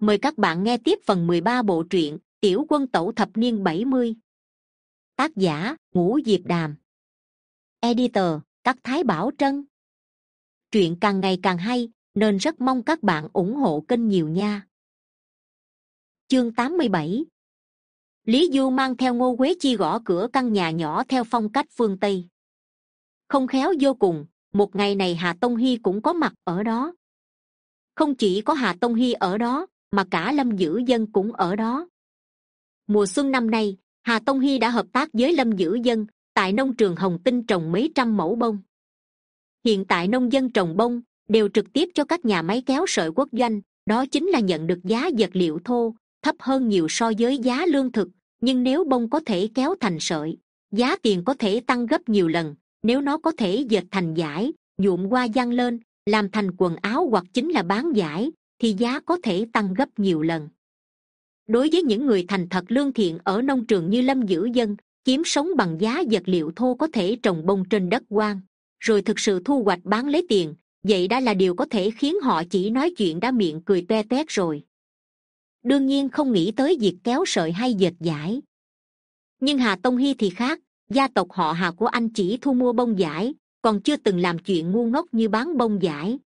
mời các bạn nghe tiếp phần mười ba bộ truyện tiểu quân tẩu thập niên bảy mươi. Tác giả, ngũ diệp đàm. Editor, các thái bảo trân. Truyện càng ngày càng hay, nên rất mong các bạn ủng hộ kênh nhiều nha. Chương tám mươi bảy. Lý du mang theo ngô quế chi gõ cửa căn nhà nhỏ theo phong cách phương tây. Không khéo vô cùng, một ngày này hà tông hy cũng có mặt ở đó. Không chỉ có hà tông hy ở đó mà cả lâm dữ dân cũng ở đó mùa xuân năm nay hà tông hy đã hợp tác với lâm dữ dân tại nông trường hồng tinh trồng mấy trăm mẫu bông hiện tại nông dân trồng bông đều trực tiếp cho các nhà máy kéo sợi quốc doanh đó chính là nhận được giá vật liệu thô thấp hơn nhiều so với giá lương thực nhưng nếu bông có thể kéo thành sợi giá tiền có thể tăng gấp nhiều lần nếu nó có thể dệt thành vải, nhuộm qua giăng lên làm thành quần áo hoặc chính là bán vải thì giá có thể tăng gấp nhiều lần. Đối với những người thành thật lương thiện ở nông trường như lâm dữ dân, kiếm sống bằng giá vật liệu thô có thể trồng bông trên đất quan rồi thực sự thu hoạch bán lấy tiền, vậy đã là điều có thể khiến họ chỉ nói chuyện đã miệng cười toe toét rồi. Đương nhiên không nghĩ tới việc kéo sợi hay dệt giải. Nhưng hà tông hy thì khác, gia tộc họ hà của anh chỉ thu mua bông giải, còn chưa từng làm chuyện ngu ngốc như bán bông giải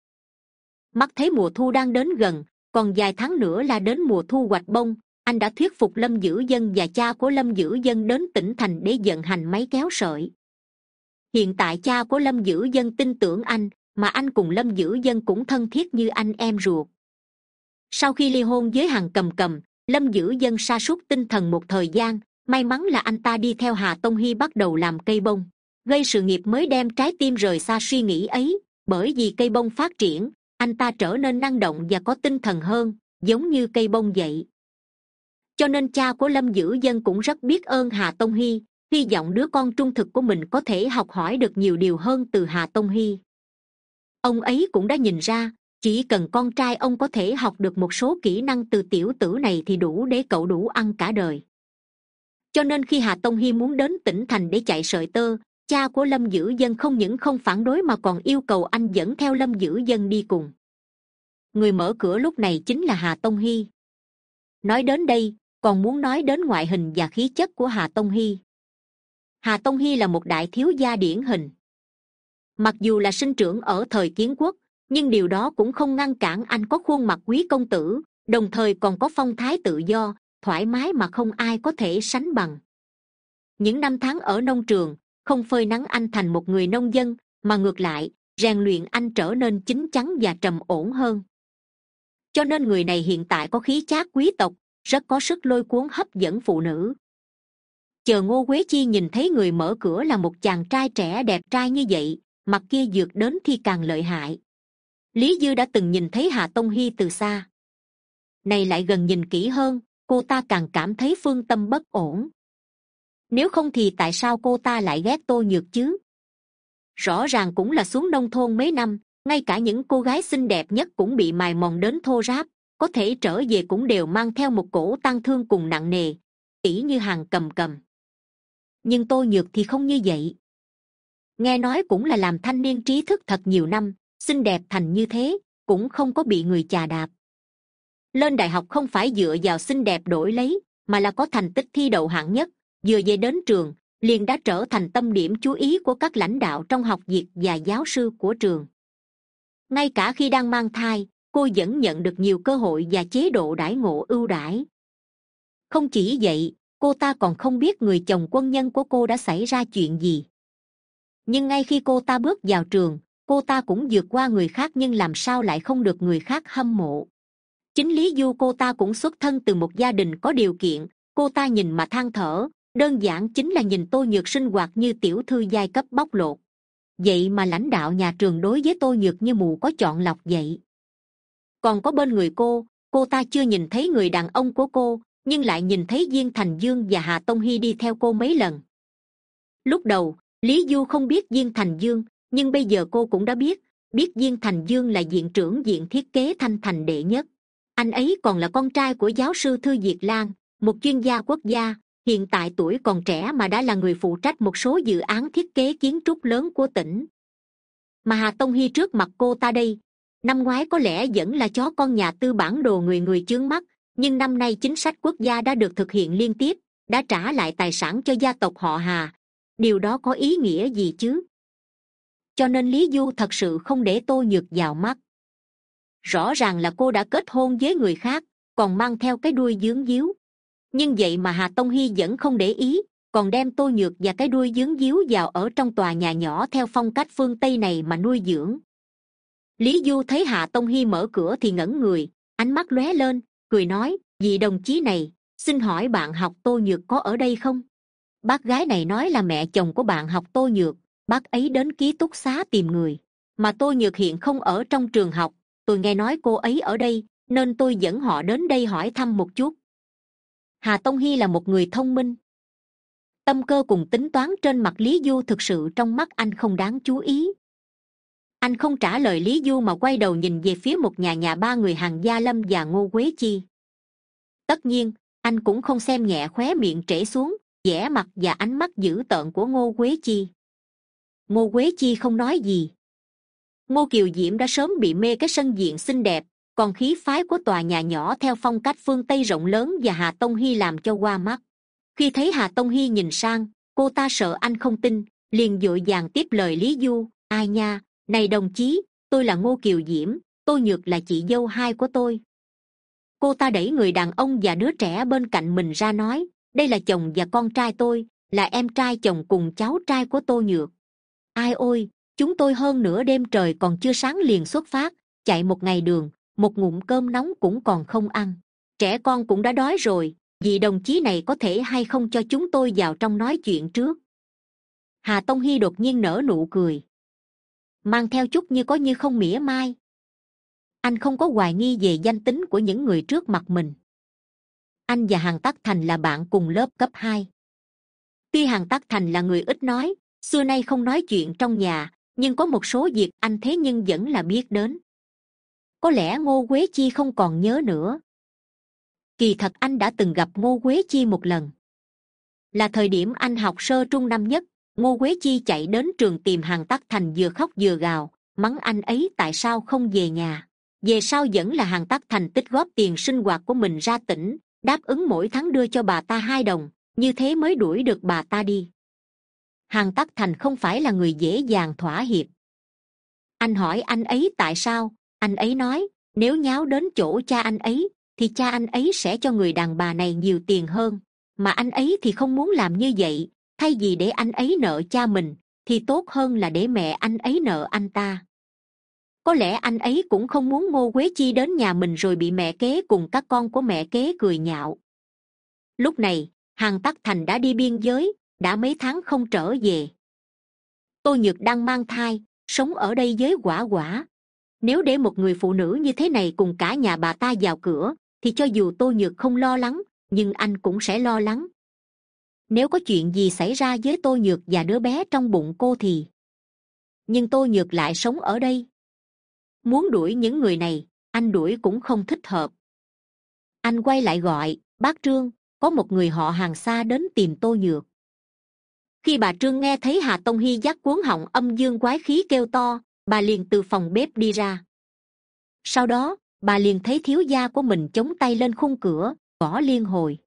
mắt thấy mùa thu đang đến gần, còn vài tháng nữa là đến mùa thu hoạch bông, anh đã thuyết phục lâm dữ dân và cha của lâm dữ dân đến tỉnh thành để vận hành máy kéo sợi. Hiện tại cha của lâm dữ dân tin tưởng anh, mà anh cùng lâm dữ dân cũng thân thiết như anh em ruột. Sau khi ly hôn với hàng cầm cầm, lâm dữ dân sa sút tinh thần một thời gian, may mắn là anh ta đi theo hà tông hy bắt đầu làm cây bông. Gây sự nghiệp mới đem trái tim rời xa suy nghĩ ấy, bởi vì cây bông phát triển anh ta trở nên năng động và có tinh thần hơn, giống như cây bông vậy. Cho nên cha của lâm dữ dân cũng rất biết ơn hà tông hy hy vọng đứa con trung thực của mình có thể học hỏi được nhiều điều hơn từ hà tông hy. Ông ấy cũng đã nhìn ra, chỉ cần con trai ông có thể học được một số kỹ năng từ tiểu tử này thì đủ để cậu đủ ăn cả đời. Cho nên khi hà tông hy muốn đến tỉnh thành để chạy sợi tơ cha của lâm dữ dân không những không phản đối mà còn yêu cầu anh dẫn theo lâm dữ dân đi cùng. Người mở cửa lúc này chính là hà tông hy. Nói đến đây, còn muốn nói đến ngoại hình và khí chất của hà tông hy. Hà tông hy là một đại thiếu gia điển hình. Mặc dù là sinh trưởng ở thời kiến quốc, nhưng điều đó cũng không ngăn cản anh có khuôn mặt quý công tử, đồng thời còn có phong thái tự do, thoải mái mà không ai có thể sánh bằng. Những năm tháng ở nông trường không phơi nắng anh thành một người nông dân, mà ngược lại, rèn luyện anh trở nên chín chắn và trầm ổn hơn. Cho nên người này hiện tại có khí chát quý tộc, rất có sức lôi cuốn hấp dẫn phụ nữ. Chờ ngô quế chi nhìn thấy người mở cửa là một chàng trai trẻ đẹp trai như vậy, mặt kia dược đến thì càng lợi hại. Lý dư đã từng nhìn thấy hà tông hy từ xa. Nay lại gần nhìn kỹ hơn, cô ta càng cảm thấy phương tâm bất ổn nếu không thì tại sao cô ta lại ghét tô nhược chứ? Rõ ràng cũng là xuống nông thôn mấy năm, ngay cả những cô gái xinh đẹp nhất cũng bị mài mòn đến thô ráp, có thể trở về cũng đều mang theo một cổ tăng thương cùng nặng nề ỷ như hàng cầm cầm. Nhưng tô nhược thì không như vậy. Nghe nói cũng là làm thanh niên trí thức thật nhiều năm, xinh đẹp thành như thế, cũng không có bị người chà đạp. Lên đại học không phải dựa vào xinh đẹp đổi lấy, mà là có thành tích thi đậu hạng nhất vừa về đến trường, liền đã trở thành tâm điểm chú ý của các lãnh đạo trong học việc và giáo sư của trường. Ngay cả khi đang mang thai, cô vẫn nhận được nhiều cơ hội và chế độ đãi ngộ ưu đãi. Không chỉ vậy, cô ta còn không biết người chồng quân nhân của cô đã xảy ra chuyện gì. Nhưng ngay khi cô ta bước vào trường, cô ta cũng vượt qua người khác nhưng làm sao lại không được người khác hâm mộ. Chính lý du cô ta cũng xuất thân từ một gia đình có điều kiện, cô ta nhìn mà than thở đơn giản chính là nhìn tôi nhược sinh hoạt như tiểu thư giai cấp bóc lột. Vậy mà lãnh đạo nhà trường đối với tôi nhược như mù có chọn lọc vậy. Còn có bên người cô cô ta chưa nhìn thấy người đàn ông của cô, nhưng lại nhìn thấy diên thành dương và hà tông hy đi theo cô mấy lần. Lúc đầu, lý du không biết diên thành dương, nhưng bây giờ cô cũng đã biết biết diên thành dương là viện trưởng viện thiết kế thanh thành đệ nhất. Anh ấy còn là con trai của giáo sư thư diệt lan, một chuyên gia quốc gia hiện tại tuổi còn trẻ mà đã là người phụ trách một số dự án thiết kế kiến trúc lớn của tỉnh. Mà hà tông hy trước mặt cô ta đây, năm ngoái có lẽ vẫn là chó con nhà tư bản đồ người người chướng mắt, nhưng năm nay chính sách quốc gia đã được thực hiện liên tiếp, đã trả lại tài sản cho gia tộc họ hà. Điều đó có ý nghĩa gì chứ? Cho nên lý du thật sự không để tôi nhược vào mắt. Rõ ràng là cô đã kết hôn với người khác, còn mang theo cái đuôi dướng díu nhưng vậy mà hà tông hy vẫn không để ý, còn đem tô nhược và cái đuôi dướng díu vào ở trong tòa nhà nhỏ theo phong cách phương tây này mà nuôi dưỡng. Lý du thấy hạ tông hy mở cửa thì ngẩn người, ánh mắt lóe lên, cười nói, vị đồng chí này, xin hỏi bạn học tô nhược có ở đây không? Bác gái này nói là mẹ chồng của bạn học tô nhược, bác ấy đến ký túc xá tìm người. Mà tô nhược hiện không ở trong trường học, tôi nghe nói cô ấy ở đây, nên tôi dẫn họ đến đây hỏi thăm một chút hà tông hy là một người thông minh. Tâm cơ cùng tính toán trên mặt lý du thực sự trong mắt anh không đáng chú ý. Anh không trả lời lý du mà quay đầu nhìn về phía một nhà nhà ba người hàng gia lâm và ngô quế chi. Tất nhiên, anh cũng không xem nhẹ khóe miệng trễ xuống, vẻ mặt và ánh mắt dữ tợn của ngô quế chi. Ngô quế chi không nói gì. Ngô kiều diễm đã sớm bị mê cái sân diện xinh đẹp còn khí phái của tòa nhà nhỏ theo phong cách phương tây rộng lớn và hà tông hy làm cho qua mắt. Khi thấy hà tông hy nhìn sang, cô ta sợ anh không tin, liền d ộ i vàng tiếp lời lý du. Ai nha, này đồng chí, tôi là ngô kiều diễm, tôi nhược là chị dâu hai của tôi. Cô ta đẩy người đàn ông và đứa trẻ bên cạnh mình ra nói, đây là chồng và con trai tôi, là em trai chồng cùng cháu trai của tôi nhược. Ai ôi, chúng tôi hơn nửa đêm trời còn chưa sáng liền xuất phát, chạy một ngày đường một ngụm cơm nóng cũng còn không ăn. Trẻ con cũng đã đói rồi, vị đồng chí này có thể hay không cho chúng tôi vào trong nói chuyện trước? Hà tông hy đột nhiên nở nụ cười. Mang theo chút như có như không mỉa mai. Anh không có hoài nghi về danh tính của những người trước mặt mình. Anh và hàng tắc thành là bạn cùng lớp cấp hai. Tuy hàng tắc thành là người ít nói, xưa nay không nói chuyện trong nhà, nhưng có một số việc anh thế nhưng vẫn là biết đến có lẽ ngô quế chi không còn nhớ nữa. Kỳ thật anh đã từng gặp ngô quế chi một lần. Là thời điểm anh học sơ trung năm nhất, ngô quế chi chạy đến trường tìm hàng tắc thành vừa khóc vừa gào, mắng anh ấy tại sao không về nhà. Về sau vẫn là hàng tắc thành tích góp tiền sinh hoạt của mình ra tỉnh, đáp ứng mỗi tháng đưa cho bà ta hai đồng, như thế mới đuổi được bà ta đi. Hàng tắc thành không phải là người dễ dàng thỏa hiệp. Anh hỏi anh ấy tại sao anh ấy nói, nếu nháo đến chỗ cha anh ấy, thì cha anh ấy sẽ cho người đàn bà này nhiều tiền hơn. Mà anh ấy thì không muốn làm như vậy, thay vì để anh ấy nợ cha mình, thì tốt hơn là để mẹ anh ấy nợ anh ta. Có lẽ anh ấy cũng không muốn ngô quế chi đến nhà mình rồi bị mẹ kế cùng các con của mẹ kế cười nhạo. Lúc này, hàng tắc thành đã đi biên giới, đã mấy tháng không trở về. Tô nhược đang mang thai, sống ở đây với quả quả nếu để một người phụ nữ như thế này cùng cả nhà bà ta vào cửa, thì cho dù tô nhược không lo lắng, nhưng anh cũng sẽ lo lắng. Nếu có chuyện gì xảy ra với tô nhược và đứa bé trong bụng cô thì. Nhưng tô nhược lại sống ở đây. Muốn đuổi những người này, anh đuổi cũng không thích hợp. Anh quay lại gọi, bác trương, có một người họ hàng xa đến tìm tô nhược. Khi bà trương nghe thấy hà tông hy dắt cuốn họng âm dương quái khí kêu to bà liền từ phòng bếp đi ra. Sau đó, bà liền thấy thiếu gia của mình chống tay lên khung cửa, gõ liên hồi.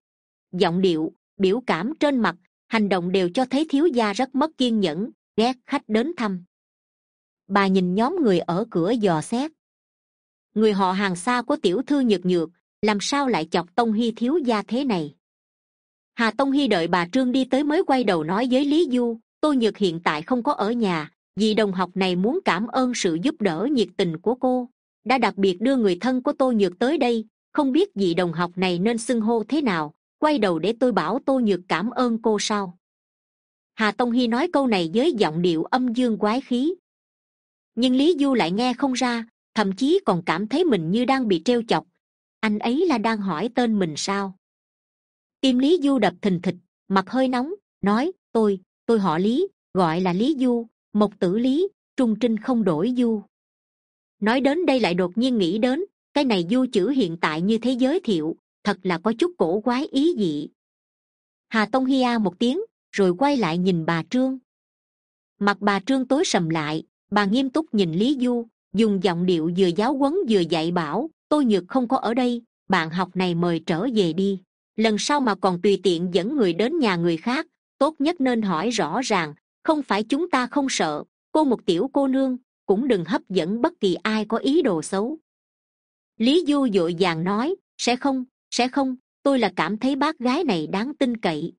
Giọng điệu, biểu cảm trên mặt, hành động đều cho thấy thiếu gia rất mất kiên nhẫn, ghét khách đến thăm. Bà nhìn nhóm người ở cửa dò xét. Người họ hàng xa của tiểu thư nhược nhược, làm sao lại chọc tông hy thiếu gia thế này? Hà tông hy đợi bà trương đi tới mới quay đầu nói với lý du tôi nhược hiện tại không có ở nhà vì đồng học này muốn cảm ơn sự giúp đỡ nhiệt tình của cô, đã đặc biệt đưa người thân của tôi nhược tới đây. Không biết vị đồng học này nên xưng hô thế nào, quay đầu để tôi bảo tôi nhược cảm ơn cô sao? Hà tông hy nói câu này với giọng điệu âm dương quái khí. Nhưng lý du lại nghe không ra, thậm chí còn cảm thấy mình như đang bị trêu chọc. Anh ấy là đang hỏi tên mình sao? Tim lý du đập thình thịch, mặt hơi nóng, nói, tôi tôi họ lý, gọi là lý du mộc tử lý, trung trinh không đổi du. Nói đến đây lại đột nhiên nghĩ đến, cái này du chữ hiện tại như thế giới thiệu, thật là có chút cổ quái ý dị. Hà tông hi a một tiếng, rồi quay lại nhìn bà trương. Mặt bà trương tối sầm lại, bà nghiêm túc nhìn lý du, dùng giọng điệu vừa giáo huấn vừa dạy bảo, tôi nhược không có ở đây, bạn học này mời trở về đi. Lần sau mà còn tùy tiện dẫn người đến nhà người khác, tốt nhất nên hỏi rõ ràng không phải chúng ta không sợ, cô một tiểu cô nương, cũng đừng hấp dẫn bất kỳ ai có ý đồ xấu. Lý du dội vàng nói, sẽ không sẽ không, tôi là cảm thấy bác gái này đáng tin cậy.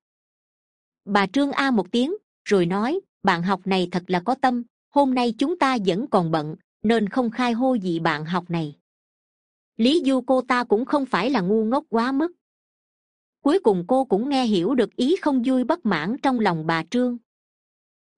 Bà trương a một tiếng, rồi nói, bạn học này thật là có tâm, hôm nay chúng ta vẫn còn bận, nên không khai hô gì bạn học này. Lý du cô ta cũng không phải là ngu ngốc quá mức. Cuối cùng cô cũng nghe hiểu được ý không vui bất mãn trong lòng bà trương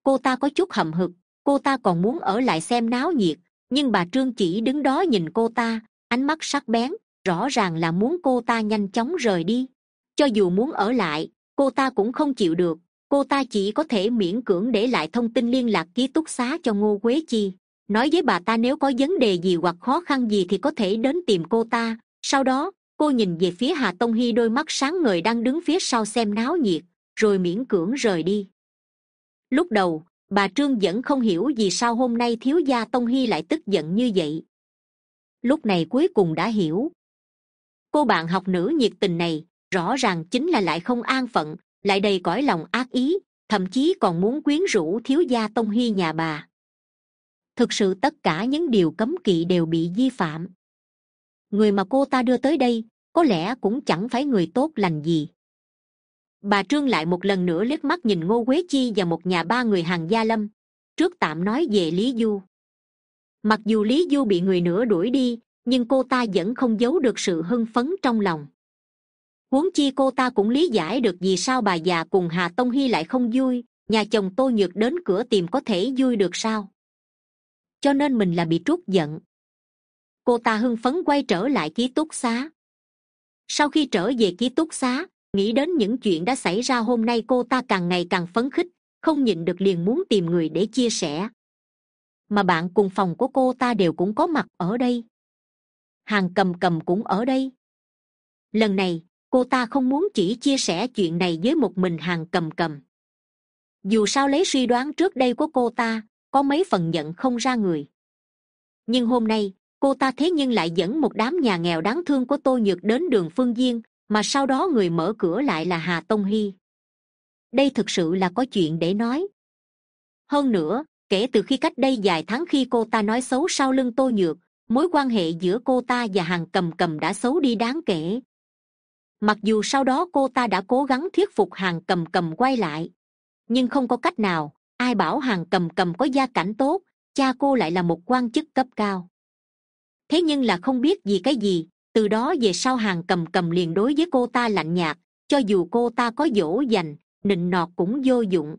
cô ta có chút hậm hực, cô ta còn muốn ở lại xem náo nhiệt, nhưng bà trương chỉ đứng đó nhìn cô ta, ánh mắt sắc bén, rõ ràng là muốn cô ta nhanh chóng rời đi. Cho dù muốn ở lại, cô ta cũng không chịu được, cô ta chỉ có thể miễn cưỡng để lại thông tin liên lạc ký túc xá cho ngô quế chi. Nói với bà ta nếu có vấn đề gì hoặc khó khăn gì thì có thể đến tìm cô ta. Sau đó, cô nhìn về phía hà tông hy đôi mắt sáng ngời đang đứng phía sau xem náo nhiệt, rồi miễn cưỡng rời đi lúc đầu, bà trương vẫn không hiểu vì sao hôm nay thiếu gia tông hy lại tức giận như vậy. Lúc này cuối cùng đã hiểu. Cô bạn học nữ nhiệt tình này, rõ ràng chính là lại không an phận, lại đầy cõi lòng ác ý, thậm chí còn muốn quyến rũ thiếu gia tông hy nhà bà. Thực sự tất cả những điều cấm kỵ đều bị vi phạm. Người mà cô ta đưa tới đây, có lẽ cũng chẳng phải người tốt lành gì bà trương lại một lần nữa liếc mắt nhìn ngô quế chi và một nhà ba người hàng gia lâm. Trước tạm nói về lý du. Mặc dù lý du bị người nữa đuổi đi, nhưng cô ta vẫn không giấu được sự hưng phấn trong lòng. Huống chi cô ta cũng lý giải được vì sao bà già cùng hà tông hy lại không vui, nhà chồng tôi nhược đến cửa tìm có thể vui được sao? Cho nên mình là bị trút giận. Cô ta hưng phấn quay trở lại ký túc xá. Sau khi trở về ký túc xá nghĩ đến những chuyện đã xảy ra hôm nay cô ta càng ngày càng phấn khích, không nhịn được liền muốn tìm người để chia sẻ. Mà bạn cùng phòng của cô ta đều cũng có mặt ở đây. Hàng cầm cầm cũng ở đây. Lần này, cô ta không muốn chỉ chia sẻ chuyện này với một mình hàng cầm cầm. Dù sao lấy suy đoán trước đây của cô ta, có mấy phần nhận không ra người. Nhưng hôm nay, cô ta thế nhưng lại dẫn một đám nhà nghèo đáng thương của tôi nhược đến đường phương diên mà sau đó người mở cửa lại là hà tông hy. Đây thực sự là có chuyện để nói. Hơn nữa, kể từ khi cách đây vài tháng khi cô ta nói xấu sau lưng tôi nhược, mối quan hệ giữa cô ta và hàng cầm cầm đã xấu đi đáng kể. Mặc dù sau đó cô ta đã cố gắng thuyết phục hàng cầm cầm quay lại, nhưng không có cách nào, ai bảo hàng cầm cầm có gia cảnh tốt, cha cô lại là một quan chức cấp cao. Thế nhưng là không biết gì cái gì từ đó về sau hàng cầm cầm liền đối với cô ta lạnh nhạt, cho dù cô ta có dỗ dành, nịnh nọt cũng vô dụng.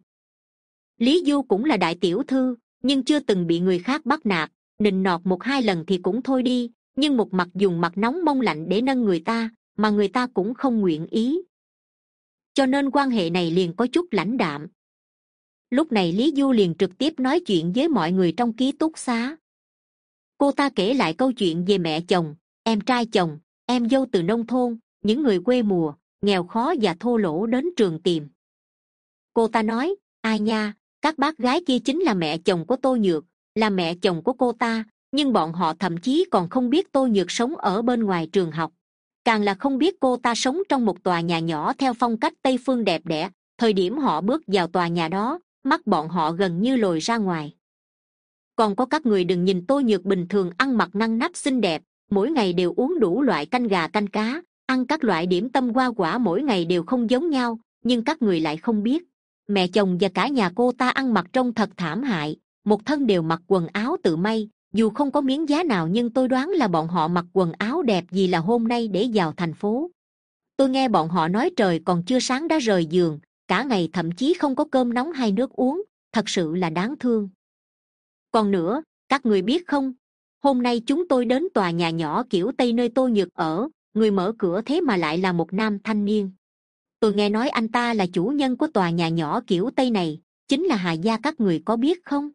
Lý du cũng là đại tiểu thư, nhưng chưa từng bị người khác bắt nạt, nịnh nọt một hai lần thì cũng thôi đi, nhưng một mặt dùng mặt nóng mông lạnh để nâng người ta, mà người ta cũng không nguyện ý. Cho nên quan hệ này liền có chút lãnh đạm. Lúc này lý du liền trực tiếp nói chuyện với mọi người trong ký túc xá. Cô ta kể lại câu chuyện về mẹ chồng em trai chồng, em dâu từ nông thôn, những người quê mùa, nghèo khó và thô lỗ đến trường tìm. Cô ta nói, ai nha, các bác gái kia chính là mẹ chồng của tô nhược, là mẹ chồng của cô ta, nhưng bọn họ thậm chí còn không biết tô nhược sống ở bên ngoài trường học. Càng là không biết cô ta sống trong một tòa nhà nhỏ theo phong cách tây phương đẹp đẽ, thời điểm họ bước vào tòa nhà đó, mắt bọn họ gần như lồi ra ngoài. Còn có các người đừng nhìn tôi nhược bình thường ăn mặc ngăn nắp xinh đẹp mỗi ngày đều uống đủ loại canh gà canh cá, ăn các loại điểm tâm hoa quả mỗi ngày đều không giống nhau, nhưng các người lại không biết. Mẹ chồng và cả nhà cô ta ăn mặc trông thật thảm hại, một thân đều mặc quần áo tự may. Dù không có miếng giá nào nhưng tôi đoán là bọn họ mặc quần áo đẹp vì là hôm nay để vào thành phố. Tôi nghe bọn họ nói trời còn chưa sáng đã rời giường, cả ngày thậm chí không có cơm nóng hay nước uống, thật sự là đáng thương. Còn nữa, các người biết không hôm nay chúng tôi đến tòa nhà nhỏ kiểu tây nơi tôi nhược ở, người mở cửa thế mà lại là một nam thanh niên. Tôi nghe nói anh ta là chủ nhân của tòa nhà nhỏ kiểu tây này, chính là hà gia, các người có biết không?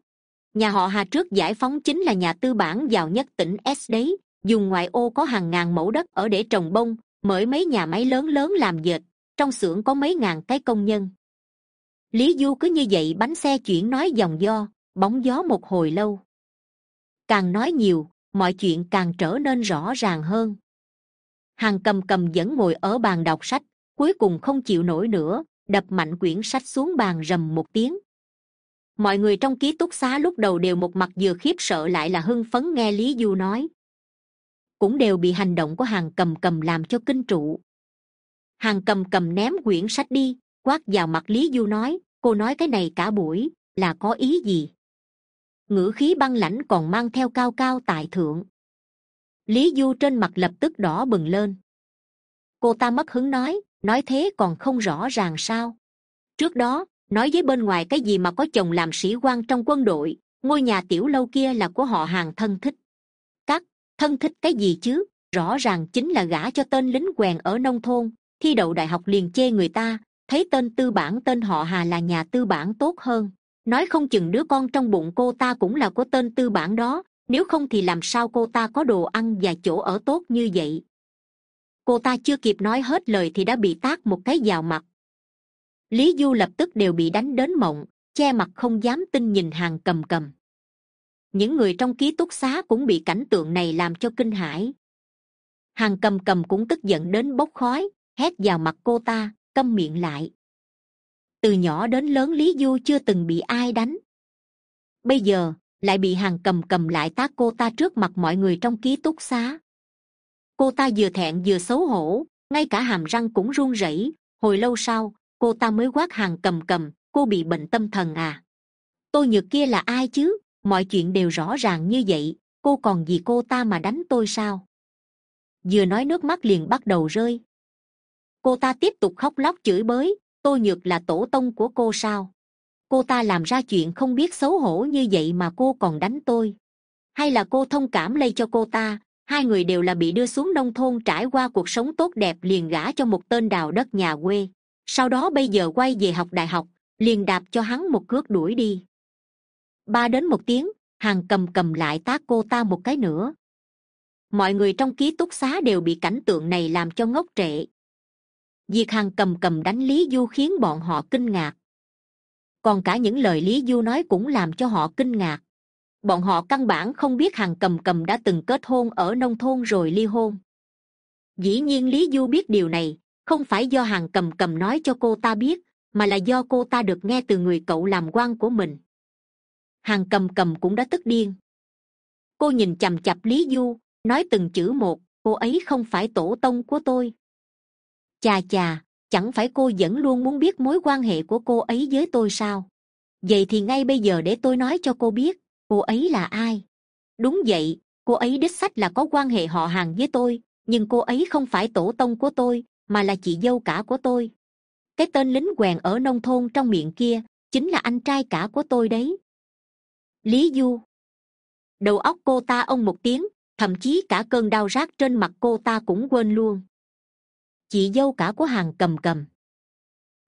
Nhà họ hà trước giải phóng chính là nhà tư bản giàu nhất tỉnh s đấy, dùng ngoại ô có hàng ngàn mẫu đất ở để trồng bông, mở mấy nhà máy lớn lớn làm dệt, trong xưởng có mấy ngàn cái công nhân. Lý du cứ như vậy bánh xe chuyển nói dòng do, bóng gió một hồi lâu càng nói nhiều, mọi chuyện càng trở nên rõ ràng hơn. Hàng cầm cầm vẫn ngồi ở bàn đọc sách, cuối cùng không chịu nổi nữa, đập mạnh quyển sách xuống bàn rầm một tiếng. Mọi người trong ký túc xá lúc đầu đều một mặt vừa khiếp sợ lại là hưng phấn nghe lý du nói. Cũng đều bị hành động của hàng cầm cầm làm cho kinh trụ. Hàng cầm cầm ném quyển sách đi, quát vào mặt lý du nói, cô nói cái này cả buổi, là có ý gì? Ngữ khí băng lãnh còn mang theo cao cao tại thượng. Lý du trên mặt lập tức đỏ bừng lên. Cô ta mất hứng nói nói thế còn không rõ ràng sao? Trước đó, nói với bên ngoài cái gì mà có chồng làm sĩ quan trong quân đội, ngôi nhà tiểu lâu kia là của họ hàng thân thích. Các, thân thích cái gì chứ? Rõ ràng chính là gả cho tên lính quèn ở nông thôn, thi đậu đại học liền chê người ta, thấy tên tư bản tên họ hà là nhà tư bản tốt hơn nói không chừng đứa con trong bụng cô ta cũng là của tên tư bản đó, nếu không thì làm sao cô ta có đồ ăn và chỗ ở tốt như vậy? Cô ta chưa kịp nói hết lời thì đã bị tát một cái vào mặt. Lý du lập tức đều bị đánh đến mộng, che mặt không dám tin nhìn hàng cầm cầm. Những người trong ký túc xá cũng bị cảnh tượng này làm cho kinh hãi. Hàng cầm cầm cũng tức giận đến bốc khói, hét vào mặt cô ta, câm miệng lại từ nhỏ đến lớn lý du chưa từng bị ai đánh. Bây giờ, lại bị hàng cầm cầm lại tá cô ta trước mặt mọi người trong ký túc xá. Cô ta vừa thẹn vừa xấu hổ, ngay cả hàm răng cũng run rẩy. Hồi lâu sau, cô ta mới quát hàng cầm cầm, cô bị bệnh tâm thần à? Tôi nhược kia là ai chứ? Mọi chuyện đều rõ ràng như vậy, cô còn vì cô ta mà đánh tôi sao? Vừa nói nước mắt liền bắt đầu rơi. Cô ta tiếp tục khóc lóc chửi bới tôi nhược là tổ tông của cô sao? Cô ta làm ra chuyện không biết xấu hổ như vậy mà cô còn đánh tôi. Hay là cô thông cảm lây cho cô ta, hai người đều là bị đưa xuống nông thôn trải qua cuộc sống tốt đẹp liền gả cho một tên đào đất nhà quê. Sau đó bây giờ quay về học đại học, liền đạp cho hắn một cước đuổi đi. Ba đến một tiếng, hàng cầm cầm lại tác cô ta một cái nữa. Mọi người trong ký túc xá đều bị cảnh tượng này làm cho ngốc trệ việc hàng cầm cầm đánh lý du khiến bọn họ kinh ngạc. Còn cả những lời lý du nói cũng làm cho họ kinh ngạc. Bọn họ căn bản không biết hàng cầm cầm đã từng kết hôn ở nông thôn rồi ly hôn. Dĩ nhiên lý du biết điều này, không phải do hàng cầm cầm nói cho cô ta biết, mà là do cô ta được nghe từ người cậu làm quan của mình. Hàng cầm cầm cũng đã tức điên. Cô nhìn chằm chặp lý du, nói từng chữ một, cô ấy không phải tổ tông của tôi chà chà, chẳng phải cô vẫn luôn muốn biết mối quan hệ của cô ấy với tôi sao? Vậy thì ngay bây giờ để tôi nói cho cô biết, cô ấy là ai? Đúng vậy, cô ấy đích sách là có quan hệ họ hàng với tôi, nhưng cô ấy không phải tổ tông của tôi, mà là chị dâu cả của tôi. Cái tên lính quèn ở nông thôn trong miệng kia, chính là anh trai cả của tôi đấy. Lý du. Đầu óc cô ta ông một tiếng, thậm chí cả cơn đau rát trên mặt cô ta cũng quên luôn chị dâu cả của hàng cầm cầm.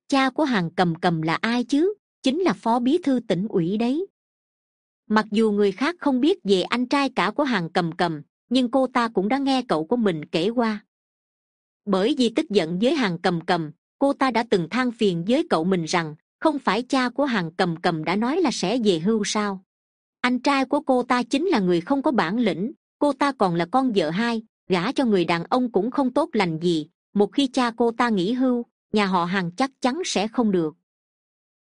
Cha của hàng cầm cầm là ai chứ? Chính là phó bí thư tỉnh ủy đấy. Mặc dù người khác không biết về anh trai cả của hàng cầm cầm, nhưng cô ta cũng đã nghe cậu của mình kể qua. Bởi vì tức giận với hàng cầm cầm, cô ta đã từng than phiền với cậu mình rằng không phải cha của hàng cầm cầm đã nói là sẽ về hưu sao. Anh trai của cô ta chính là người không có bản lĩnh, cô ta còn là con vợ hai, gả cho người đàn ông cũng không tốt lành gì một khi cha cô ta nghỉ hưu, nhà họ hàng chắc chắn sẽ không được.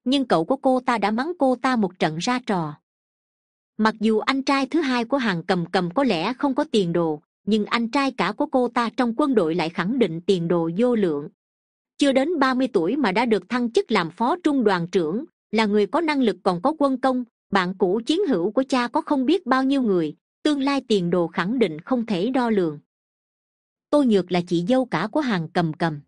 Nhưng cậu của cô ta đã mắng cô ta một trận ra trò. Mặc dù anh trai thứ hai của hàng cầm cầm có lẽ không có tiền đồ, nhưng anh trai cả của cô ta trong quân đội lại khẳng định tiền đồ vô lượng. Chưa đến ba mươi tuổi mà đã được thăng chức làm phó trung đoàn trưởng, là người có năng lực còn có quân công, bạn cũ chiến hữu của cha có không biết bao nhiêu người, tương lai tiền đồ khẳng định không thể đo lường tô nhược là chị dâu cả của hàng cầm cầm.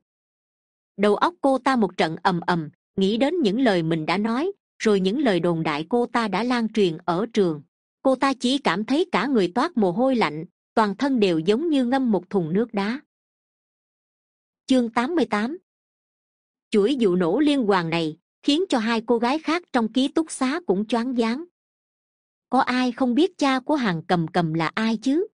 Đầu óc cô ta một trận ầm ầm, nghĩ đến những lời mình đã nói, rồi những lời đồn đại cô ta đã lan truyền ở trường. Cô ta chỉ cảm thấy cả người toát mồ hôi lạnh, toàn thân đều giống như ngâm một thùng nước đá. Chương tám mươi tám. Chuỗi vụ nổ liên hoàn này khiến cho hai cô gái khác trong ký túc xá cũng choáng váng. Có ai không biết cha của hàng cầm cầm là ai chứ?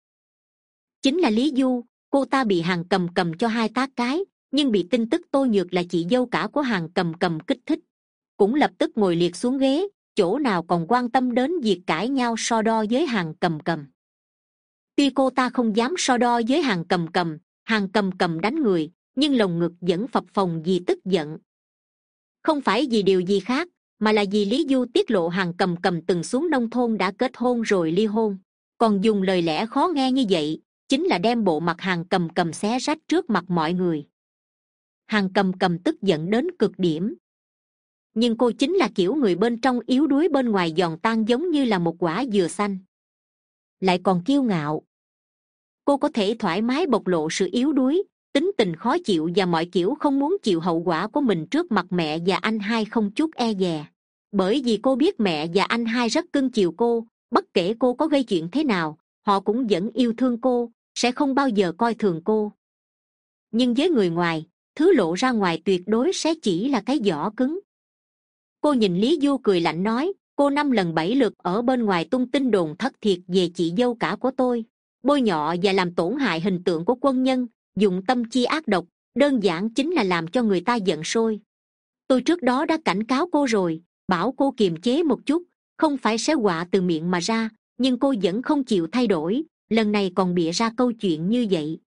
Chính là lý du cô ta bị hàng cầm cầm cho hai tác cái, nhưng bị tin tức tôi nhược là chị dâu cả của hàng cầm cầm kích thích. Cũng lập tức ngồi liệt xuống ghế, chỗ nào còn quan tâm đến việc cãi nhau so đo với hàng cầm cầm. Tuy cô ta không dám so đo với hàng cầm cầm hàng cầm cầm đánh người, nhưng lồng ngực vẫn phập phồng vì tức giận. Không phải vì điều gì khác, mà là vì lý du tiết lộ hàng cầm cầm từng xuống nông thôn đã kết hôn rồi ly hôn. Còn dùng lời lẽ khó nghe như vậy chính là đem bộ mặt hàng cầm cầm xé rách trước mặt mọi người. Hàng cầm cầm tức giận đến cực điểm. Nhưng cô chính là kiểu người bên trong yếu đuối bên ngoài giòn tan giống như là một quả dừa xanh. Lại còn kiêu ngạo. Cô có thể thoải mái bộc lộ sự yếu đuối, tính tình khó chịu và mọi kiểu không muốn chịu hậu quả của mình trước mặt mẹ và anh hai không chút e dè. Bởi vì cô biết mẹ và anh hai rất cưng chiều cô, bất kể cô có gây chuyện thế nào, họ cũng vẫn yêu thương cô sẽ không bao giờ coi thường cô. Nhưng với người ngoài, thứ lộ ra ngoài tuyệt đối sẽ chỉ là cái vỏ cứng. Cô nhìn lý du cười lạnh nói, cô năm lần bảy lượt ở bên ngoài tung tin đồn thất thiệt về chị dâu cả của tôi. Bôi nhọ và làm tổn hại hình tượng của quân nhân, dùng tâm chi ác độc, đơn giản chính là làm cho người ta giận sôi. Tôi trước đó đã cảnh cáo cô rồi, bảo cô kiềm chế một chút, không phải sẽ quạ từ miệng mà ra, nhưng cô vẫn không chịu thay đổi lần này còn bịa ra câu chuyện như vậy.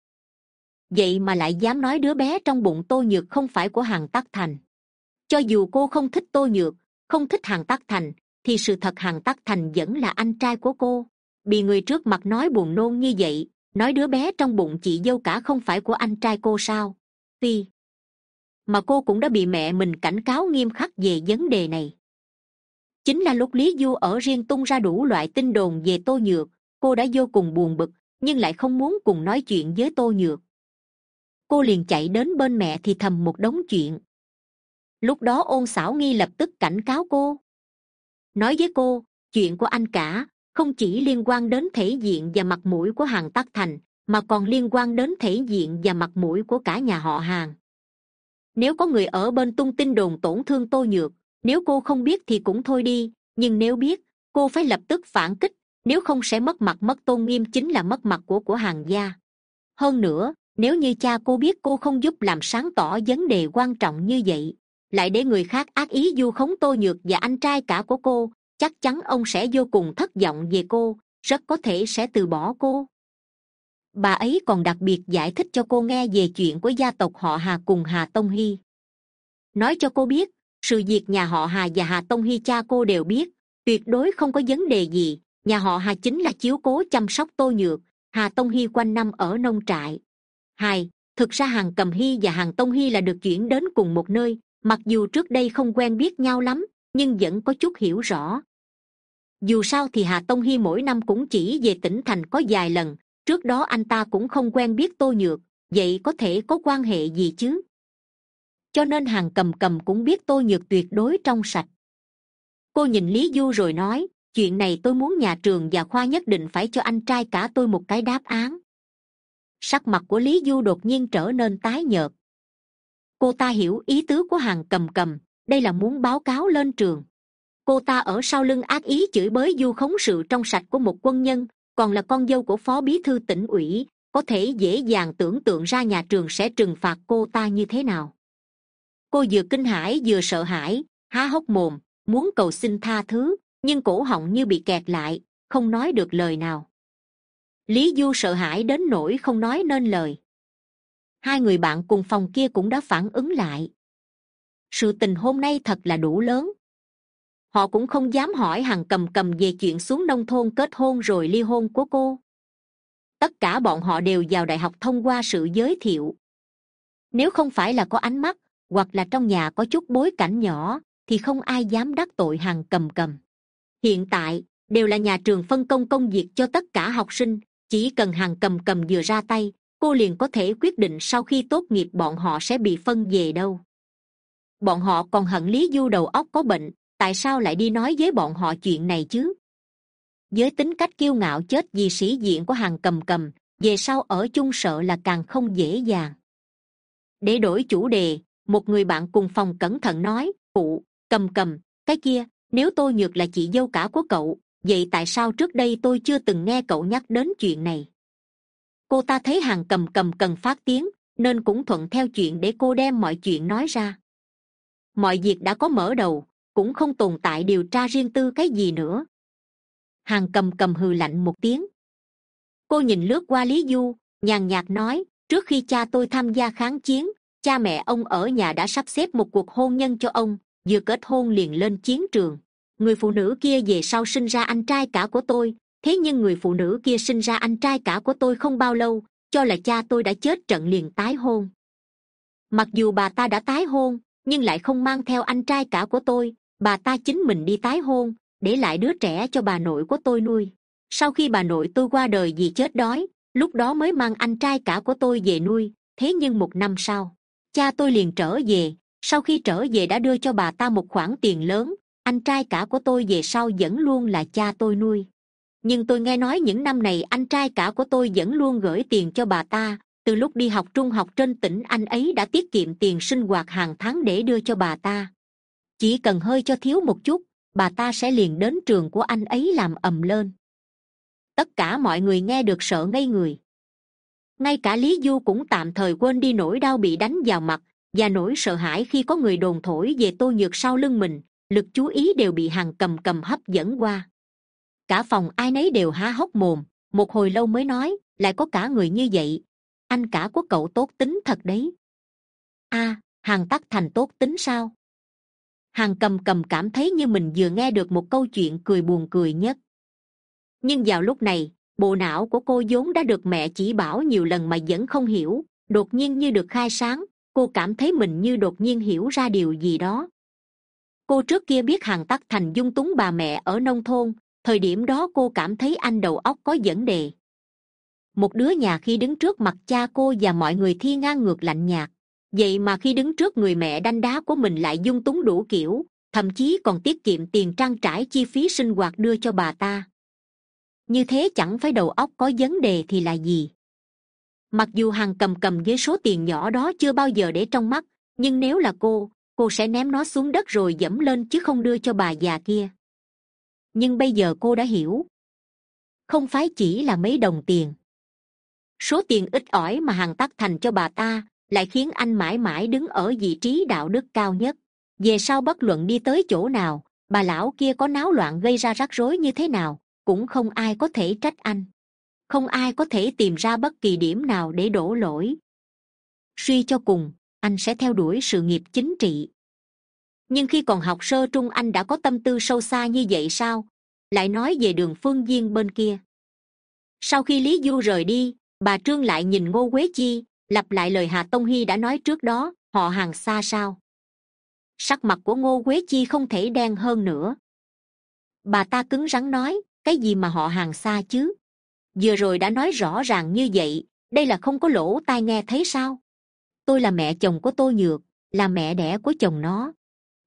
Vậy mà lại dám nói đứa bé trong bụng tô nhược không phải của hàng tắc thành. Cho dù cô không thích tô nhược, không thích hàng tắc thành, thì sự thật hàng tắc thành vẫn là anh trai của cô. Bị người trước mặt nói buồn nôn như vậy, nói đứa bé trong bụng chị dâu cả không phải của anh trai cô sao? Tuy mà cô cũng đã bị mẹ mình cảnh cáo nghiêm khắc về vấn đề này. Chính là lúc lý du ở riêng tung ra đủ loại tin đồn về tô nhược cô đã vô cùng buồn bực, nhưng lại không muốn cùng nói chuyện với tô nhược. Cô liền chạy đến bên mẹ thì thầm một đống chuyện. Lúc đó ôn xảo nghi lập tức cảnh cáo cô. Nói với cô, chuyện của anh cả không chỉ liên quan đến thể diện và mặt mũi của hàng tắc thành, mà còn liên quan đến thể diện và mặt mũi của cả nhà họ hàng. Nếu có người ở bên tung tin đồn tổn thương tô nhược, nếu cô không biết thì cũng thôi đi, nhưng nếu biết, cô phải lập tức phản kích nếu không sẽ mất mặt, mất tôn nghiêm chính là mất mặt của của hàng gia. Hơn nữa, nếu như cha cô biết cô không giúp làm sáng tỏ vấn đề quan trọng như vậy, lại để người khác ác ý du khống tô nhược và anh trai cả của cô, chắc chắn ông sẽ vô cùng thất vọng về cô, rất có thể sẽ từ bỏ cô. Bà ấy còn đặc biệt giải thích cho cô nghe về chuyện của gia tộc họ hà cùng hà tông hy. Nói cho cô biết, sự việc nhà họ hà và hà tông hy cha cô đều biết, tuyệt đối không có vấn đề gì nhà họ hà chính là chiếu cố chăm sóc tô nhược, hà tông hy quanh năm ở nông trại. Hai, thực ra hàng cầm hy và hàng tông hy là được chuyển đến cùng một nơi, mặc dù trước đây không quen biết nhau lắm, nhưng vẫn có chút hiểu rõ. Dù sao thì hà tông hy mỗi năm cũng chỉ về tỉnh thành có vài lần, trước đó anh ta cũng không quen biết tô nhược, vậy có thể có quan hệ gì chứ? Cho nên hàng cầm cầm cũng biết tô nhược tuyệt đối trong sạch. Cô nhìn lý du rồi nói chuyện này tôi muốn nhà trường và khoa nhất định phải cho anh trai cả tôi một cái đáp án. Sắc mặt của lý du đột nhiên trở nên tái nhợt. Cô ta hiểu ý tứ của hàng cầm cầm, đây là muốn báo cáo lên trường. Cô ta ở sau lưng ác ý chửi bới du khống sự trong sạch của một quân nhân, còn là con dâu của phó bí thư tỉnh ủy, có thể dễ dàng tưởng tượng ra nhà trường sẽ trừng phạt cô ta như thế nào. Cô vừa kinh hãi vừa sợ hãi, há hốc mồm, muốn cầu xin tha thứ nhưng cổ họng như bị kẹt lại, không nói được lời nào. Lý du sợ hãi đến nỗi không nói nên lời. Hai người bạn cùng phòng kia cũng đã phản ứng lại. Sự tình hôm nay thật là đủ lớn. Họ cũng không dám hỏi hằng cầm cầm về chuyện xuống nông thôn kết hôn rồi ly hôn của cô. Tất cả bọn họ đều vào đại học thông qua sự giới thiệu. Nếu không phải là có ánh mắt, hoặc là trong nhà có chút bối cảnh nhỏ, thì không ai dám đắc tội hằng cầm cầm hiện tại, đều là nhà trường phân công công việc cho tất cả học sinh, chỉ cần hàng cầm cầm vừa ra tay, cô liền có thể quyết định sau khi tốt nghiệp bọn họ sẽ bị phân về đâu. Bọn họ còn hận lý du đầu óc có bệnh, tại sao lại đi nói với bọn họ chuyện này chứ? Với tính cách kiêu ngạo chết vì sĩ diện của hàng cầm cầm, về sau ở chung sợ là càng không dễ dàng. Để đổi chủ đề, một người bạn cùng phòng cẩn thận nói, phụ, cầm cầm, cái kia nếu tôi nhược là chị dâu cả của cậu, vậy tại sao trước đây tôi chưa từng nghe cậu nhắc đến chuyện này? Cô ta thấy hàng cầm cầm cần phát tiếng, nên cũng thuận theo chuyện để cô đem mọi chuyện nói ra. Mọi việc đã có mở đầu, cũng không tồn tại điều tra riêng tư cái gì nữa. Hàng cầm cầm hừ lạnh một tiếng. Cô nhìn lướt qua lý du, nhàn nhạt nói, trước khi cha tôi tham gia kháng chiến, cha mẹ ông ở nhà đã sắp xếp một cuộc hôn nhân cho ông vừa kết hôn liền lên chiến trường. Người phụ nữ kia về sau sinh ra anh trai cả của tôi. Thế nhưng người phụ nữ kia sinh ra anh trai cả của tôi không bao lâu, cho là cha tôi đã chết trận liền tái hôn. Mặc dù bà ta đã tái hôn, nhưng lại không mang theo anh trai cả của tôi. Bà ta chính mình đi tái hôn, để lại đứa trẻ cho bà nội của tôi nuôi. Sau khi bà nội tôi qua đời vì chết đói, lúc đó mới mang anh trai cả của tôi về nuôi. Thế nhưng một năm sau, cha tôi liền trở về sau khi trở về đã đưa cho bà ta một khoản tiền lớn, anh trai cả của tôi về sau vẫn luôn là cha tôi nuôi. Nhưng tôi nghe nói những năm này anh trai cả của tôi vẫn luôn gửi tiền cho bà ta, từ lúc đi học trung học trên tỉnh anh ấy đã tiết kiệm tiền sinh hoạt hàng tháng để đưa cho bà ta. Chỉ cần hơi cho thiếu một chút, bà ta sẽ liền đến trường của anh ấy làm ầm lên. Tất cả mọi người nghe được sợ ngây người. Ngay cả lý du cũng tạm thời quên đi nỗi đau bị đánh vào mặt và nỗi sợ hãi khi có người đồn thổi về tô nhược sau lưng mình, lực chú ý đều bị hàng cầm cầm hấp dẫn qua. Cả phòng ai nấy đều há hốc mồm, một hồi lâu mới nói, lại có cả người như vậy. Anh cả của cậu tốt tính thật đấy. A, hàng tắc thành tốt tính sao? Hàng cầm cầm cảm thấy như mình vừa nghe được một câu chuyện cười buồn cười nhất. Nhưng vào lúc này, bộ não của cô vốn đã được mẹ chỉ bảo nhiều lần mà vẫn không hiểu, đột nhiên như được khai sáng cô cảm thấy mình như đột nhiên hiểu ra điều gì đó. Cô trước kia biết hàng tắc thành dung túng bà mẹ ở nông thôn, thời điểm đó cô cảm thấy anh đầu óc có vấn đề. Một đứa nhà khi đứng trước mặt cha cô và mọi người thi ngang ngược lạnh nhạt. Vậy mà khi đứng trước người mẹ đanh đá của mình lại dung túng đủ kiểu, thậm chí còn tiết kiệm tiền trang trải chi phí sinh hoạt đưa cho bà ta. Như thế chẳng phải đầu óc có vấn đề thì là gì? Mặc dù hàng cầm cầm với số tiền nhỏ đó chưa bao giờ để trong mắt, nhưng nếu là cô cô sẽ ném nó xuống đất rồi dẫm lên chứ không đưa cho bà già kia. Nhưng bây giờ cô đã hiểu. Không phải chỉ là mấy đồng tiền. Số tiền ít ỏi mà hàng tắc thành cho bà ta lại khiến anh mãi mãi đứng ở vị trí đạo đức cao nhất. Về sau bất luận đi tới chỗ nào, bà lão kia có náo loạn gây ra rắc rối như thế nào, cũng không ai có thể trách anh không ai có thể tìm ra bất kỳ điểm nào để đổ lỗi. Suy cho cùng, anh sẽ theo đuổi sự nghiệp chính trị. Nhưng khi còn học sơ trung, anh đã có tâm tư sâu xa như vậy sao? Lại nói về đường phương Viên bên kia. Sau khi lý du rời đi, bà trương lại nhìn ngô quế chi, lặp lại lời hà tông hy đã nói trước đó, họ hàng xa sao? Sắc mặt của ngô quế chi không thể đen hơn nữa. Bà ta cứng rắn nói, cái gì mà họ hàng xa chứ? Vừa rồi đã nói rõ ràng như vậy, đây là không có lỗ tai nghe thấy sao? Tôi là mẹ chồng của tôi nhược, là mẹ đẻ của chồng nó.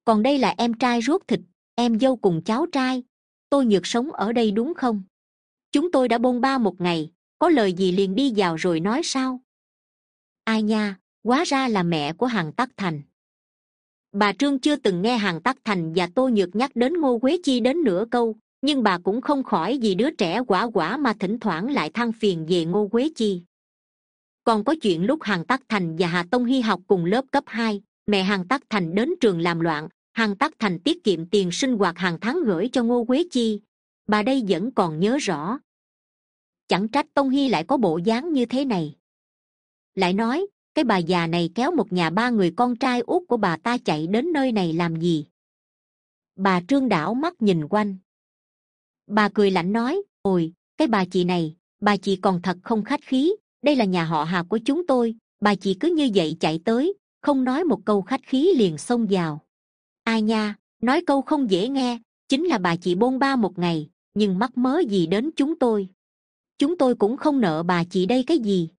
Còn đây là em trai ruốt thịt, em dâu cùng cháu trai. Tôi nhược sống ở đây đúng không? Chúng tôi đã bôn ba một ngày, có lời gì liền đi vào rồi nói sao? Ai nha quá ra là mẹ của hàng tắc thành. Bà trương chưa từng nghe hàng tắc thành và tô nhược nhắc đến ngô quế chi đến nửa câu nhưng bà cũng không khỏi vì đứa trẻ quả quả mà thỉnh thoảng lại than phiền về ngô quế chi. Còn có chuyện lúc hàng tắc thành và hà tông hy học cùng lớp cấp hai, mẹ hàng tắc thành đến trường làm loạn, hàng tắc thành tiết kiệm tiền sinh hoạt hàng tháng gửi cho ngô quế chi. Bà đây vẫn còn nhớ rõ. Chẳng trách tông hy lại có bộ dáng như thế này. Lại nói, cái bà già này kéo một nhà ba người con trai út của bà ta chạy đến nơi này làm gì? Bà trương đảo mắt nhìn quanh bà cười lạnh nói, ôi, cái bà chị này, bà chị còn thật không khách khí. Đây là nhà họ hà của chúng tôi. Bà chị cứ như vậy chạy tới, không nói một câu khách khí liền xông vào. Ai nha, nói câu không dễ nghe, chính là bà chị bôn ba một ngày, nhưng mắc mớ gì đến chúng tôi? Chúng tôi cũng không nợ bà chị đây cái gì.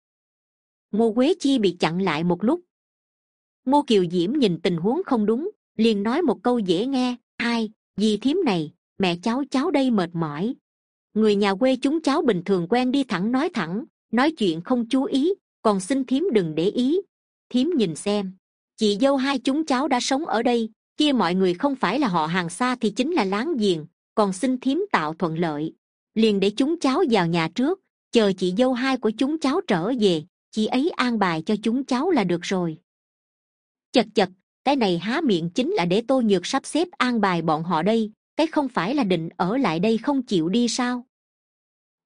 Ngô quế chi bị chặn lại một lúc. Ngô kiều diễm nhìn tình huống không đúng, liền nói một câu dễ nghe, ai gì thím này mẹ cháu cháu đây mệt mỏi. Người nhà quê chúng cháu bình thường quen đi thẳng nói thẳng, nói chuyện không chú ý, còn xin thím đừng để ý. Thím nhìn xem, chị dâu hai chúng cháu đã sống ở đây, kia mọi người không phải là họ hàng xa thì chính là láng giềng, còn xin thím tạo thuận lợi. Liền để chúng cháu vào nhà trước, chờ chị dâu hai của chúng cháu trở về, chị ấy an bài cho chúng cháu là được rồi. Chật chật, cái này há miệng chính là để tô nhược sắp xếp an bài bọn họ đây cái không phải là định ở lại đây không chịu đi sao?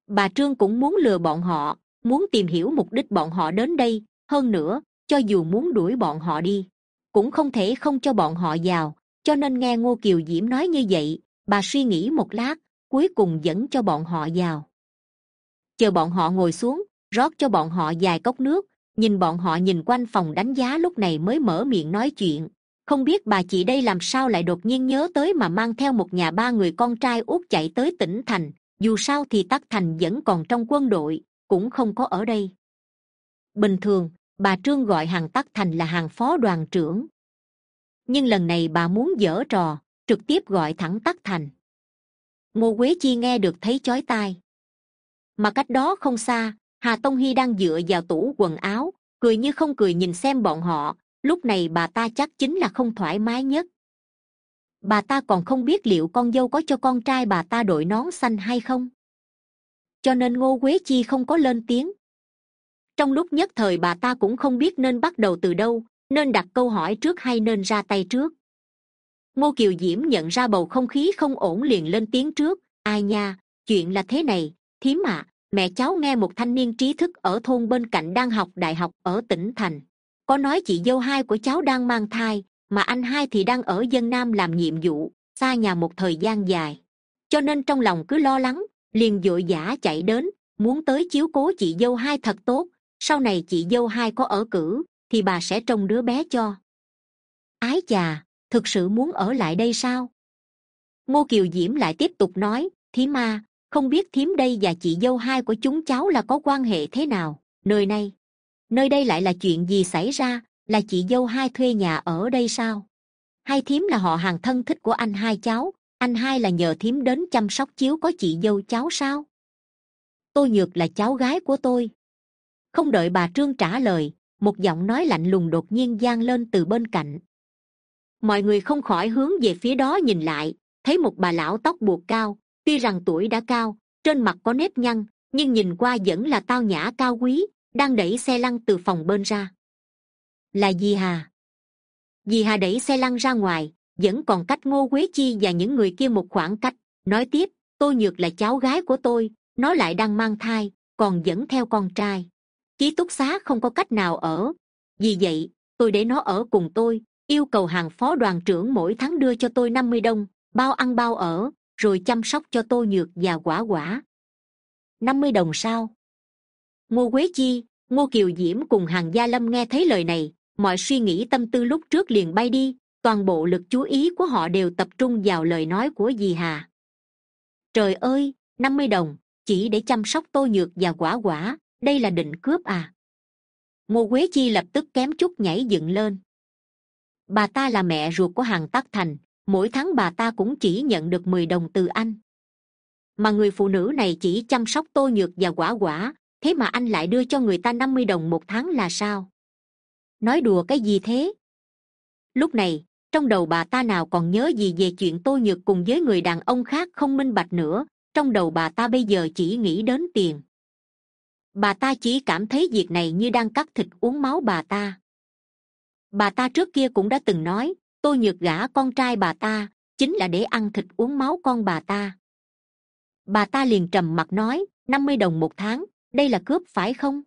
Bà trương cũng muốn lừa bọn họ, muốn tìm hiểu mục đích bọn họ đến đây. Hơn nữa, cho dù muốn đuổi bọn họ đi, cũng không thể không cho bọn họ vào. Cho nên nghe ngô kiều diễm nói như vậy, bà suy nghĩ một lát, cuối cùng dẫn cho bọn họ vào. Chờ bọn họ ngồi xuống, rót cho bọn họ vài cốc nước. Nhìn bọn họ nhìn quanh phòng đánh giá lúc này mới mở miệng nói chuyện không biết bà chị đây làm sao lại đột nhiên nhớ tới mà mang theo một nhà ba người con trai út chạy tới tỉnh thành. Dù sao thì tắc thành vẫn còn trong quân đội, cũng không có ở đây. Bình thường, bà trương gọi hàng tắc thành là hàng phó đoàn trưởng. Nhưng lần này bà muốn dở trò, trực tiếp gọi thẳng tắc thành. Ngô quế chi nghe được thấy chói tai. Mà cách đó không xa, hà tông hy đang dựa vào tủ quần áo, cười như không cười nhìn xem bọn họ lúc này bà ta chắc chính là không thoải mái nhất. Bà ta còn không biết liệu con dâu có cho con trai bà ta đội nón xanh hay không. Cho nên ngô quế chi không có lên tiếng. Trong lúc nhất thời bà ta cũng không biết nên bắt đầu từ đâu, nên đặt câu hỏi trước hay nên ra tay trước. Ngô kiều diễm nhận ra bầu không khí không ổn liền lên tiếng trước, ai nha, chuyện là thế này, thím ạ, mẹ cháu nghe một thanh niên trí thức ở thôn bên cạnh đang học đại học ở tỉnh thành có nói chị dâu hai của cháu đang mang thai, mà anh hai thì đang ở dân nam làm nhiệm vụ, xa nhà một thời gian dài. Cho nên trong lòng cứ lo lắng, liền d ộ i vã chạy đến, muốn tới chiếu cố chị dâu hai thật tốt. Sau này chị dâu hai có ở cử, thì bà sẽ trông đứa bé cho. Ái chà, thực sự muốn ở lại đây sao? Ngô kiều diễm lại tiếp tục nói, thí ma, không biết thím đây và chị dâu hai của chúng cháu là có quan hệ thế nào? Nơi này nơi đây lại là chuyện gì xảy ra? Là chị dâu hai thuê nhà ở đây sao? Hai thím là họ hàng thân thích của anh hai cháu. Anh hai là nhờ thím đến chăm sóc chiếu có chị dâu cháu sao? Tôi nhược là cháu gái của tôi. Không đợi bà trương trả lời, một giọng nói lạnh lùng đột nhiên g lên từ bên cạnh. Mọi người không khỏi hướng về phía đó nhìn lại, thấy một bà lão tóc buộc cao, tuy rằng tuổi đã cao, trên mặt có nếp nhăn, nhưng nhìn qua vẫn là tao nhã cao quý đang đẩy xe lăn từ phòng bên ra. Là dì hà. Dì hà đẩy xe lăn ra ngoài, vẫn còn cách ngô quế chi và những người kia một khoảng cách, nói tiếp tôi nhược là cháu gái của tôi, nó lại đang mang thai, còn vẫn theo con trai. Ký túc xá không có cách nào ở. Vì vậy, tôi để nó ở cùng tôi, yêu cầu hàng phó đoàn trưởng mỗi tháng đưa cho tôi năm mươi đồng, bao ăn bao ở, rồi chăm sóc cho tôi nhược và quả quả. Năm mươi đồng sao? Ngô quế chi, ngô kiều diễm cùng hàng gia lâm nghe thấy lời này, mọi suy nghĩ tâm tư lúc trước liền bay đi, toàn bộ lực chú ý của họ đều tập trung vào lời nói của dì hà. Trời ơi, năm mươi đồng, chỉ để chăm sóc tô nhược và quả quả, đây là định cướp à? Ngô quế chi lập tức kém chút nhảy dựng lên. Bà ta là mẹ ruột của hàng tắc thành, mỗi tháng bà ta cũng chỉ nhận được mười đồng từ anh. Mà người phụ nữ này chỉ chăm sóc tô nhược và quả quả thế mà anh lại đưa cho người ta năm mươi đồng một tháng là sao? Nói đùa cái gì thế? Lúc này, trong đầu bà ta nào còn nhớ gì về chuyện tô nhược cùng với người đàn ông khác không minh bạch nữa, trong đầu bà ta bây giờ chỉ nghĩ đến tiền. Bà ta chỉ cảm thấy việc này như đang cắt thịt uống máu bà ta. Bà ta trước kia cũng đã từng nói tôi nhược gả con trai bà ta, chính là để ăn thịt uống máu con bà ta. Bà ta liền trầm mặt nói, năm mươi đồng một tháng đây là cướp phải không?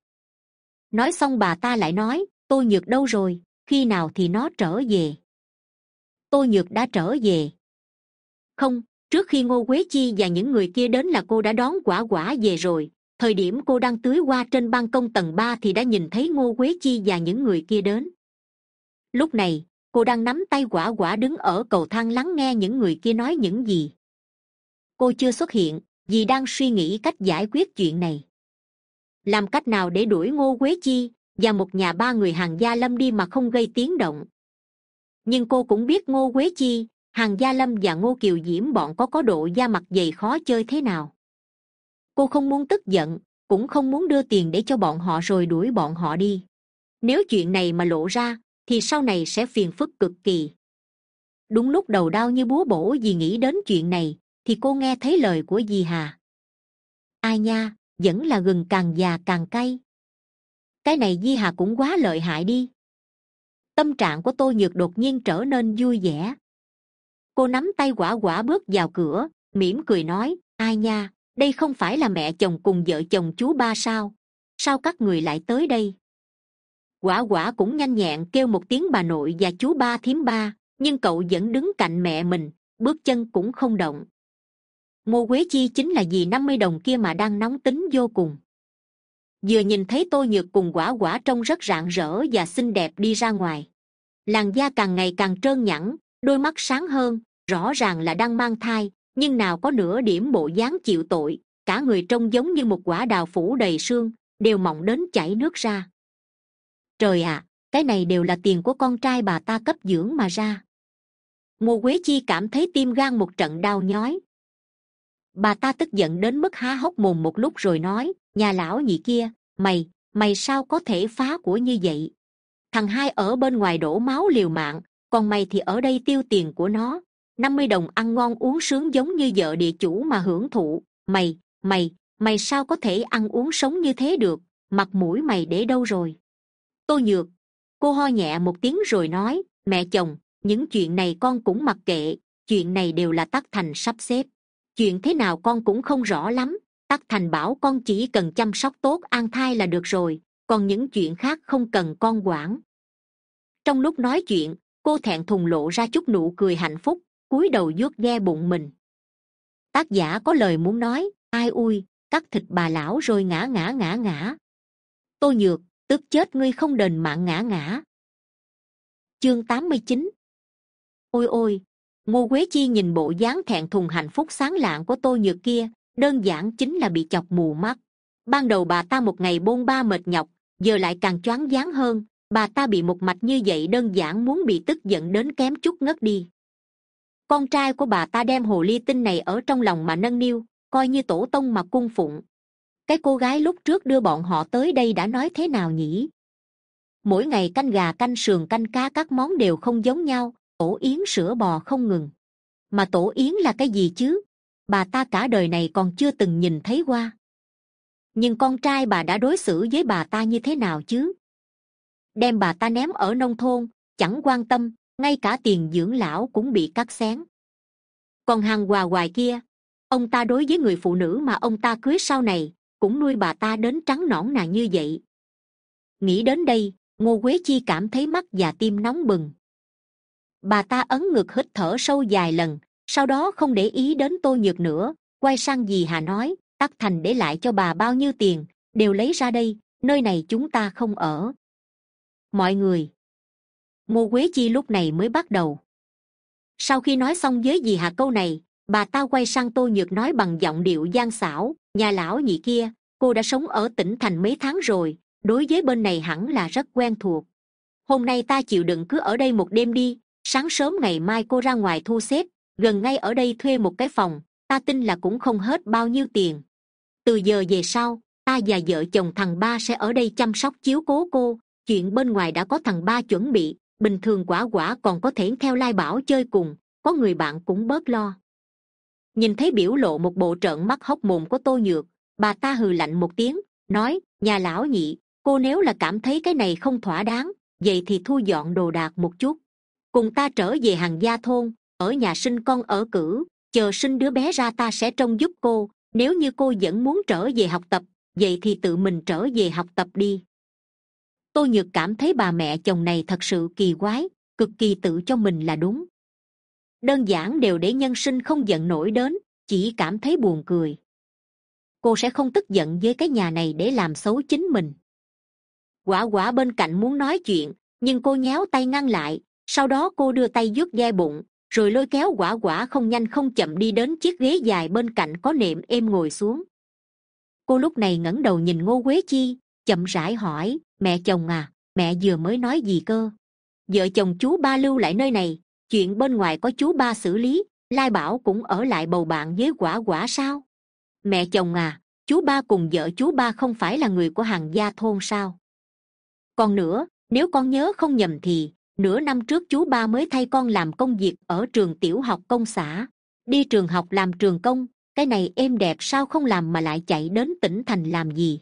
Nói xong bà ta lại nói, tôi nhược đâu rồi? Khi nào thì nó trở về? Tôi nhược đã trở về. Không, trước khi ngô quế chi và những người kia đến là cô đã đón quả quả về rồi. Thời điểm cô đang tưới hoa trên ban công tầng ba thì đã nhìn thấy ngô quế chi và những người kia đến. Lúc này, cô đang nắm tay quả quả đứng ở cầu thang lắng nghe những người kia nói những gì. Cô chưa xuất hiện, vì đang suy nghĩ cách giải quyết chuyện này làm cách nào để đuổi ngô quế chi và một nhà ba người hàng gia lâm đi mà không gây tiếng động? Nhưng cô cũng biết ngô quế chi, hàng gia lâm và ngô kiều diễm bọn có có độ da mặt dày khó chơi thế nào? Cô không muốn tức giận, cũng không muốn đưa tiền để cho bọn họ rồi đuổi bọn họ đi. Nếu chuyện này mà lộ ra, thì sau này sẽ phiền phức cực kỳ. Đúng lúc đầu đau như búa bổ vì nghĩ đến chuyện này, thì cô nghe thấy lời của dì hà. Ai nha vẫn là gừng càng già càng cay. Cái này di hà cũng quá lợi hại đi. Tâm trạng của tôi nhược đột nhiên trở nên vui vẻ. Cô nắm tay quả quả bước vào cửa, mỉm cười nói, ai nha, đây không phải là mẹ chồng cùng vợ chồng chú ba sao? Sao các người lại tới đây? Quả quả cũng nhanh nhẹn kêu một tiếng bà nội và chú ba thím ba, nhưng cậu vẫn đứng cạnh mẹ mình, bước chân cũng không động ngô quế chi chính là vì năm mươi đồng kia mà đang nóng tính vô cùng. Vừa nhìn thấy tôi nhược cùng quả quả trông rất rạng rỡ và xinh đẹp đi ra ngoài. Làn da càng ngày càng trơn nhẵn, đôi mắt sáng hơn, rõ ràng là đang mang thai, nhưng nào có nửa điểm bộ dáng chịu tội, cả người trông giống như một quả đào phủ đầy xương đều mọng đến chảy nước ra. Trời ạ, cái này đều là tiền của con trai bà ta cấp dưỡng mà ra. Ngô quế chi cảm thấy tim gan một trận đau nhói bà ta tức giận đến mức há hốc mồm một lúc rồi nói, nhà lão nhị kia, mày mày sao có thể phá của như vậy? Thằng hai ở bên ngoài đổ máu liều mạng, còn mày thì ở đây tiêu tiền của nó. Năm mươi đồng ăn ngon uống sướng giống như vợ địa chủ mà hưởng thụ. Mày mày mày sao có thể ăn uống sống như thế được? Mặt mũi mày để đâu rồi? Tôi nhược, cô ho nhẹ một tiếng rồi nói, mẹ chồng, những chuyện này con cũng mặc kệ. Chuyện này đều là tắc thành sắp xếp chuyện thế nào con cũng không rõ lắm. Tắc thành bảo con chỉ cần chăm sóc tốt an thai là được rồi, còn những chuyện khác không cần con quản. Trong lúc nói chuyện, cô thẹn thùng lộ ra chút nụ cười hạnh phúc, cúi đầu vuốt ghe bụng mình. Tác giả có lời muốn nói, ai ui, cắt thịt bà lão rồi ngã ngã ngã ngã. Tôi nhược tức chết ngươi không đền mạng ngã ngã. Chương tám mươi chín. Ôi ôi ngô quế chi nhìn bộ dáng thẹn thùng hạnh phúc sáng lạng của tôi nhược kia, đơn giản chính là bị chọc mù mắt. Ban đầu bà ta một ngày bôn ba mệt nhọc, giờ lại càng choáng váng hơn, bà ta bị một mạch như vậy đơn giản muốn bị tức giận đến kém chút ngất đi. Con trai của bà ta đem hồ ly tinh này ở trong lòng mà nâng niu, coi như tổ tông mà cung phụng. Cái cô gái lúc trước đưa bọn họ tới đây đã nói thế nào nhỉ? Mỗi ngày canh gà canh sườn canh cá các món đều không giống nhau tổ yến sữa bò không ngừng. Mà tổ yến là cái gì chứ? Bà ta cả đời này còn chưa từng nhìn thấy qua. Nhưng con trai bà đã đối xử với bà ta như thế nào chứ? Đem bà ta ném ở nông thôn, chẳng quan tâm, ngay cả tiền dưỡng lão cũng bị cắt xén. Còn hàng hòa hoài kia, ông ta đối với người phụ nữ mà ông ta cưới sau này, cũng nuôi bà ta đến trắng nõn nà như vậy. Nghĩ đến đây, ngô quế chi cảm thấy mắt và tim nóng bừng bà ta ấn ngực hít thở sâu dài lần, sau đó không để ý đến tô nhược nữa, quay sang dì hà nói, tắc thành để lại cho bà bao nhiêu tiền, đều lấy ra đây, nơi này chúng ta không ở. Mọi người, ngô quế chi lúc này mới bắt đầu. Sau khi nói xong với dì hà câu này, bà ta quay sang tô nhược nói bằng giọng điệu gian xảo, nhà lão nhị kia, cô đã sống ở tỉnh thành mấy tháng rồi, đối với bên này hẳn là rất quen thuộc. Hôm nay ta chịu đựng cứ ở đây một đêm đi sáng sớm ngày mai cô ra ngoài thu xếp, gần ngay ở đây thuê một cái phòng, ta tin là cũng không hết bao nhiêu tiền. Từ giờ về sau, ta và vợ chồng thằng ba sẽ ở đây chăm sóc chiếu cố cô, chuyện bên ngoài đã có thằng ba chuẩn bị, bình thường quả quả còn có thể theo lai bảo chơi cùng, có người bạn cũng bớt lo. Nhìn thấy biểu lộ một bộ trợn mắt hốc mồm của tô nhược, bà ta hừ lạnh một tiếng, nói, nhà lão nhị, cô nếu là cảm thấy cái này không thỏa đáng, vậy thì thu dọn đồ đạc một chút cùng ta trở về hàng gia thôn, ở nhà sinh con ở cử, chờ sinh đứa bé ra ta sẽ trông giúp cô, nếu như cô vẫn muốn trở về học tập, vậy thì tự mình trở về học tập đi. Tôi nhược cảm thấy bà mẹ chồng này thật sự kỳ quái, cực kỳ tự cho mình là đúng. Đơn giản đều để nhân sinh không giận nổi đến, chỉ cảm thấy buồn cười. Cô sẽ không tức giận với cái nhà này để làm xấu chính mình. Quả quả bên cạnh muốn nói chuyện, nhưng cô nhéo tay ngăn lại sau đó cô đưa tay vuốt gai bụng, rồi lôi kéo quả quả không nhanh không chậm đi đến chiếc ghế dài bên cạnh có nệm êm ngồi xuống. Cô lúc này ngẩng đầu nhìn ngô quế chi, chậm rãi hỏi, mẹ chồng à mẹ vừa mới nói gì cơ? Vợ chồng chú ba lưu lại nơi này, chuyện bên ngoài có chú ba xử lý, lai bảo cũng ở lại bầu bạn với quả quả sao? Mẹ chồng à chú ba cùng vợ chú ba không phải là người của hàng gia thôn sao? Còn nữa, nếu con nhớ không nhầm thì nửa năm trước chú ba mới thay con làm công việc ở trường tiểu học công xã. Đi trường học làm trường công, cái này êm đẹp sao không làm mà lại chạy đến tỉnh thành làm gì?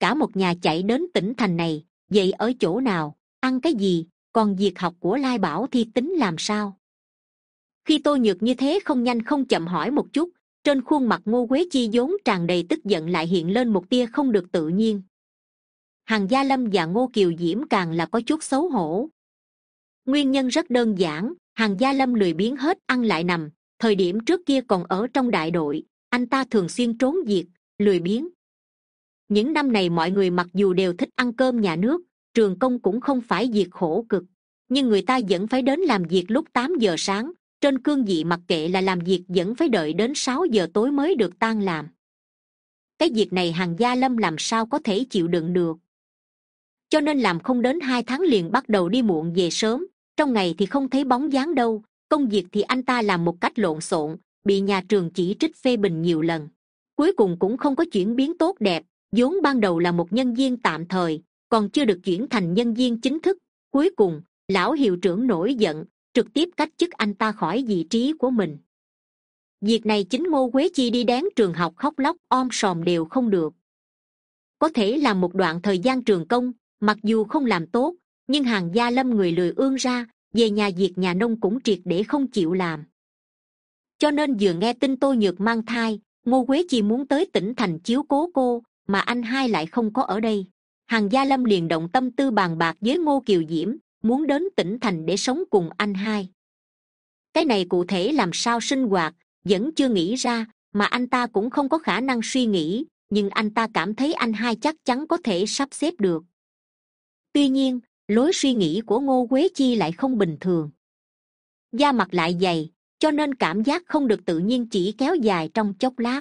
Cả một nhà chạy đến tỉnh thành này, vậy ở chỗ nào, ăn cái gì, còn việc học của lai bảo thì tính làm sao? Khi tôi nhược như thế không nhanh không chậm hỏi một chút, trên khuôn mặt ngô quế chi vốn tràn đầy tức giận lại hiện lên một tia không được tự nhiên. Hàng gia lâm và ngô kiều diễm càng là có chút xấu hổ nguyên nhân rất đơn giản, hàng gia lâm lười biếng hết, ăn lại nằm. Thời điểm trước kia còn ở trong đại đội, anh ta thường xuyên trốn việc, lười biếng. Những năm này mọi người mặc dù đều thích ăn cơm nhà nước, trường công cũng không phải việc khổ cực. Nhưng người ta vẫn phải đến làm việc lúc tám giờ sáng, trên cương vị mặc kệ là làm việc vẫn phải đợi đến sáu giờ tối mới được tan làm. Cái việc này hàng gia lâm làm sao có thể chịu đựng được? Cho nên làm không đến hai tháng liền bắt đầu đi muộn về sớm trong ngày thì không thấy bóng dáng đâu, công việc thì anh ta làm một cách lộn xộn, bị nhà trường chỉ trích phê bình nhiều lần. Cuối cùng cũng không có chuyển biến tốt đẹp, vốn ban đầu là một nhân viên tạm thời, còn chưa được chuyển thành nhân viên chính thức. Cuối cùng, lão hiệu trưởng nổi giận, trực tiếp cách chức anh ta khỏi vị trí của mình. Việc này chính ngô quế chi đi đến trường học khóc lóc om sòm đều không được. Có thể là một đoạn thời gian trường công, mặc dù không làm tốt nhưng hàng gia lâm người lười ương ra, về nhà việc nhà nông cũng triệt để không chịu làm. Cho nên vừa nghe tin tôi nhược mang thai, ngô quế chi muốn tới tỉnh thành chiếu cố cô, mà anh hai lại không có ở đây. Hàng gia lâm liền động tâm tư bàn bạc với ngô kiều diễm, muốn đến tỉnh thành để sống cùng anh hai. Cái này cụ thể làm sao sinh hoạt, vẫn chưa nghĩ ra, mà anh ta cũng không có khả năng suy nghĩ, nhưng anh ta cảm thấy anh hai chắc chắn có thể sắp xếp được. Tuy nhiên lối suy nghĩ của ngô quế chi lại không bình thường. Da mặt lại dày, cho nên cảm giác không được tự nhiên chỉ kéo dài trong chốc lát.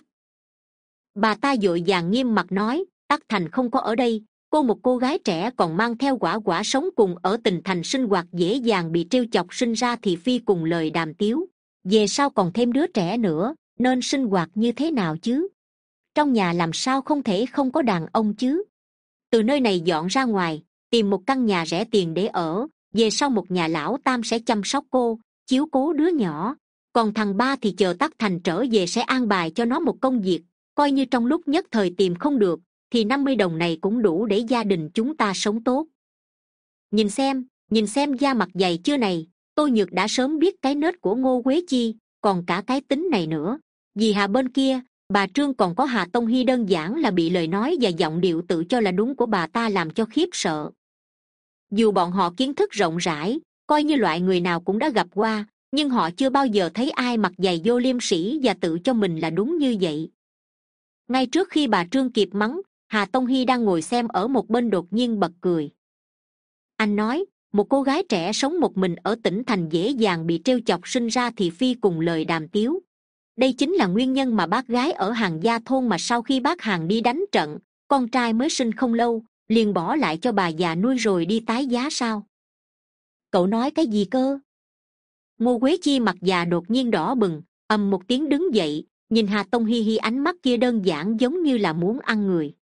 Bà ta d ộ i vàng nghiêm mặt nói, tắc thành không có ở đây, cô một cô gái trẻ còn mang theo quả quả sống cùng ở tình thành sinh hoạt dễ dàng bị trêu chọc sinh ra thì phi cùng lời đàm tiếu. Về sau còn thêm đứa trẻ nữa, nên sinh hoạt như thế nào chứ? Trong nhà làm sao không thể không có đàn ông chứ? Từ nơi này dọn ra ngoài tìm một căn nhà rẻ tiền để ở, về sau một nhà lão tam sẽ chăm sóc cô, chiếu cố đứa nhỏ. Còn thằng ba thì chờ tắc thành trở về sẽ an bài cho nó một công việc, coi như trong lúc nhất thời tìm không được, thì năm mươi đồng này cũng đủ để gia đình chúng ta sống tốt. Nhìn xem nhìn xem da mặt dày chưa này tôi nhược đã sớm biết cái nết của ngô quế chi, còn cả cái tính này nữa. Vì hà bên kia, bà trương còn có hà tông hy đơn giản là bị lời nói và giọng điệu tự cho là đúng của bà ta làm cho khiếp sợ dù bọn họ kiến thức rộng rãi, coi như loại người nào cũng đã gặp qua, nhưng họ chưa bao giờ thấy ai mặc giày vô liêm sĩ và tự cho mình là đúng như vậy. Ngay trước khi bà trương kịp mắng, hà tông hy đang ngồi xem ở một bên đột nhiên bật cười. Anh nói, một cô gái trẻ sống một mình ở tỉnh thành dễ dàng bị trêu chọc sinh ra thì phi cùng lời đàm tiếu. Đây chính là nguyên nhân mà bác gái ở hàng gia thôn mà sau khi bác hàng đi đánh trận, con trai mới sinh không lâu liền bỏ lại cho bà già nuôi rồi đi tái giá sao? Cậu nói cái gì cơ? Ngô quế chi mặt già đột nhiên đỏ bừng, ầm một tiếng đứng dậy, nhìn hà tông hi hi ánh mắt kia đơn giản giống như là muốn ăn người.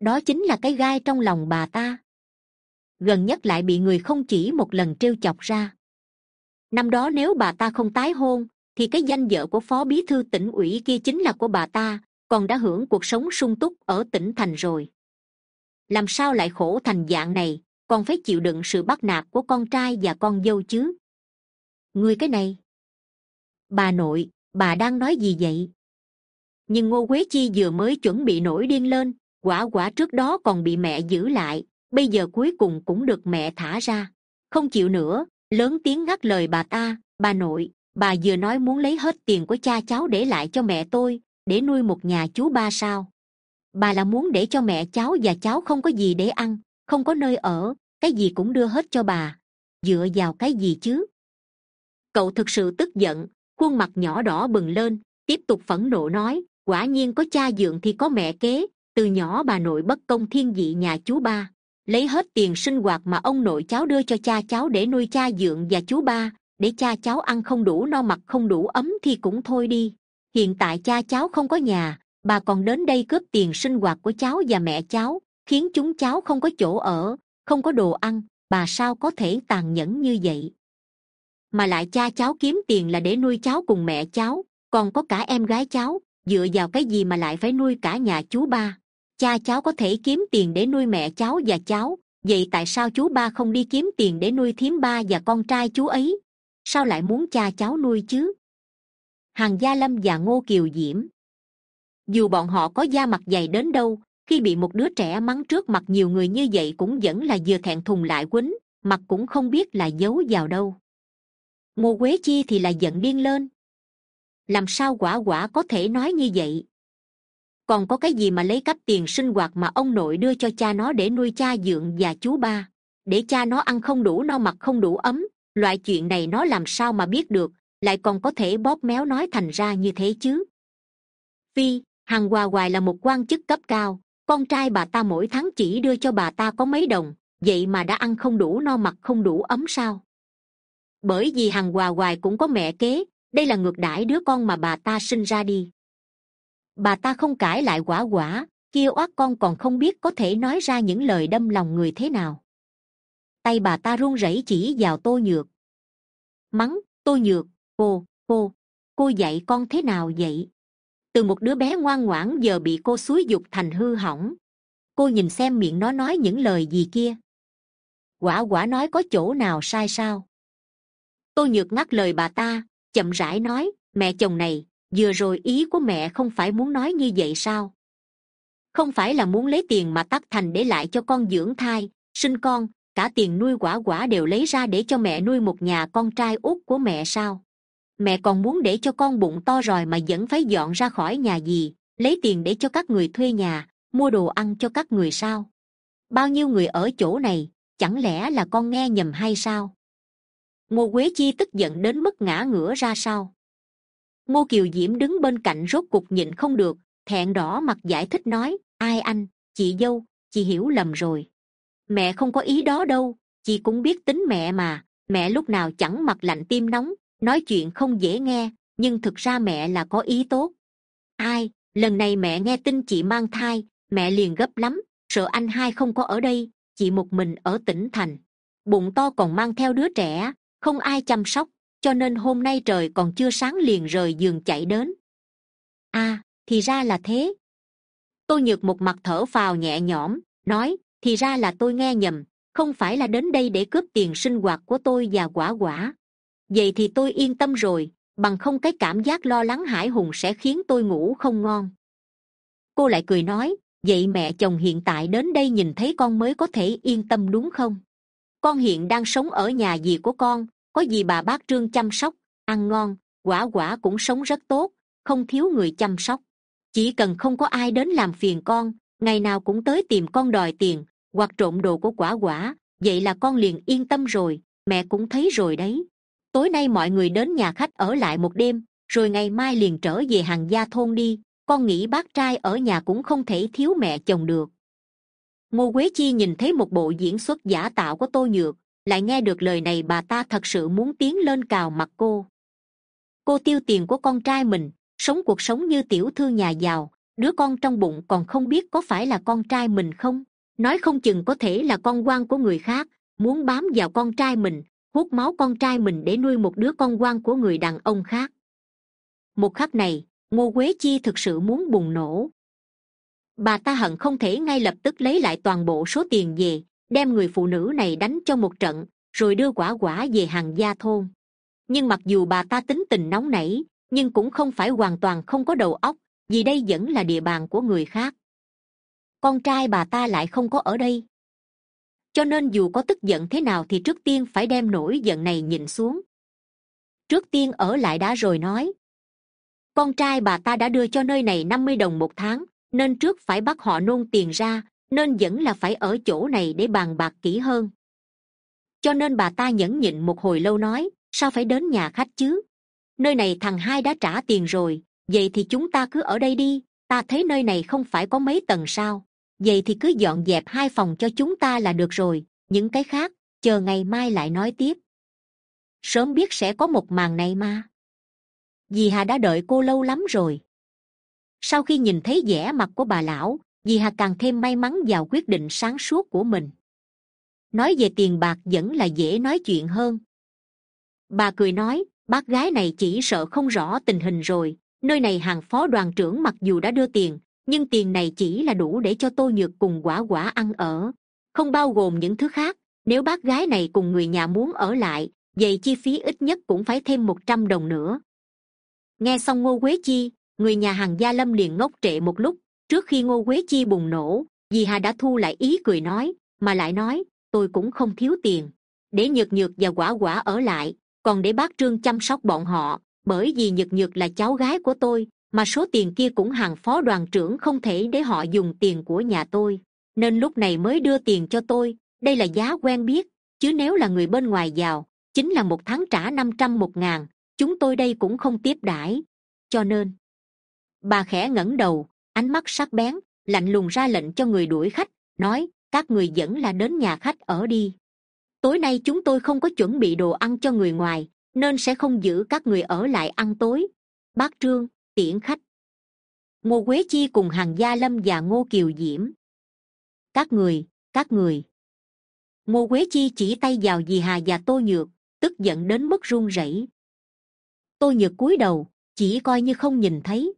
Đó chính là cái gai trong lòng bà ta. Gần nhất lại bị người không chỉ một lần trêu chọc ra. Năm đó nếu bà ta không tái hôn, thì cái danh vợ của phó bí thư tỉnh ủy kia chính là của bà ta, còn đã hưởng cuộc sống sung túc ở tỉnh thành rồi làm sao lại khổ thành dạng này? Còn phải chịu đựng sự bắt nạt của con trai và con dâu chứ? Người cái này. Bà nội, bà đang nói gì vậy? Nhưng ngô quế chi vừa mới chuẩn bị nổi điên lên, quả quả trước đó còn bị mẹ giữ lại, bây giờ cuối cùng cũng được mẹ thả ra. Không chịu nữa, lớn tiếng ngắt lời bà ta, bà nội, bà vừa nói muốn lấy hết tiền của cha cháu để lại cho mẹ tôi, để nuôi một nhà chú ba sao? Bà là muốn để cho mẹ cháu và cháu không có gì để ăn, không có nơi ở, cái gì cũng đưa hết cho bà. Dựa vào cái gì chứ? Cậu thực sự tức giận, khuôn mặt nhỏ đỏ bừng lên, tiếp tục phẫn nộ nói, quả nhiên có cha dượng thì có mẹ kế, từ nhỏ bà nội bất công thiên vị nhà chú ba. Lấy hết tiền sinh hoạt mà ông nội cháu đưa cho cha cháu để nuôi cha dượng và chú ba, để cha cháu ăn không đủ no mặc không đủ ấm thì cũng thôi đi. Hiện tại cha cháu không có nhà bà còn đến đây cướp tiền sinh hoạt của cháu và mẹ cháu, khiến chúng cháu không có chỗ ở, không có đồ ăn, bà sao có thể tàn nhẫn như vậy? Mà lại cha cháu kiếm tiền là để nuôi cháu cùng mẹ cháu, còn có cả em gái cháu, dựa vào cái gì mà lại phải nuôi cả nhà chú ba? Cha cháu có thể kiếm tiền để nuôi mẹ cháu và cháu, vậy tại sao chú ba không đi kiếm tiền để nuôi thím ba và con trai chú ấy? Sao lại muốn cha cháu nuôi chứ? Hàng gia lâm và ngô kiều diễm dù bọn họ có da mặt dày đến đâu, khi bị một đứa trẻ mắng trước mặt nhiều người như vậy cũng vẫn là vừa thẹn thùng lại quýnh, mặt cũng không biết là giấu vào đâu. Ngô quế chi thì là giận điên lên. Làm sao quả quả có thể nói như vậy? Còn có cái gì mà lấy cắp tiền sinh hoạt mà ông nội đưa cho cha nó để nuôi cha dượng và chú ba? Để cha nó ăn không đủ no mặc không đủ ấm, loại chuyện này nó làm sao mà biết được, lại còn có thể bóp méo nói thành ra như thế chứ? Phi hằng hòa hoài là một quan chức cấp cao. Con trai bà ta mỗi tháng chỉ đưa cho bà ta có mấy đồng. Vậy mà đã ăn không đủ no mặc không đủ ấm sao? Bởi vì hằng hòa hoài cũng có mẹ kế, đây là ngược đãi đứa con mà bà ta sinh ra đi. Bà ta không cãi lại quả quả, kia oát con còn không biết có thể nói ra những lời đâm lòng người thế nào. Tay bà ta run rẩy chỉ vào tô nhược. Mắng, tô nhược, cô cô cô dạy con thế nào vậy? Từ một đứa bé ngoan ngoãn giờ bị cô xúi dục thành hư hỏng. Cô nhìn xem miệng nó nói những lời gì kia. Quả quả nói có chỗ nào sai sao? Tôi nhược ngắt lời bà ta, chậm rãi nói, mẹ chồng này, vừa rồi ý của mẹ không phải muốn nói như vậy sao? Không phải là muốn lấy tiền mà tắt thành để lại cho con dưỡng thai, sinh con, cả tiền nuôi quả quả đều lấy ra để cho mẹ nuôi một nhà con trai út của mẹ sao? Mẹ còn muốn để cho con bụng to rồi mà vẫn phải dọn ra khỏi nhà gì. Lấy tiền để cho các người thuê nhà, mua đồ ăn cho các người sao? Bao nhiêu người ở chỗ này, chẳng lẽ là con nghe nhầm hay sao? Ngô quế chi tức giận đến mức ngã ngửa ra sau. Ngô kiều diễm đứng bên cạnh rốt cục nhịn không được, thẹn đỏ mặt giải thích nói, ai anh? Chị dâu, chị hiểu lầm rồi. Mẹ không có ý đó đâu, chị cũng biết tính mẹ mà, mẹ lúc nào chẳng mặt lạnh tim nóng nói chuyện không dễ nghe nhưng thực ra mẹ là có ý tốt. Ai lần này mẹ nghe tin chị mang thai mẹ liền gấp lắm sợ anh hai không có ở đây chị một mình ở tỉnh thành. Bụng to còn mang theo đứa trẻ không ai chăm sóc cho nên hôm nay trời còn chưa sáng liền rời giường chạy đến. A à, thì ra là thế. Tôi nhược một mặt thở phào nhẹ nhõm nói thì ra là tôi nghe nhầm không phải là đến đây để cướp tiền sinh hoạt của tôi và quả quả vậy thì tôi yên tâm rồi, bằng không cái cảm giác lo lắng hải hùng sẽ khiến tôi ngủ không ngon. Cô lại cười nói, vậy mẹ chồng hiện tại đến đây nhìn thấy con mới có thể yên tâm đúng không? Con hiện đang sống ở nhà dì của con, có gì bà bác trương chăm sóc, ăn ngon, quả quả cũng sống rất tốt, không thiếu người chăm sóc. Chỉ cần không có ai đến làm phiền con, ngày nào cũng tới tìm con đòi tiền, hoặc trộm đồ của quả quả, vậy là con liền yên tâm rồi, mẹ cũng thấy rồi đấy tối nay mọi người đến nhà khách ở lại một đêm, rồi ngày mai liền trở về hàng gia thôn đi, con nghĩ bác trai ở nhà cũng không thể thiếu mẹ chồng được. Ngô quế chi nhìn thấy một bộ diễn xuất giả tạo của tô nhược, lại nghe được lời này bà ta thật sự muốn tiến lên cào mặt cô. Cô tiêu tiền của con trai mình, sống cuộc sống như tiểu thư nhà giàu, đứa con trong bụng còn không biết có phải là con trai mình không? Nói không chừng có thể là con quan của người khác, muốn bám vào con trai mình hút máu con trai mình để nuôi một đứa con quan của người đàn ông khác. Một khắc này, ngô quế chi thực sự muốn bùng nổ. Bà ta hận không thể ngay lập tức lấy lại toàn bộ số tiền về, đem người phụ nữ này đánh cho một trận, rồi đưa quả quả về hàng gia thôn. Nhưng mặc dù bà ta tính tình nóng nảy, nhưng cũng không phải hoàn toàn không có đầu óc, vì đây vẫn là địa bàn của người khác. Con trai bà ta lại không có ở đây cho nên dù có tức giận thế nào thì trước tiên phải đem nổi giận này nhìn xuống. Trước tiên ở lại đã rồi nói. Con trai bà ta đã đưa cho nơi này năm mươi đồng một tháng, nên trước phải bắt họ nôn tiền ra, nên vẫn là phải ở chỗ này để bàn bạc kỹ hơn. Cho nên bà ta nhẫn nhịn một hồi lâu nói, sao phải đến nhà khách chứ? Nơi này thằng hai đã trả tiền rồi, vậy thì chúng ta cứ ở đây đi, ta thấy nơi này không phải có mấy tầng sao? Vậy thì cứ dọn dẹp hai phòng cho chúng ta là được rồi, những cái khác, chờ ngày mai lại nói tiếp. Sớm biết sẽ có một màn này mà. Dì hà đã đợi cô lâu lắm rồi. Sau khi nhìn thấy vẻ mặt của bà lão, dì hà càng thêm may mắn vào quyết định sáng suốt của mình. Nói về tiền bạc vẫn là dễ nói chuyện hơn. Bà cười nói, bác gái này chỉ sợ không rõ tình hình rồi, nơi này hàng phó đoàn trưởng mặc dù đã đưa tiền nhưng tiền này chỉ là đủ để cho tôi nhược cùng quả quả ăn ở. Không bao gồm những thứ khác, nếu bác gái này cùng người nhà muốn ở lại, vậy chi phí ít nhất cũng phải thêm một trăm đồng nữa. Nghe xong ngô quế chi, người nhà hàng gia lâm liền ngốc trệ một lúc, trước khi ngô quế chi bùng nổ, dì hà đã thu lại ý cười nói, mà lại nói, tôi cũng không thiếu tiền. Để nhược nhược và quả quả ở lại, còn để bác trương chăm sóc bọn họ, bởi vì nhược nhược là cháu gái của tôi mà số tiền kia cũng hàng phó đoàn trưởng không thể để họ dùng tiền của nhà tôi. Nên lúc này mới đưa tiền cho tôi. Đây là giá quen biết, chứ nếu là người bên ngoài giàu, chính là một tháng trả năm trăm một ngàn, chúng tôi đây cũng không tiếp đãi. Cho nên, bà khẽ ngẩng đầu, ánh mắt sắc bén, lạnh lùng ra lệnh cho người đuổi khách, nói, các người vẫn là đến nhà khách ở đi. Tối nay chúng tôi không có chuẩn bị đồ ăn cho người ngoài, nên sẽ không giữ các người ở lại ăn tối. Bác trương tiễn khách. Ngô quế chi cùng hàng gia lâm và ngô kiều diễm. Các người các người. Ngô quế chi chỉ tay vào dì hà và tô nhược, tức giận đến mức run rẩy. Tô nhược cúi đầu, chỉ coi như không nhìn thấy.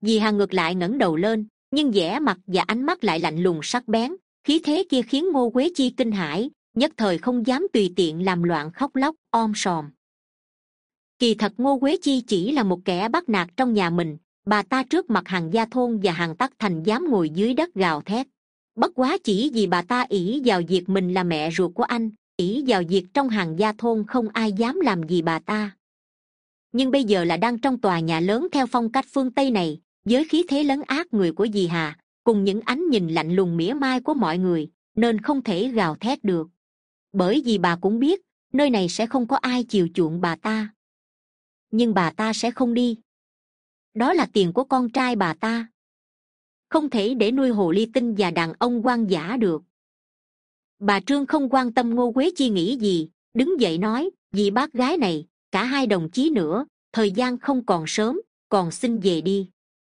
Dì hà ngược lại ngẩng đầu lên, nhưng vẻ mặt và ánh mắt lại lạnh lùng sắc bén. Khí thế kia khiến ngô quế chi kinh hãi, nhất thời không dám tùy tiện làm loạn khóc lóc, om sòm kỳ thật ngô quế chi chỉ là một kẻ bắt nạt trong nhà mình, bà ta trước mặt hàng gia thôn và hàng tắc thành dám ngồi dưới đất gào thét. Bất quá chỉ vì bà ta ỷ vào việc mình là mẹ ruột của anh, ỷ vào việc trong hàng gia thôn không ai dám làm gì bà ta. Nhưng bây giờ là đang trong tòa nhà lớn theo phong cách phương tây này, với khí thế lấn át người của dì hà, cùng những ánh nhìn lạnh lùng mỉa mai của mọi người, nên không thể gào thét được. Bởi vì bà cũng biết, nơi này sẽ không có ai chiều chuộng bà ta nhưng bà ta sẽ không đi. Đó là tiền của con trai bà ta. Không thể để nuôi hồ ly tinh và đàn ông quan giả được. Bà trương không quan tâm ngô quế chi nghĩ gì, đứng dậy nói vì bác gái này, cả hai đồng chí nữa, thời gian không còn sớm, còn xin về đi.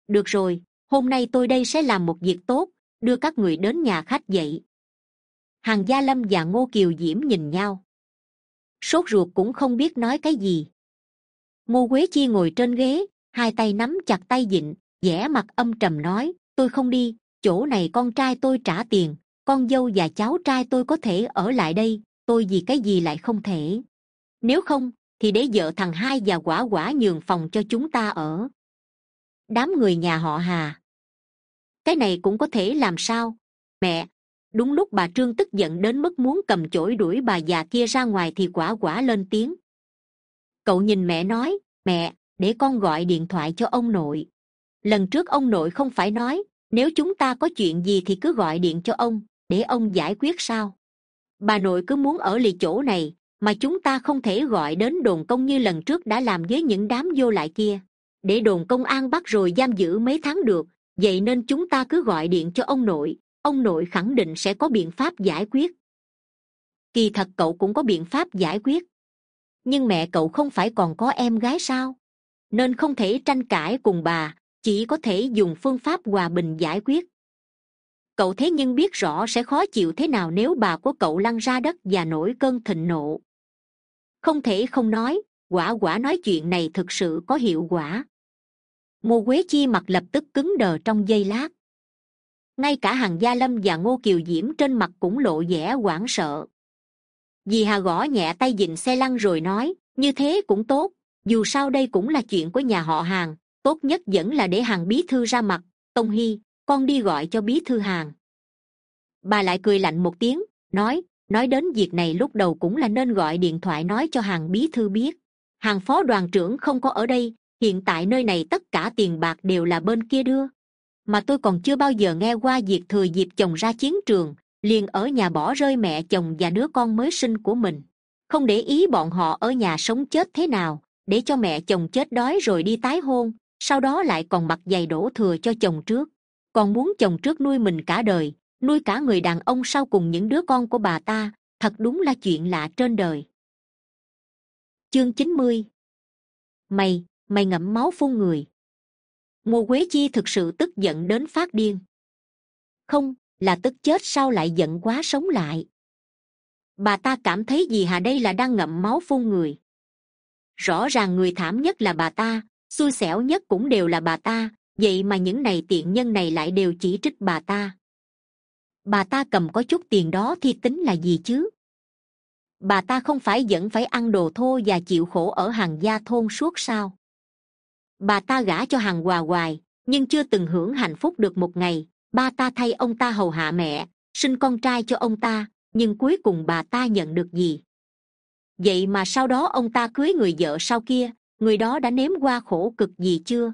Được rồi, hôm nay tôi đây sẽ làm một việc tốt, đưa các người đến nhà khách dậy. Hàng gia lâm và ngô kiều diễm nhìn nhau. Sốt ruột cũng không biết nói cái gì ngô quế chi ngồi trên ghế, hai tay nắm chặt tay dịnh, vẻ mặt âm trầm nói, tôi không đi, chỗ này con trai tôi trả tiền, con dâu và cháu trai tôi có thể ở lại đây, tôi vì cái gì lại không thể? Nếu không, thì để vợ thằng hai và quả quả nhường phòng cho chúng ta ở. Đám người nhà họ hà. Cái này cũng có thể làm sao? Mẹ, đúng lúc bà trương tức giận đến mức muốn cầm chổi đuổi bà già kia ra ngoài thì quả quả lên tiếng cậu nhìn mẹ nói, mẹ, để con gọi điện thoại cho ông nội. Lần trước ông nội không phải nói, nếu chúng ta có chuyện gì thì cứ gọi điện cho ông, để ông giải quyết sao. Bà nội cứ muốn ở lì chỗ này, mà chúng ta không thể gọi đến đồn công như lần trước đã làm với những đám vô lại kia. Để đồn công an bắt rồi giam giữ mấy tháng được, vậy nên chúng ta cứ gọi điện cho ông nội ông nội khẳng định sẽ có biện pháp giải quyết. Kỳ thật cậu cũng có biện pháp giải quyết nhưng mẹ cậu không phải còn có em gái sao? Nên không thể tranh cãi cùng bà, chỉ có thể dùng phương pháp hòa bình giải quyết. Cậu thế nhưng biết rõ sẽ khó chịu thế nào nếu bà của cậu lăn ra đất và nổi cơn thịnh nộ. Không thể không nói, quả quả nói chuyện này thực sự có hiệu quả. Ngô quế chi mặt lập tức cứng đờ trong giây lát. Ngay cả hàng gia lâm và ngô kiều diễm trên mặt cũng lộ vẻ hoảng sợ dì hà gõ nhẹ tay dịnh xe lăn rồi nói, như thế cũng tốt, dù sao đây cũng là chuyện của nhà họ hàng tốt nhất vẫn là để hàng bí thư ra mặt. Tông hy, con đi gọi cho bí thư hàng bà lại cười lạnh một tiếng, nói nói đến việc này lúc đầu cũng là nên gọi điện thoại nói cho hàng bí thư biết. Hàng phó đoàn trưởng không có ở đây, hiện tại nơi này tất cả tiền bạc đều là bên kia đưa. Mà tôi còn chưa bao giờ nghe qua việc thừa dịp chồng ra chiến trường liền ở nhà bỏ rơi mẹ chồng và đứa con mới sinh của mình. Không để ý bọn họ ở nhà sống chết thế nào, để cho mẹ chồng chết đói rồi đi tái hôn, sau đó lại còn mặc giày đổ thừa cho chồng trước. Còn muốn chồng trước nuôi mình cả đời, nuôi cả người đàn ông sau cùng những đứa con của bà ta, thật đúng là chuyện lạ trên đời. Chương chín mươi. Mày mày ngậm máu phun người. Ngô quế chi thực sự tức giận đến phát điên. Không là tức chết sao lại giận quá sống lại. Bà ta cảm thấy gì hà đây là đang ngậm máu phun người. Rõ ràng người thảm nhất là bà ta, xui xẻo nhất cũng đều là bà ta, vậy mà những này tiện nhân này lại đều chỉ trích bà ta. Bà ta cầm có chút tiền đó thì tính là gì chứ? Bà ta không phải vẫn phải ăn đồ thô và chịu khổ ở hàng gia thôn suốt sao? Bà ta gả cho hàng hòa hoài, nhưng chưa từng hưởng hạnh phúc được một ngày ba ta thay ông ta hầu hạ mẹ, sinh con trai cho ông ta, nhưng cuối cùng bà ta nhận được gì? Vậy mà sau đó ông ta cưới người vợ sau kia, người đó đã nếm qua khổ cực gì chưa?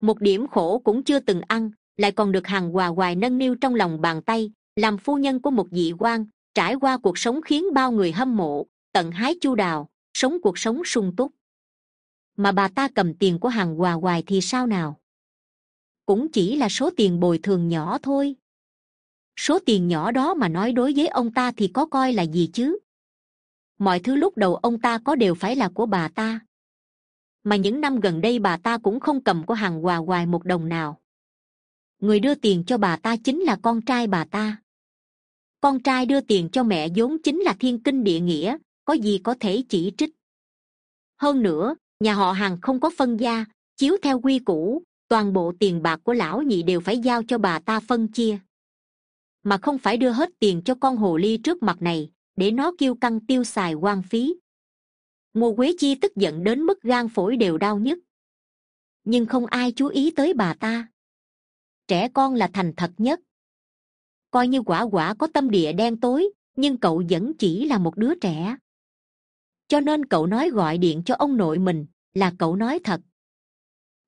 Một điểm khổ cũng chưa từng ăn, lại còn được hàng hòa hoài nâng niu trong lòng bàn tay, làm phu nhân của một vị quan, trải qua cuộc sống khiến bao người hâm mộ, tận hái chu đào, sống cuộc sống sung túc. Mà bà ta cầm tiền của hàng hòa hoài thì sao nào? Cũng chỉ là số tiền bồi thường nhỏ thôi. Số tiền nhỏ đó mà nói đối với ông ta thì có coi là gì chứ? Mọi thứ lúc đầu ông ta có đều phải là của bà ta. Mà những năm gần đây bà ta cũng không cầm của hàng quà hoài một đồng nào. Người đưa tiền cho bà ta chính là con trai bà ta. Con trai đưa tiền cho mẹ vốn chính là thiên kinh địa nghĩa, có gì có thể chỉ trích? Hơn nữa, nhà họ hàng không có phân gia, chiếu theo quy củ toàn bộ tiền bạc của lão nhị đều phải giao cho bà ta phân chia. Mà không phải đưa hết tiền cho con hồ ly trước mặt này, để nó kiêu căng tiêu xài quan phí. Ngô quế chi tức giận đến mức gan phổi đều đau nhức. Nhưng không ai chú ý tới bà ta. Trẻ con là thành thật nhất. Coi như quả quả có tâm địa đen tối, nhưng cậu vẫn chỉ là một đứa trẻ. Cho nên cậu nói gọi điện cho ông nội mình, là cậu nói thật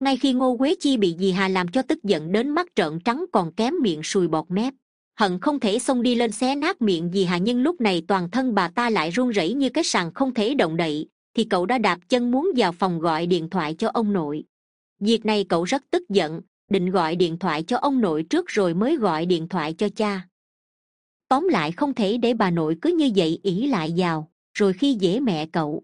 ngay khi ngô quế chi bị dì hà làm cho tức giận đến mắt trợn trắng còn kém miệng sùi bọt mép. Hận không thể xông đi lên xé nát miệng dì hà nhưng lúc này toàn thân bà ta lại run rẩy như cái sàn không thể động đậy, thì cậu đã đạp chân muốn vào phòng gọi điện thoại cho ông nội. Việc này cậu rất tức giận, định gọi điện thoại cho ông nội trước rồi mới gọi điện thoại cho cha. Tóm lại không thể để bà nội cứ như vậy ỷ lại vào, rồi khi dễ mẹ cậu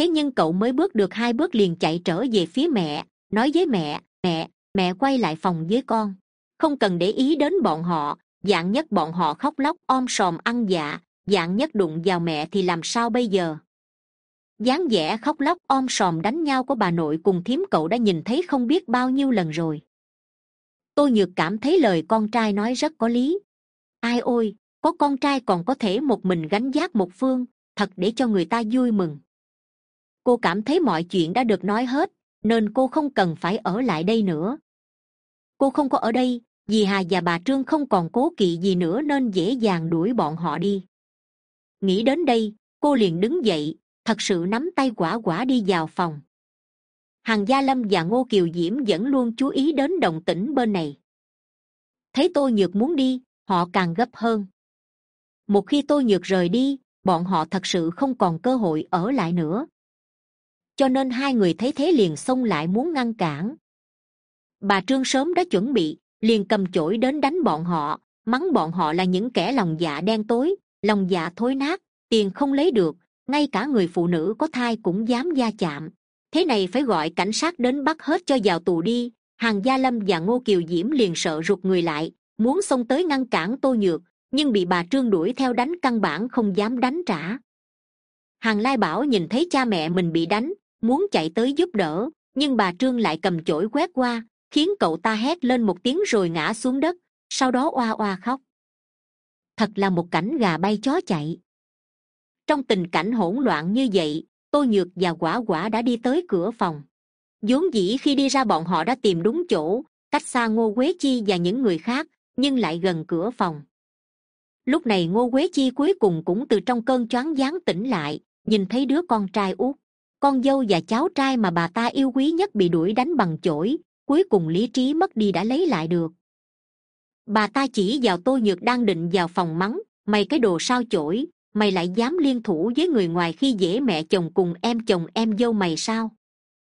thế nhưng cậu mới bước được hai bước liền chạy trở về phía mẹ, nói với mẹ mẹ mẹ quay lại phòng với con. Không cần để ý đến bọn họ, dạng nhất bọn họ khóc lóc, om sòm, ăn dạ dạng nhất đụng vào mẹ thì làm sao bây giờ? Dáng vẻ khóc lóc, om sòm đánh nhau của bà nội cùng thím cậu đã nhìn thấy không biết bao nhiêu lần rồi. Tôi nhược cảm thấy lời con trai nói rất có lý. Ai ôi, có con trai còn có thể một mình gánh vác một phương, thật để cho người ta vui mừng cô cảm thấy mọi chuyện đã được nói hết, nên cô không cần phải ở lại đây nữa. Cô không có ở đây, vì hà và bà trương không còn cố kỵ gì nữa nên dễ dàng đuổi bọn họ đi. Nghĩ đến đây, cô liền đứng dậy, thật sự nắm tay quả quả đi vào phòng. Hằng gia lâm và ngô kiều diễm vẫn luôn chú ý đến đồng tĩnh bên này. Thấy tôi nhược muốn đi, họ càng gấp hơn. Một khi tôi nhược rời đi, bọn họ thật sự không còn cơ hội ở lại nữa cho nên hai người thấy thế liền xông lại muốn ngăn cản. Bà trương sớm đã chuẩn bị, liền cầm chổi đến đánh bọn họ, mắng bọn họ là những kẻ lòng dạ đen tối, lòng dạ thối nát, tiền không lấy được, ngay cả người phụ nữ có thai cũng dám gia chạm. Thế này phải gọi cảnh sát đến bắt hết cho vào tù đi, hàng gia lâm và ngô kiều diễm liền sợ rụt người lại, muốn xông tới ngăn cản tô nhược, nhưng bị bà trương đuổi theo đánh căn bản không dám đánh trả. Hàng lai bảo nhìn thấy cha mẹ mình bị đánh muốn chạy tới giúp đỡ, nhưng bà trương lại cầm chổi quét qua, khiến cậu ta hét lên một tiếng rồi ngã xuống đất, sau đó oa oa khóc. Thật là một cảnh gà bay chó chạy. Trong tình cảnh hỗn loạn như vậy, tô nhược và quả quả đã đi tới cửa phòng. Vốn dĩ khi đi ra bọn họ đã tìm đúng chỗ, cách xa ngô quế chi và những người khác, nhưng lại gần cửa phòng. Lúc này ngô quế chi cuối cùng cũng từ trong cơn choáng váng tỉnh lại, nhìn thấy đứa con trai út con dâu và cháu trai mà bà ta yêu quý nhất bị đuổi đánh bằng chổi, cuối cùng lý trí mất đi đã lấy lại được. Bà ta chỉ vào tôi nhược đang định vào phòng mắng, mày cái đồ sao chổi, mày lại dám liên thủ với người ngoài khi dễ mẹ chồng cùng em chồng em dâu mày sao?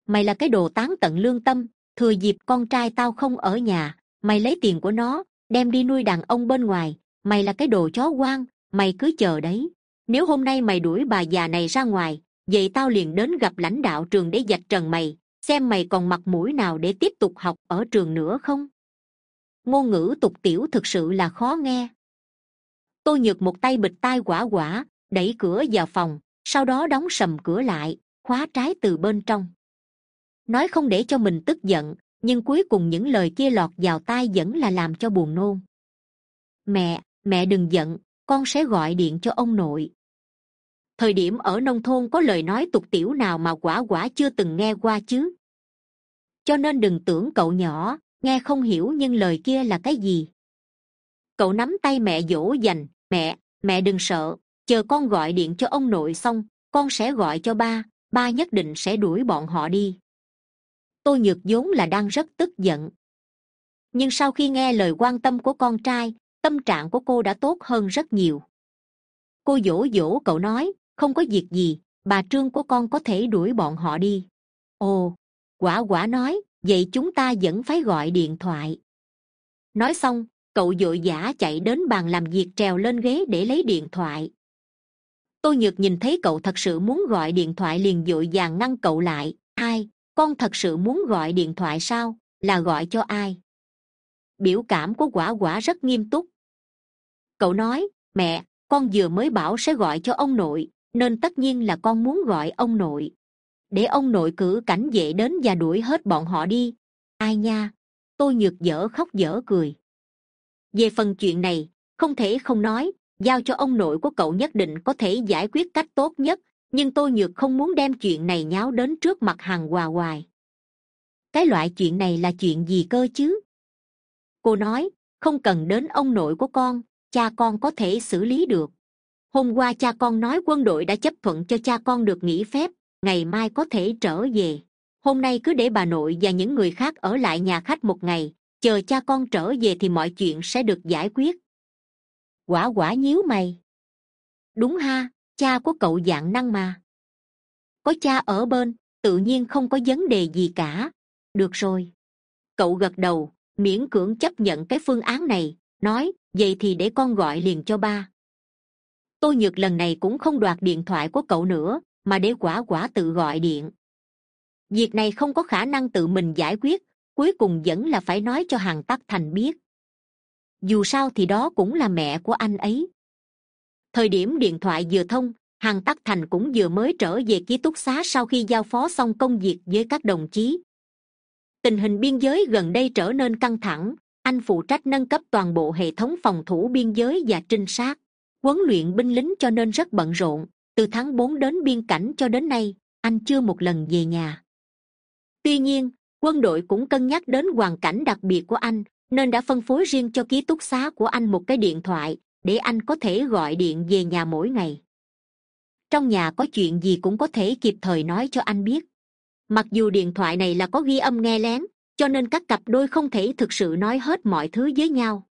Mày là cái đồ tán tận lương tâm, thừa dịp con trai tao không ở nhà, mày lấy tiền của nó, đem đi nuôi đàn ông bên ngoài, mày là cái đồ chó quan mày cứ chờ đấy. Nếu hôm nay mày đuổi bà già này ra ngoài vậy tao liền đến gặp lãnh đạo trường để dạch trần mày, xem mày còn mặt mũi nào để tiếp tục học ở trường nữa không? Ngôn ngữ tục tiểu thực sự là khó nghe. Tôi nhược một tay bịt tai quả quả, đẩy cửa vào phòng, sau đó đóng sầm cửa lại, khóa trái từ bên trong. Nói không để cho mình tức giận, nhưng cuối cùng những lời kia lọt vào tai vẫn là làm cho buồn nôn. Mẹ mẹ đừng giận, con sẽ gọi điện cho ông nội thời điểm ở nông thôn có lời nói tục tiểu nào mà quả quả chưa từng nghe qua chứ? Cho nên đừng tưởng cậu nhỏ nghe không hiểu nhưng lời kia là cái gì? Cậu nắm tay mẹ dỗ dành, mẹ mẹ đừng sợ, chờ con gọi điện cho ông nội xong, con sẽ gọi cho ba ba nhất định sẽ đuổi bọn họ đi. Tôi nhược vốn là đang rất tức giận. Nhưng sau khi nghe lời quan tâm của con trai, tâm trạng của cô đã tốt hơn rất nhiều. Cô dỗ dỗ cậu nói không có việc gì, bà trương của con có thể đuổi bọn họ đi. Ồ, quả quả nói, vậy chúng ta vẫn phải gọi điện thoại. Nói xong, cậu vội vã chạy đến bàn làm việc trèo lên ghế để lấy điện thoại. Tôi nhược nhìn thấy cậu thật sự muốn gọi điện thoại liền vội vàng ngăn cậu lại. Ai, con thật sự muốn gọi điện thoại sao? Là gọi cho ai? Biểu cảm của quả quả rất nghiêm túc. Cậu nói, mẹ, con vừa mới bảo sẽ gọi cho ông nội nên tất nhiên là con muốn gọi ông nội. Để ông nội cử cảnh vệ đến và đuổi hết bọn họ đi. Ai nha, tôi nhược dở khóc dở cười. Về phần chuyện này, không thể không nói, giao cho ông nội của cậu nhất định có thể giải quyết cách tốt nhất, nhưng tôi nhược không muốn đem chuyện này nháo đến trước mặt hàng hòa hoài. Cái loại chuyện này là chuyện gì cơ chứ? Cô nói, không cần đến ông nội của con, cha con có thể xử lý được hôm qua cha con nói quân đội đã chấp thuận cho cha con được nghỉ phép, ngày mai có thể trở về. Hôm nay cứ để bà nội và những người khác ở lại nhà khách một ngày, chờ cha con trở về thì mọi chuyện sẽ được giải quyết. Quả quả nhíu mày. Đúng ha, cha của cậu dạng năng mà. Có cha ở bên, tự nhiên không có vấn đề gì cả. Được rồi. Cậu gật đầu, miễn cưỡng chấp nhận cái phương án này, nói, vậy thì để con gọi liền cho ba tôi nhược lần này cũng không đoạt điện thoại của cậu nữa, mà để quả quả tự gọi điện. Việc này không có khả năng tự mình giải quyết, cuối cùng vẫn là phải nói cho Hằng tắc thành biết. Dù sao thì đó cũng là mẹ của anh ấy. Thời điểm điện thoại vừa thông Hằng tắc thành cũng vừa mới trở về ký túc xá sau khi giao phó xong công việc với các đồng chí. Tình hình biên giới gần đây trở nên căng thẳng, anh phụ trách nâng cấp toàn bộ hệ thống phòng thủ biên giới và trinh sát huấn luyện binh lính cho nên rất bận rộn, từ tháng bốn đến biên cảnh cho đến nay, anh chưa một lần về nhà. Tuy nhiên, quân đội cũng cân nhắc đến hoàn cảnh đặc biệt của anh, nên đã phân phối riêng cho ký túc xá của anh một cái điện thoại, để anh có thể gọi điện về nhà mỗi ngày. Trong nhà có chuyện gì cũng có thể kịp thời nói cho anh biết. Mặc dù điện thoại này là có ghi âm nghe lén, cho nên các cặp đôi không thể thực sự nói hết mọi thứ với nhau.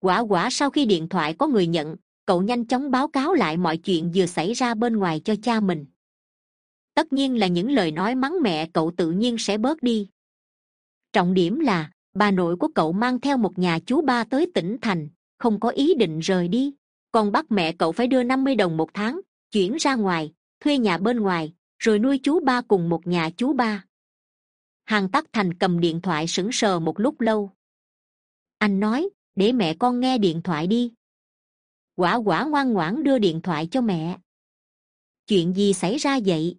Quả quả sau khi điện thoại có người nhận cậu nhanh chóng báo cáo lại mọi chuyện vừa xảy ra bên ngoài cho cha mình. Tất nhiên là những lời nói mắng mẹ cậu tự nhiên sẽ bớt đi. Trọng điểm là, bà nội của cậu mang theo một nhà chú ba tới tỉnh thành, không có ý định rời đi. Còn bắt mẹ cậu phải đưa năm mươi đồng một tháng, chuyển ra ngoài, thuê nhà bên ngoài, rồi nuôi chú ba cùng một nhà chú ba. Hàng tắc thành cầm điện thoại sững sờ một lúc lâu. Anh nói, để mẹ con nghe điện thoại đi quả quả ngoan ngoãn đưa điện thoại cho mẹ. Chuyện gì xảy ra vậy?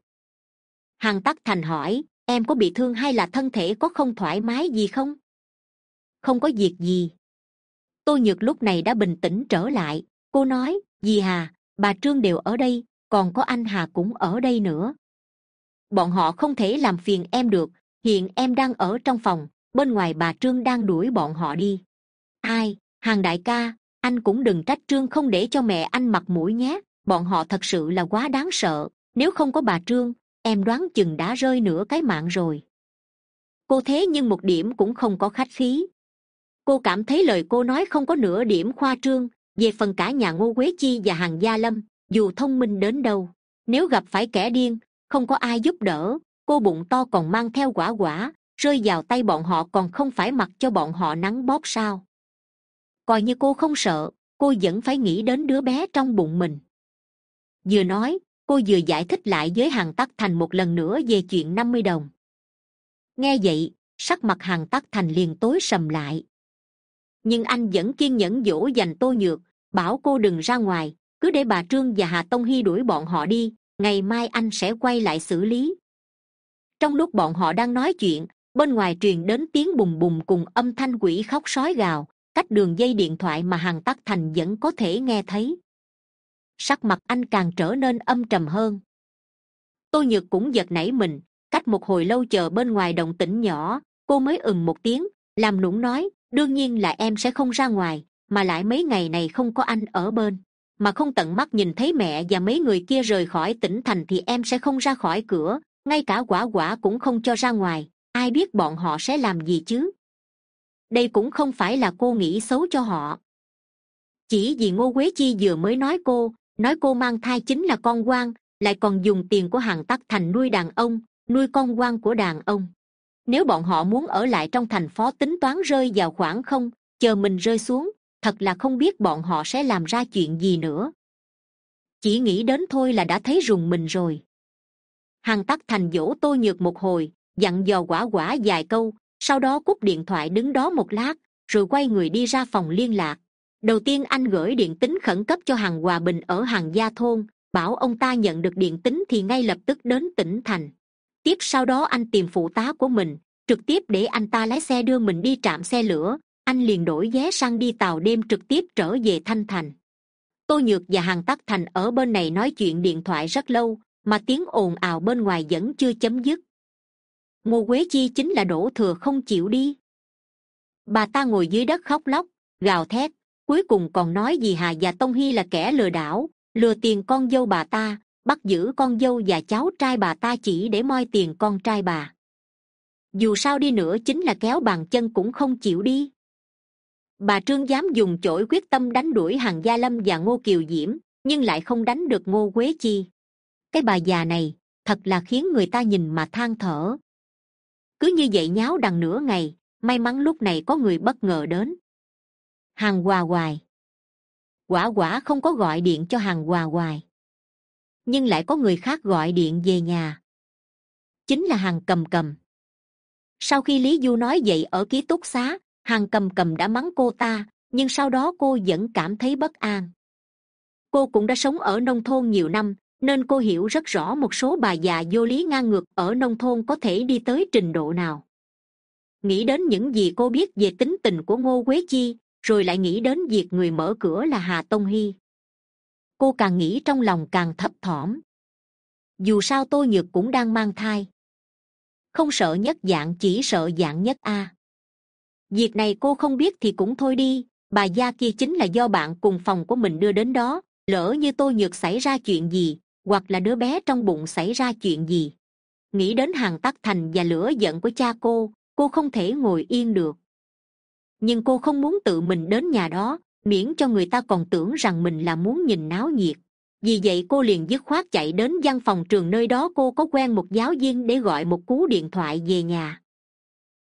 Hằng tắc thành hỏi, em có bị thương hay là thân thể có không thoải mái gì không? Không có việc gì. Tôi nhược lúc này đã bình tĩnh trở lại. Cô nói, dì hà, bà trương đều ở đây, còn có anh hà cũng ở đây nữa. Bọn họ không thể làm phiền em được, hiện em đang ở trong phòng, bên ngoài bà trương đang đuổi bọn họ đi. Ai hàng đại ca anh cũng đừng trách trương không để cho mẹ anh mặt mũi nhé. Bọn họ thật sự là quá đáng sợ. Nếu không có bà trương, em đoán chừng đã rơi nửa cái mạng rồi. Cô thế nhưng một điểm cũng không có khách khí. Cô cảm thấy lời cô nói không có nửa điểm khoa trương về phần cả nhà ngô quế chi và hàng gia lâm, dù thông minh đến đâu. Nếu gặp phải kẻ điên, không có ai giúp đỡ, cô bụng to còn mang theo quả quả, rơi vào tay bọn họ còn không phải mặc cho bọn họ nắng bóp sao coi như cô không sợ, cô vẫn phải nghĩ đến đứa bé trong bụng mình. Vừa nói, cô vừa giải thích lại với hàng tắc thành một lần nữa về chuyện năm mươi đồng. Nghe vậy, sắc mặt hàng tắc thành liền tối sầm lại. Nhưng anh vẫn kiên nhẫn dỗ dành tô nhược, bảo cô đừng ra ngoài, cứ để bà trương và hà tông hy đuổi bọn họ đi, ngày mai anh sẽ quay lại xử lý. Trong lúc bọn họ đang nói chuyện, bên ngoài truyền đến tiếng bùng bùng cùng âm thanh quỷ khóc sói gào cách đường dây điện thoại mà hàng tắc thành vẫn có thể nghe thấy. Sắc mặt anh càng trở nên âm trầm hơn. Tô nhược cũng giật nảy mình, cách một hồi lâu chờ bên ngoài động tĩnh nhỏ, cô mới ừng một tiếng, làm nũng nói, đương nhiên là em sẽ không ra ngoài, mà lại mấy ngày này không có anh ở bên. Mà không tận mắt nhìn thấy mẹ và mấy người kia rời khỏi tỉnh thành thì em sẽ không ra khỏi cửa, ngay cả quả quả cũng không cho ra ngoài. Ai biết bọn họ sẽ làm gì chứ? Đây cũng không phải là cô nghĩ xấu cho họ. Chỉ vì ngô quế chi vừa mới nói cô nói cô mang thai chính là con quan lại còn dùng tiền của hàng tắc thành nuôi đàn ông, nuôi con quan của đàn ông. Nếu bọn họ muốn ở lại trong thành phố tính toán rơi vào khoảng không, chờ mình rơi xuống, thật là không biết bọn họ sẽ làm ra chuyện gì nữa. Chỉ nghĩ đến thôi là đã thấy rùng mình rồi. Hàng tắc thành dỗ tôi nhược một hồi, dặn dò quả quả vài câu sau đó cúp điện thoại đứng đó một lát, rồi quay người đi ra phòng liên lạc. Đầu tiên anh gửi điện tính khẩn cấp cho hàng hòa bình ở hàng gia thôn, bảo ông ta nhận được điện tính thì ngay lập tức đến tỉnh thành. Tiếp sau đó anh tìm phụ tá của mình, trực tiếp để anh ta lái xe đưa mình đi trạm xe lửa, anh liền đổi vé sang đi tàu đêm trực tiếp trở về thanh thành. Tô nhược và hàng tắc thành ở bên này nói chuyện điện thoại rất lâu, mà tiếng ồn ào bên ngoài vẫn chưa chấm dứt ngô quế chi chính là đổ thừa không chịu đi. Bà ta ngồi dưới đất khóc lóc, gào thét, cuối cùng còn nói gì hà và tông hy là kẻ lừa đảo, lừa tiền con dâu bà ta, bắt giữ con dâu và cháu trai bà ta chỉ để moi tiền con trai bà. Dù sao đi nữa chính là kéo bàn chân cũng không chịu đi. Bà trương dám dùng chổi quyết tâm đánh đuổi hàng gia lâm và ngô kiều diễm, nhưng lại không đánh được ngô quế chi. Cái bà già này, thật là khiến người ta nhìn mà than thở cứ như vậy nháo đằng nửa ngày, may mắn lúc này có người bất ngờ đến. Hàng hòa hoài. Quả quả không có gọi điện cho hàng hòa hoài. Nhưng lại có người khác gọi điện về nhà. Chính là hàng cầm cầm. Sau khi lý du nói vậy ở ký túc xá, hàng cầm cầm đã mắng cô ta, nhưng sau đó cô vẫn cảm thấy bất an. Cô cũng đã sống ở nông thôn nhiều năm nên cô hiểu rất rõ một số bà già vô lý ngang ngược ở nông thôn có thể đi tới trình độ nào. Nghĩ đến những gì cô biết về tính tình của ngô quế chi, rồi lại nghĩ đến việc người mở cửa là hà tông hy. Cô càng nghĩ trong lòng càng thấp thỏm. Dù sao tôi nhược cũng đang mang thai. Không sợ nhất dạng, chỉ sợ dạng nhất a. Việc này cô không biết thì cũng thôi đi, bà gia kia chính là do bạn cùng phòng của mình đưa đến đó, lỡ như tôi nhược xảy ra chuyện gì hoặc là đứa bé trong bụng xảy ra chuyện gì. Nghĩ đến hàng tắc thành và lửa giận của cha cô cô không thể ngồi yên được. Nhưng cô không muốn tự mình đến nhà đó, miễn cho người ta còn tưởng rằng mình là muốn nhìn náo nhiệt. Vì vậy cô liền dứt khoát chạy đến văn phòng trường nơi đó cô có quen một giáo viên để gọi một cú điện thoại về nhà.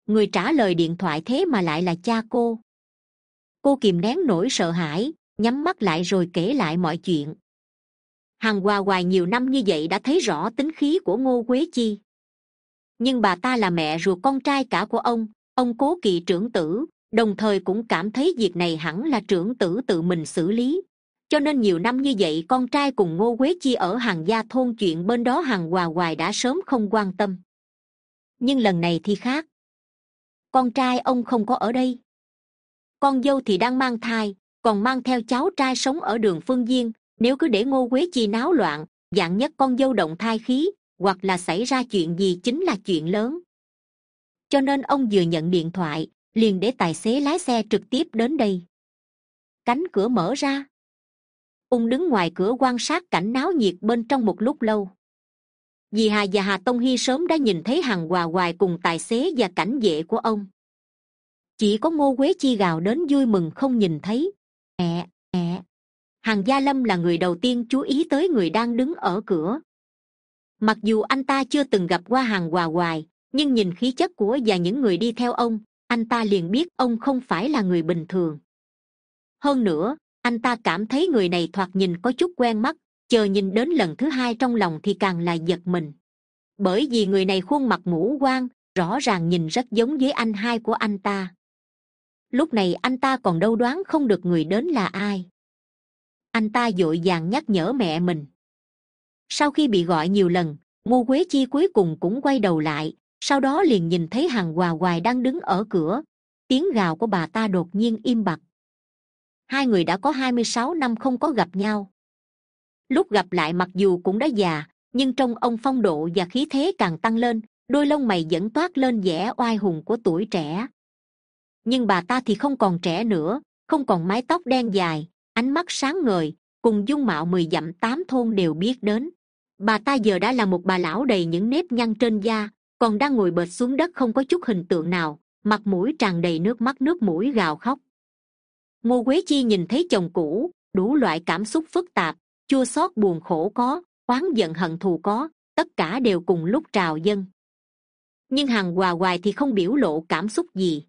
Người trả lời điện thoại thế mà lại là cha cô. Cô kìm nén nỗi sợ hãi, nhắm mắt lại rồi kể lại mọi chuyện hằng hòa hoài nhiều năm như vậy đã thấy rõ tính khí của ngô quế chi. Nhưng bà ta là mẹ ruột con trai cả của ông ông cố kỳ trưởng tử, đồng thời cũng cảm thấy việc này hẳn là trưởng tử tự mình xử lý. Cho nên nhiều năm như vậy, con trai cùng ngô quế chi ở hàng gia thôn chuyện bên đó hàng hòa hoài đã sớm không quan tâm. Nhưng lần này thì khác. Con trai ông không có ở đây. Con dâu thì đang mang thai, còn mang theo cháu trai sống ở đường phương viên nếu cứ để ngô quế chi náo loạn, dạng nhất con dâu động thai khí, hoặc là xảy ra chuyện gì chính là chuyện lớn. Cho nên ông vừa nhận điện thoại, liền để tài xế lái xe trực tiếp đến đây. Cánh cửa mở ra. Ung đứng ngoài cửa quan sát cảnh náo nhiệt bên trong một lúc lâu. Vì hà và hà tông hy sớm đã nhìn thấy hàng hòa hoài cùng tài xế và cảnh vệ của ông. Chỉ có ngô quế chi gào đến vui mừng không nhìn thấy. Mẹ hàng gia lâm là người đầu tiên chú ý tới người đang đứng ở cửa. Mặc dù anh ta chưa từng gặp qua hàng hòa hoài, nhưng nhìn khí chất của và những người đi theo ông, anh ta liền biết ông không phải là người bình thường. Hơn nữa, anh ta cảm thấy người này thoạt nhìn có chút quen mắt, chờ nhìn đến lần thứ hai trong lòng thì càng là giật mình. Bởi vì người này khuôn mặt mũ quan rõ ràng nhìn rất giống với anh hai của anh ta. Lúc này anh ta còn đâu đoán không được người đến là ai anh ta d ộ i vàng nhắc nhở mẹ mình. Sau khi bị gọi nhiều lần, ngô quế chi cuối cùng cũng quay đầu lại, sau đó liền nhìn thấy hàng hòa hoài đang đứng ở cửa. Tiếng gào của bà ta đột nhiên im bặt. Hai người đã có hai mươi sáu năm không có gặp nhau. Lúc gặp lại mặc dù cũng đã già, nhưng trong ông phong độ và khí thế càng tăng lên, đôi lông mày vẫn toát lên vẻ oai hùng của tuổi trẻ. Nhưng bà ta thì không còn trẻ nữa, không còn mái tóc đen dài ánh mắt sáng ngời, cùng dung mạo mười dặm tám thôn đều biết đến. Bà ta giờ đã là một bà lão đầy những nếp nhăn trên da, còn đang ngồi bệt xuống đất không có chút hình tượng nào, mặt mũi tràn đầy nước mắt nước mũi gào khóc. Ngô quế chi nhìn thấy chồng cũ, đủ loại cảm xúc phức tạp, chua xót buồn khổ có, oán giận hận thù có, tất cả đều cùng lúc trào dân nhưng hàng hòa hoài thì không biểu lộ cảm xúc gì.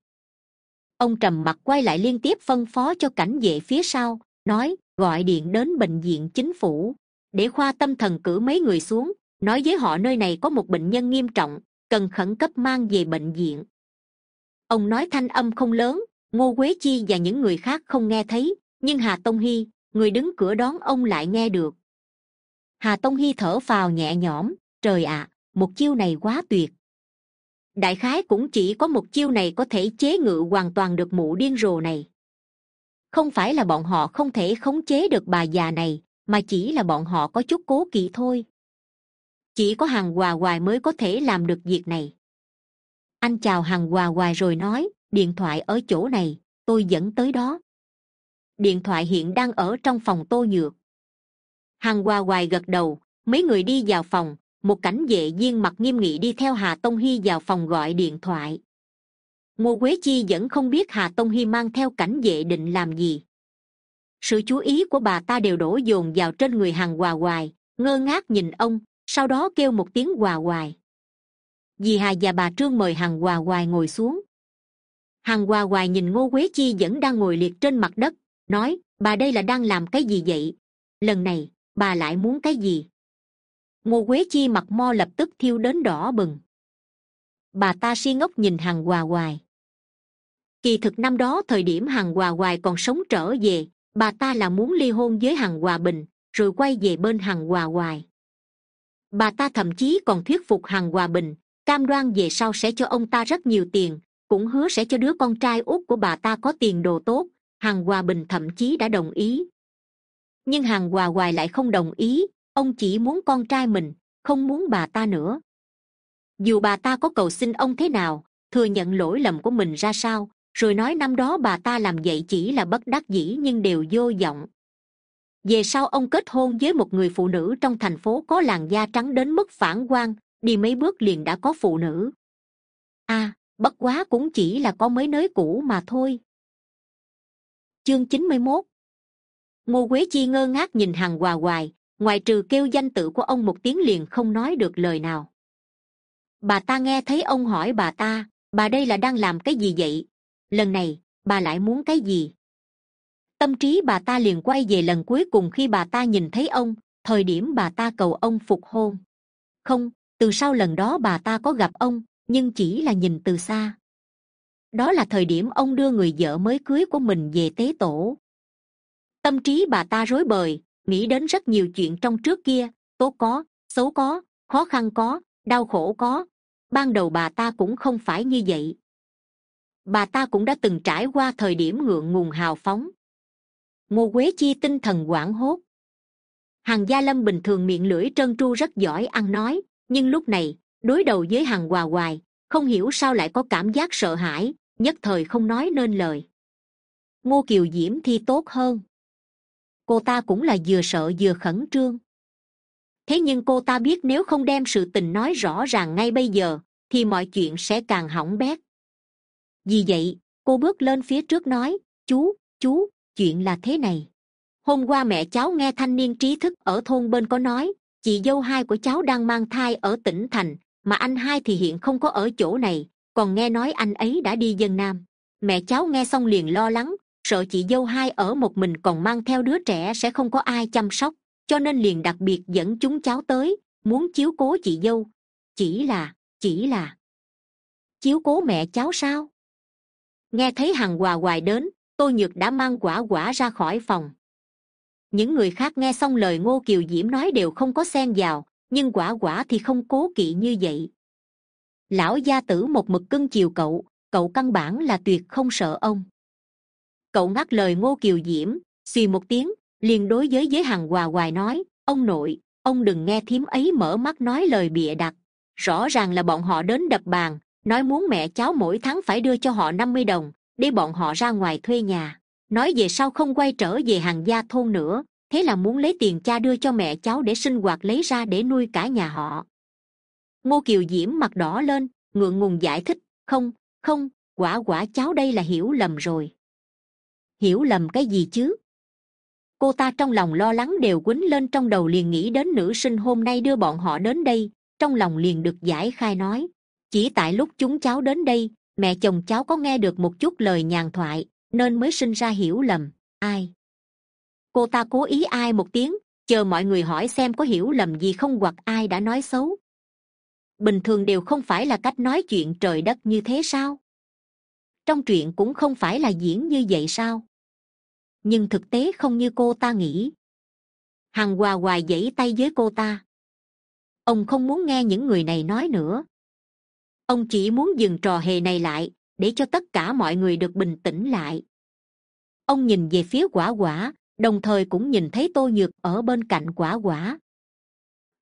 Ông trầm mặc quay lại liên tiếp phân phó cho cảnh vệ phía sau nói, gọi điện đến bệnh viện chính phủ. Để khoa tâm thần cử mấy người xuống, nói với họ nơi này có một bệnh nhân nghiêm trọng, cần khẩn cấp mang về bệnh viện. Ông nói thanh âm không lớn, ngô quế chi và những người khác không nghe thấy, nhưng hà tông hy, người đứng cửa đón ông lại nghe được. Hà tông hy thở phào nhẹ nhõm, trời ạ, một chiêu này quá tuyệt. Đại khái cũng chỉ có một chiêu này có thể chế ngự hoàn toàn được mụ điên rồ này không phải là bọn họ không thể khống chế được bà già này, mà chỉ là bọn họ có chút cố kỵ thôi. Chỉ có hàng hòa hoài mới có thể làm được việc này. Anh chào hàng hòa hoài rồi nói, điện thoại ở chỗ này, tôi dẫn tới đó. Điện thoại hiện đang ở trong phòng tô nhược. Hàng hòa hoài gật đầu, mấy người đi vào phòng, một cảnh vệ viên mặt nghiêm nghị đi theo hà tông hy vào phòng gọi điện thoại ngô quế chi vẫn không biết hà tông hy mang theo cảnh vệ định làm gì. Sự chú ý của bà ta đều đổ dồn vào trên người hàng hòa hoài, ngơ ngác nhìn ông, sau đó kêu một tiếng hòa hoài. Dì hà và bà trương mời hàng hòa hoài ngồi xuống. Hàng hòa hoài nhìn ngô quế chi vẫn đang ngồi liệt trên mặt đất, nói, bà đây là đang làm cái gì vậy? Lần này, bà lại muốn cái gì? Ngô quế chi mặt mo lập tức thiêu đến đỏ bừng bà ta si ngốc nhìn hằng hòa hoài. Kỳ thực năm đó thời điểm hằng hòa hoài còn sống trở về, bà ta là muốn ly hôn với hằng hòa bình, rồi quay về bên hằng hòa hoài. Bà ta thậm chí còn thuyết phục hằng hòa bình, cam đoan về sau sẽ cho ông ta rất nhiều tiền, cũng hứa sẽ cho đứa con trai út của bà ta có tiền đồ tốt, hằng hòa bình thậm chí đã đồng ý. Nhưng hằng hòa hoài lại không đồng ý, ông chỉ muốn con trai mình, không muốn bà ta nữa dù bà ta có cầu xin ông thế nào thừa nhận lỗi lầm của mình ra sao rồi nói năm đó bà ta làm vậy chỉ là bất đắc dĩ nhưng đều vô vọng. Về sau ông kết hôn với một người phụ nữ trong thành phố có làn da trắng đến mức phản quang đi mấy bước liền đã có phụ nữ. A à, bất quá cũng chỉ là có mấy nới cũ mà thôi. Chương chín mươi mốt. Ngô quế chi ngơ ngác nhìn hàng hòa hoài ngoài trừ kêu danh tự của ông một tiếng liền không nói được lời nào bà ta nghe thấy ông hỏi bà ta, bà đây là đang làm cái gì vậy? Lần này, bà lại muốn cái gì? Tâm trí bà ta liền quay về lần cuối cùng khi bà ta nhìn thấy ông, thời điểm bà ta cầu ông phục hôn. Không, từ sau lần đó bà ta có gặp ông, nhưng chỉ là nhìn từ xa. Đó là thời điểm ông đưa người vợ mới cưới của mình về tế tổ. Tâm trí bà ta rối bời, nghĩ đến rất nhiều chuyện trong trước kia tốt có, xấu có, khó khăn có, đau khổ có ban đầu bà ta cũng không phải như vậy. Bà ta cũng đã từng trải qua thời điểm ngượng ngùng hào phóng. Ngô quế chi tinh thần hoảng hốt. Hàng gia lâm bình thường miệng lưỡi trơn tru rất giỏi ăn nói, nhưng lúc này, đối đầu với hàng hòa hoài, không hiểu sao lại có cảm giác sợ hãi, nhất thời không nói nên lời. Ngô kiều diễm thi tốt hơn. Cô ta cũng là vừa sợ vừa khẩn trương thế nhưng cô ta biết nếu không đem sự tình nói rõ ràng ngay bây giờ, thì mọi chuyện sẽ càng hỏng bét. Vì vậy, cô bước lên phía trước nói, chú chú, chuyện là thế này. Hôm qua mẹ cháu nghe thanh niên trí thức ở thôn bên có nói, chị dâu hai của cháu đang mang thai ở tỉnh thành, mà anh hai thì hiện không có ở chỗ này, còn nghe nói anh ấy đã đi dân nam. Mẹ cháu nghe xong liền lo lắng, sợ chị dâu hai ở một mình còn mang theo đứa trẻ sẽ không có ai chăm sóc cho nên liền đặc biệt dẫn chúng cháu tới, muốn chiếu cố chị dâu. Chỉ là chỉ là, chiếu cố mẹ cháu sao? Nghe thấy hằng hòa hoài đến tôi nhược đã mang quả quả ra khỏi phòng. Những người khác nghe xong lời ngô kiều diễm nói đều không có xen vào, nhưng quả quả thì không cố kỵ như vậy. Lão gia tử một mực cưng chiều cậu cậu căn bản là tuyệt không sợ ông. Cậu ngắt lời ngô kiều diễm, xì một tiếng liền đối với giới hằng hòa hoài nói, ông nội, ông đừng nghe thím ấy mở mắt nói lời bịa đặt. Rõ ràng là bọn họ đến đập bàn, nói muốn mẹ cháu mỗi tháng phải đưa cho họ năm mươi đồng, để bọn họ ra ngoài thuê nhà. Nói về sau không quay trở về hàng gia thôn nữa, thế là muốn lấy tiền cha đưa cho mẹ cháu để sinh hoạt lấy ra để nuôi cả nhà họ. Ngô kiều diễm mặt đỏ lên, ngượng ngùng giải thích, không không, quả quả cháu đây là hiểu lầm rồi. Hiểu lầm cái gì chứ? Cô ta trong lòng lo lắng đều quýnh lên trong đầu liền nghĩ đến nữ sinh hôm nay đưa bọn họ đến đây, trong lòng liền được giải khai nói, chỉ tại lúc chúng cháu đến đây, mẹ chồng cháu có nghe được một chút lời nhàn thoại, nên mới sinh ra hiểu lầm, ai? Cô ta cố ý ai một tiếng, chờ mọi người hỏi xem có hiểu lầm gì không hoặc ai đã nói xấu. Bình thường đều không phải là cách nói chuyện trời đất như thế sao? Trong truyện cũng không phải là diễn như vậy sao? Nhưng thực tế không như cô ta nghĩ. Hằng hòa hoài giãy tay với cô ta. Ông không muốn nghe những người này nói nữa. Ông chỉ muốn dừng trò hề này lại, để cho tất cả mọi người được bình tĩnh lại. Ông nhìn về phía quả quả, đồng thời cũng nhìn thấy tô nhược ở bên cạnh quả quả.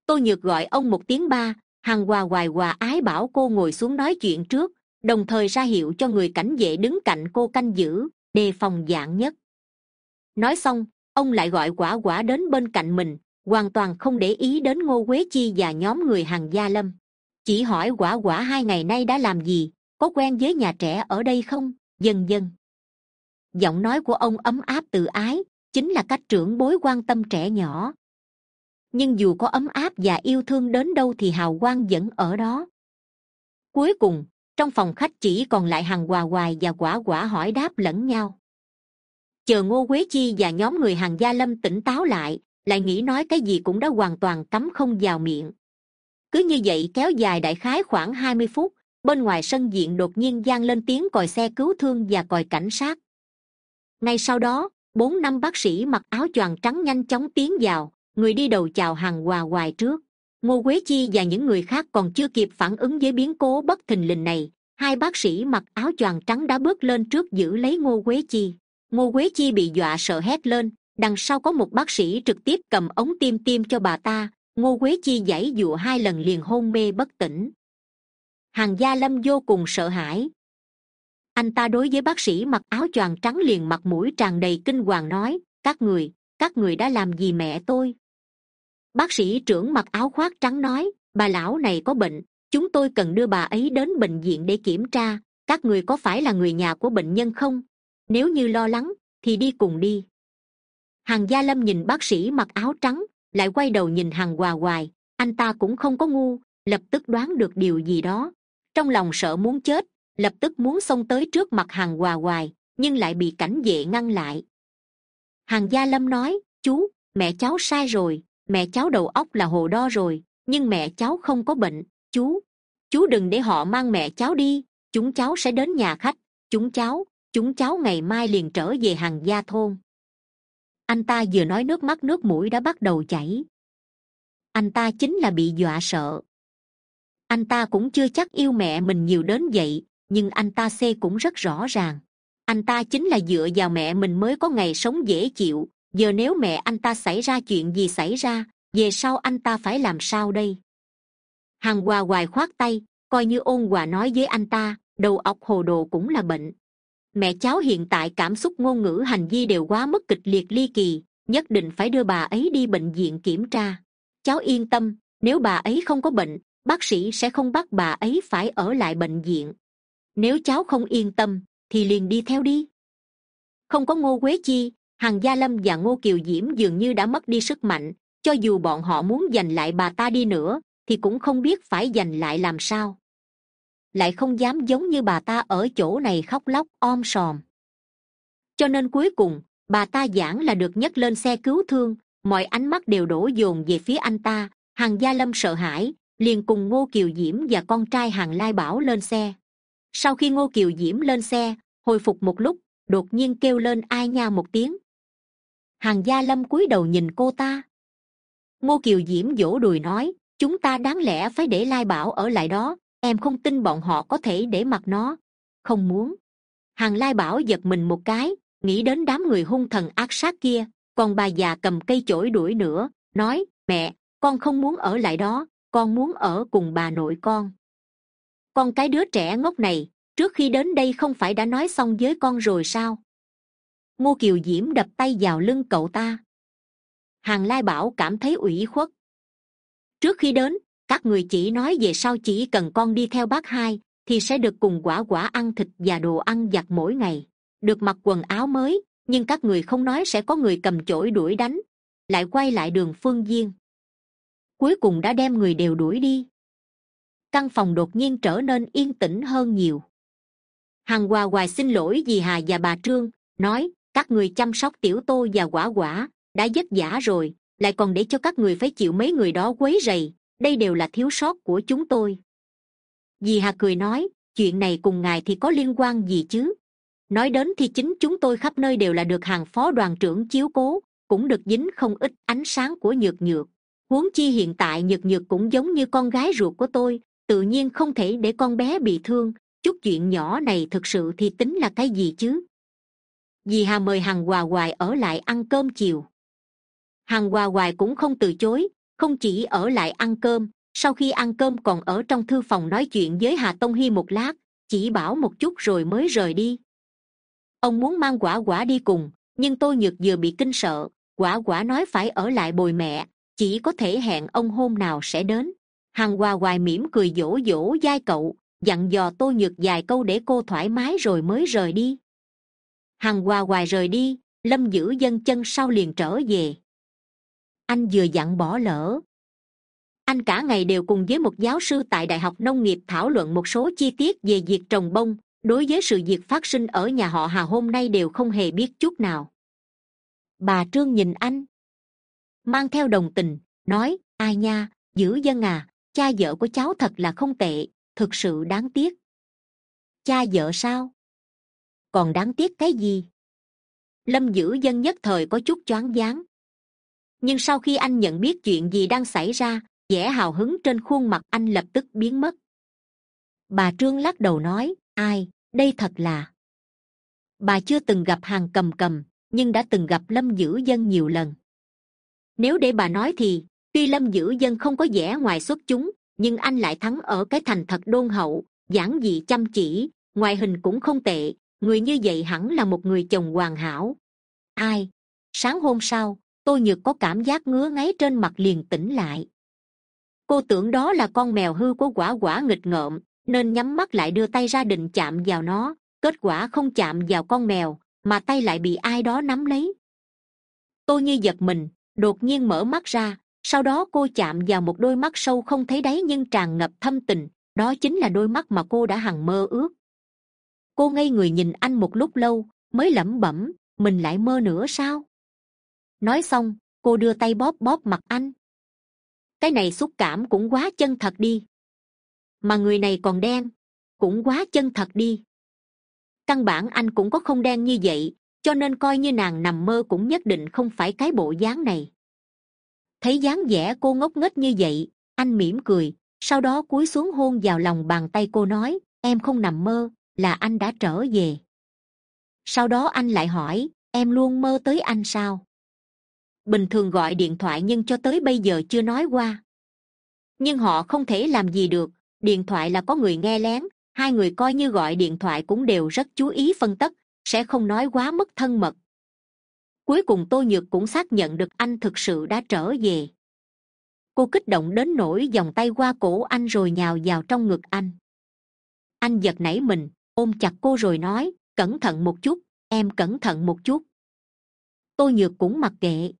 Tô nhược gọi ông một tiếng ba, hằng hòa hoài hòa ái bảo cô ngồi xuống nói chuyện trước, đồng thời ra hiệu cho người cảnh vệ đứng cạnh cô canh giữ, đề phòng dạng nhất nói xong, ông lại gọi quả quả đến bên cạnh mình, hoàn toàn không để ý đến ngô quế chi và nhóm người hàng gia lâm. Chỉ hỏi quả quả hai ngày nay đã làm gì, có quen với nhà trẻ ở đây không? Dần dần. Giọng nói của ông ấm áp tự ái, chính là cách trưởng bối quan tâm trẻ nhỏ. Nhưng dù có ấm áp và yêu thương đến đâu thì hào quang vẫn ở đó. Cuối cùng, trong phòng khách chỉ còn lại hàng hòa hoài và quả quả hỏi đáp lẫn nhau chờ ngô quế chi và nhóm người hàng gia lâm tỉnh táo lại lại nghĩ nói cái gì cũng đã hoàn toàn cấm không vào miệng. Cứ như vậy kéo dài đại khái khoảng hai mươi phút, bên ngoài sân diện đột nhiên g lên tiếng còi xe cứu thương và còi cảnh sát. Ngay sau đó, bốn năm bác sĩ mặc áo choàng trắng nhanh chóng tiến vào, người đi đầu chào hàng hòa hoài trước. Ngô quế chi và những người khác còn chưa kịp phản ứng với biến cố bất thình lình này, hai bác sĩ mặc áo choàng trắng đã bước lên trước giữ lấy ngô quế chi ngô quế chi bị dọa sợ hét lên, đằng sau có một bác sĩ trực tiếp cầm ống tim tim cho bà ta, ngô quế chi giãy dụa hai lần liền hôn mê bất tỉnh. Hàng gia lâm vô cùng sợ hãi. Anh ta đối với bác sĩ mặc áo choàng trắng liền mặt mũi tràn đầy kinh hoàng nói, các người các người đã làm gì mẹ tôi? Bác sĩ trưởng mặc áo khoác trắng nói, bà lão này có bệnh, chúng tôi cần đưa bà ấy đến bệnh viện để kiểm tra, các người có phải là người nhà của bệnh nhân không? Nếu như lo lắng, thì đi cùng đi. Hàng gia lâm nhìn bác sĩ mặc áo trắng, lại quay đầu nhìn hàng hòa hoài. Anh ta cũng không có ngu, lập tức đoán được điều gì đó. Trong lòng sợ muốn chết, lập tức muốn xông tới trước mặt hàng hòa hoài, nhưng lại bị cảnh vệ ngăn lại. Hàng gia lâm nói, chú, mẹ cháu sai rồi, mẹ cháu đầu óc là hồ đo rồi, nhưng mẹ cháu không có bệnh. Chú chú đừng để họ mang mẹ cháu đi, chúng cháu sẽ đến nhà khách, chúng cháu chúng cháu ngày mai liền trở về hàng gia thôn. Anh ta vừa nói nước mắt nước mũi đã bắt đầu chảy. Anh ta chính là bị dọa sợ. Anh ta cũng chưa chắc yêu mẹ mình nhiều đến vậy, nhưng anh ta xê cũng rất rõ ràng. Anh ta chính là dựa vào mẹ mình mới có ngày sống dễ chịu. Giờ nếu mẹ anh ta xảy ra chuyện gì xảy ra, về sau anh ta phải làm sao đây? Hằng hòa hoài khoát tay, coi như ôn hòa nói với anh ta, đầu óc hồ đồ cũng là bệnh mẹ cháu hiện tại cảm xúc ngôn ngữ hành vi đều quá mức kịch liệt ly kỳ, nhất định phải đưa bà ấy đi bệnh viện kiểm tra. Cháu yên tâm, nếu bà ấy không có bệnh, bác sĩ sẽ không bắt bà ấy phải ở lại bệnh viện. Nếu cháu không yên tâm, thì liền đi theo đi. Không có ngô quế chi, hằng gia lâm và ngô kiều diễm dường như đã mất đi sức mạnh, cho dù bọn họ muốn giành lại bà ta đi nữa, thì cũng không biết phải giành lại làm sao lại không dám giống như bà ta ở chỗ này khóc lóc, om sòm. Cho nên cuối cùng, bà ta giảng là được nhấc lên xe cứu thương, mọi ánh mắt đều đổ dồn về phía anh ta, hàng gia lâm sợ hãi, liền cùng ngô kiều diễm và con trai hàng lai bảo lên xe. Sau khi ngô kiều diễm lên xe, hồi phục một lúc, đột nhiên kêu lên ai nha một tiếng. Hàng gia lâm cúi đầu nhìn cô ta. Ngô kiều diễm vỗ đùi nói, chúng ta đáng lẽ phải để lai bảo ở lại đó em không tin bọn họ có thể để mặc nó. Không muốn. Hàng lai bảo giật mình một cái, nghĩ đến đám người hung thần ác sát kia, còn bà già cầm cây chổi đuổi nữa, nói, mẹ, con không muốn ở lại đó, con muốn ở cùng bà nội con. Con cái đứa trẻ ngốc này, trước khi đến đây không phải đã nói xong với con rồi sao? Ngô kiều diễm đập tay vào lưng cậu ta. Hàng lai bảo cảm thấy ủy khuất. Trước khi đến các người chỉ nói về sau chỉ cần con đi theo bác hai, thì sẽ được cùng quả quả ăn thịt và đồ ăn giặt mỗi ngày. Được mặc quần áo mới, nhưng các người không nói sẽ có người cầm chổi đuổi đánh. Lại quay lại đường phương viên cuối cùng đã đem người đều đuổi đi. Căn phòng đột nhiên trở nên yên tĩnh hơn nhiều. Hằng hòa hoài xin lỗi vì hà và bà trương, nói, các người chăm sóc tiểu tô và quả quả, đã vất vả rồi, lại còn để cho các người phải chịu mấy người đó quấy rầy đây đều là thiếu sót của chúng tôi. Dì hà cười nói, chuyện này cùng ngài thì có liên quan gì chứ? Nói đến thì chính chúng tôi khắp nơi đều là được hàng phó đoàn trưởng chiếu cố, cũng được dính không ít ánh sáng của nhược nhược. Huống chi hiện tại nhược nhược cũng giống như con gái ruột của tôi, tự nhiên không thể để con bé bị thương, chút chuyện nhỏ này thực sự thì tính là cái gì chứ? Dì hà mời hằng hòa hoài ở lại ăn cơm chiều. Hằng hòa hoài cũng không từ chối không chỉ ở lại ăn cơm, sau khi ăn cơm còn ở trong thư phòng nói chuyện với hà tông hy một lát, chỉ bảo một chút rồi mới rời đi. Ông muốn mang quả quả đi cùng, nhưng tôi nhược vừa bị kinh sợ, quả quả nói phải ở lại bồi mẹ, chỉ có thể hẹn ông hôm nào sẽ đến. Hằng hòa hoài mỉm cười dỗ dỗ dai cậu, dặn dò tôi nhược vài câu để cô thoải mái rồi mới rời đi. Hằng hòa hoài rời đi, lâm giữ dân chân sau liền trở về anh vừa dặn bỏ lỡ. Anh cả ngày đều cùng với một giáo sư tại đại học nông nghiệp thảo luận một số chi tiết về việc trồng bông. Đối với sự việc phát sinh ở nhà họ hà hôm nay đều không hề biết chút nào. Bà trương nhìn anh, mang theo đồng tình, nói, ai nha giữ dân à cha vợ của cháu thật là không tệ, thực sự đáng tiếc. Cha vợ sao? Còn đáng tiếc cái gì? Lâm giữ dân nhất thời có chút choáng váng nhưng sau khi anh nhận biết chuyện gì đang xảy ra, vẻ hào hứng trên khuôn mặt anh lập tức biến mất. Bà trương lắc đầu nói, ai, đây thật là bà chưa từng gặp hàng cầm cầm, nhưng đã từng gặp lâm Dữ dân nhiều lần. Nếu để bà nói thì, tuy lâm Dữ dân không có vẻ ngoài xuất chúng, nhưng anh lại thắng ở cái thành thật đôn hậu, giản dị chăm chỉ, ngoại hình cũng không tệ, người như vậy hẳn là một người chồng hoàn hảo. Ai? Sáng hôm sau tôi nhược có cảm giác ngứa ngáy trên mặt liền tỉnh lại. Cô tưởng đó là con mèo hư của quả quả nghịch ngợm, nên nhắm mắt lại đưa tay ra định chạm vào nó, kết quả không chạm vào con mèo, mà tay lại bị ai đó nắm lấy. Tôi như giật mình, đột nhiên mở mắt ra, sau đó cô chạm vào một đôi mắt sâu không thấy đáy nhưng tràn ngập thâm tình, đó chính là đôi mắt mà cô đã hằng mơ ước. Cô ngây người nhìn anh một lúc lâu, mới lẩm bẩm, mình lại mơ nữa sao? Nói xong, cô đưa tay bóp bóp mặt anh. Cái này xúc cảm cũng quá chân thật đi. Mà người này còn đen, cũng quá chân thật đi. Căn bản anh cũng có không đen như vậy, cho nên coi như nàng nằm mơ cũng nhất định không phải cái bộ dáng này. Thấy dáng vẻ cô ngốc nghếch như vậy, anh mỉm cười, sau đó cúi xuống hôn vào lòng bàn tay cô nói, em không nằm mơ, là anh đã trở về. Sau đó anh lại hỏi, em luôn mơ tới anh sao? Bình thường gọi điện thoại nhưng cho tới bây giờ chưa nói qua. Nhưng họ không thể làm gì được, điện thoại là có người nghe lén, hai người coi như gọi điện thoại cũng đều rất chú ý phân tích, sẽ không nói quá mất thân mật. Cuối cùng tô nhược cũng xác nhận được anh thực sự đã trở về. Cô kích động đến nỗi vòng tay qua cổ anh rồi nhào vào trong ngực anh. Anh giật nảy mình, ôm chặt cô rồi nói, cẩn thận một chút, em cẩn thận một chút. Tô nhược cũng mặc kệ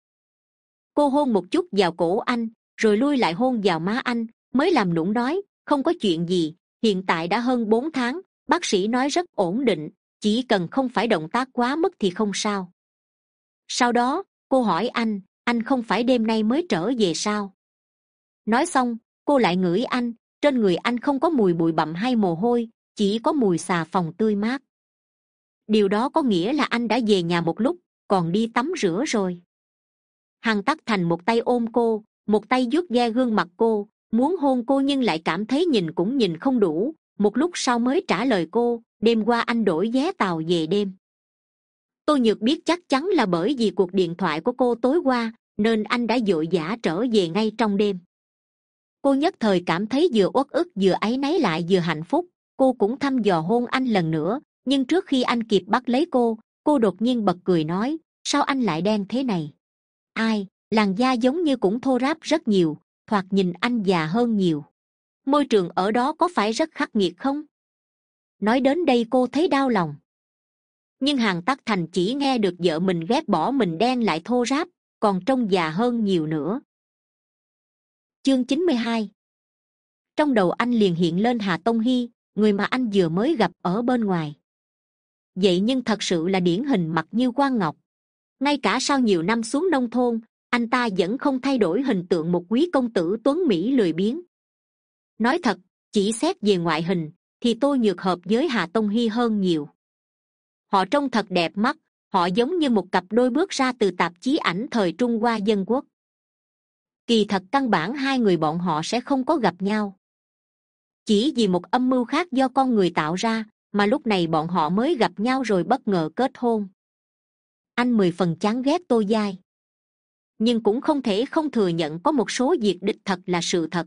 cô hôn một chút vào cổ anh, rồi lui lại hôn vào má anh, mới làm nũng nói, không có chuyện gì, hiện tại đã hơn bốn tháng, bác sĩ nói rất ổn định, chỉ cần không phải động tác quá mức thì không sao. Sau đó, cô hỏi anh anh không phải đêm nay mới trở về sao? Nói xong, cô lại ngửi anh, trên người anh không có mùi bụi bặm hay mồ hôi, chỉ có mùi xà phòng tươi mát. Điều đó có nghĩa là anh đã về nhà một lúc, còn đi tắm rửa rồi hằng tắc thành một tay ôm cô, một tay vuốt ghe gương mặt cô, muốn hôn cô nhưng lại cảm thấy nhìn cũng nhìn không đủ. Một lúc sau mới trả lời cô, đêm qua anh đổi vé tàu về đêm. Tôi nhược biết chắc chắn là bởi vì cuộc điện thoại của cô tối qua, nên anh đã vội vã trở về ngay trong đêm. Cô nhất thời cảm thấy vừa uất ức vừa áy náy lại vừa hạnh phúc. Cô cũng thăm dò hôn anh lần nữa, nhưng trước khi anh kịp bắt lấy cô cô đột nhiên bật cười nói, sao anh lại đen thế này? Ai, làn da giống như cũng thô ráp rất nhiều, thoạt nhìn anh già hơn nhiều. Môi trường ở đó có phải rất khắc nghiệt không? Nói đến đây cô thấy đau lòng. Nhưng hàng tắc thành chỉ nghe được vợ mình ghét bỏ mình đen lại thô ráp, còn trông già hơn nhiều nữa. Chương chín mươi hai. Trong đầu anh liền hiện lên hà tông hy, người mà anh vừa mới gặp ở bên ngoài. Vậy nhưng thật sự là điển hình mặt như quan ngọc ngay cả sau nhiều năm xuống nông thôn, anh ta vẫn không thay đổi hình tượng một quý công tử tuấn mỹ lười biếng. Nói thật, chỉ xét về ngoại hình, thì tôi nhược hợp với hà tông hy hơn nhiều. Họ trông thật đẹp mắt, họ giống như một cặp đôi bước ra từ tạp chí ảnh thời trung hoa dân quốc. Kỳ thật căn bản hai người bọn họ sẽ không có gặp nhau. Chỉ vì một âm mưu khác do con người tạo ra, mà lúc này bọn họ mới gặp nhau rồi bất ngờ kết hôn anh mười phần chán ghét tô giai. Nhưng cũng không thể không thừa nhận có một số việc đích thật là sự thật.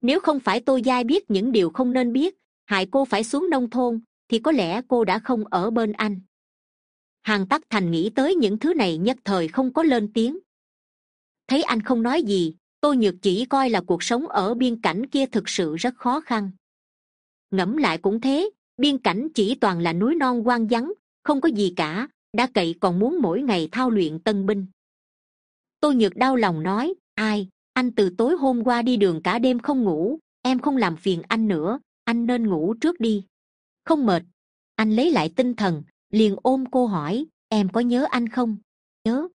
Nếu không phải tô giai biết những điều không nên biết, hại cô phải xuống nông thôn, thì có lẽ cô đã không ở bên anh. Hàng tắc thành nghĩ tới những thứ này nhất thời không có lên tiếng. Thấy anh không nói gì tôi nhược chỉ coi là cuộc sống ở biên cảnh kia thực sự rất khó khăn. Ngẫm lại cũng thế, biên cảnh chỉ toàn là núi non hoang vắng, không có gì cả đã cậy còn muốn mỗi ngày thao luyện tân binh. Tôi nhược đau lòng nói, ai, anh từ tối hôm qua đi đường cả đêm không ngủ, em không làm phiền anh nữa, anh nên ngủ trước đi. Không mệt. Anh lấy lại tinh thần, liền ôm cô hỏi, em có nhớ anh không? Nhớ.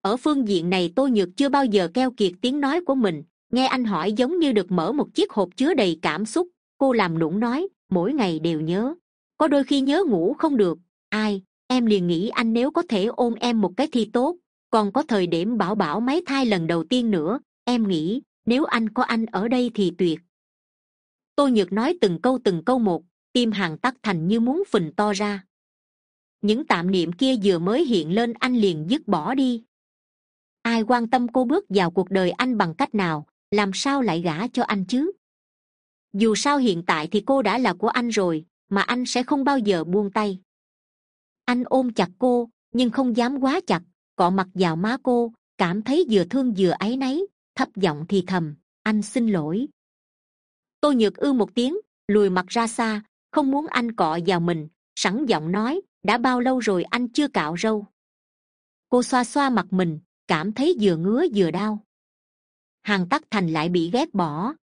Ở phương diện này tôi nhược chưa bao giờ keo kiệt tiếng nói của mình, nghe anh hỏi giống như được mở một chiếc hộp chứa đầy cảm xúc, cô làm nũng nói, mỗi ngày đều nhớ, có đôi khi nhớ ngủ không được. Ai em liền nghĩ anh nếu có thể ôm em một cái thì tốt, còn có thời điểm bảo bảo máy thai lần đầu tiên nữa, em nghĩ nếu anh có anh ở đây thì tuyệt. Tôi nhược nói từng câu từng câu một, tim hàng tắc thành như muốn phình to ra. Những tạm niệm kia vừa mới hiện lên anh liền dứt bỏ đi. Ai quan tâm cô bước vào cuộc đời anh bằng cách nào, làm sao lại gả cho anh chứ? Dù sao hiện tại thì cô đã là của anh rồi, mà anh sẽ không bao giờ buông tay anh ôm chặt cô, nhưng không dám quá chặt, cọ mặt vào má cô, cảm thấy vừa thương vừa áy náy, thấp giọng thì thầm, anh xin lỗi. Tôi nhược ư một tiếng, lùi mặt ra xa, không muốn anh cọ vào mình, sẵn giọng nói, đã bao lâu rồi anh chưa cạo râu? Cô xoa xoa mặt mình, cảm thấy vừa ngứa vừa đau. Hàng tắc thành lại bị ghét bỏ.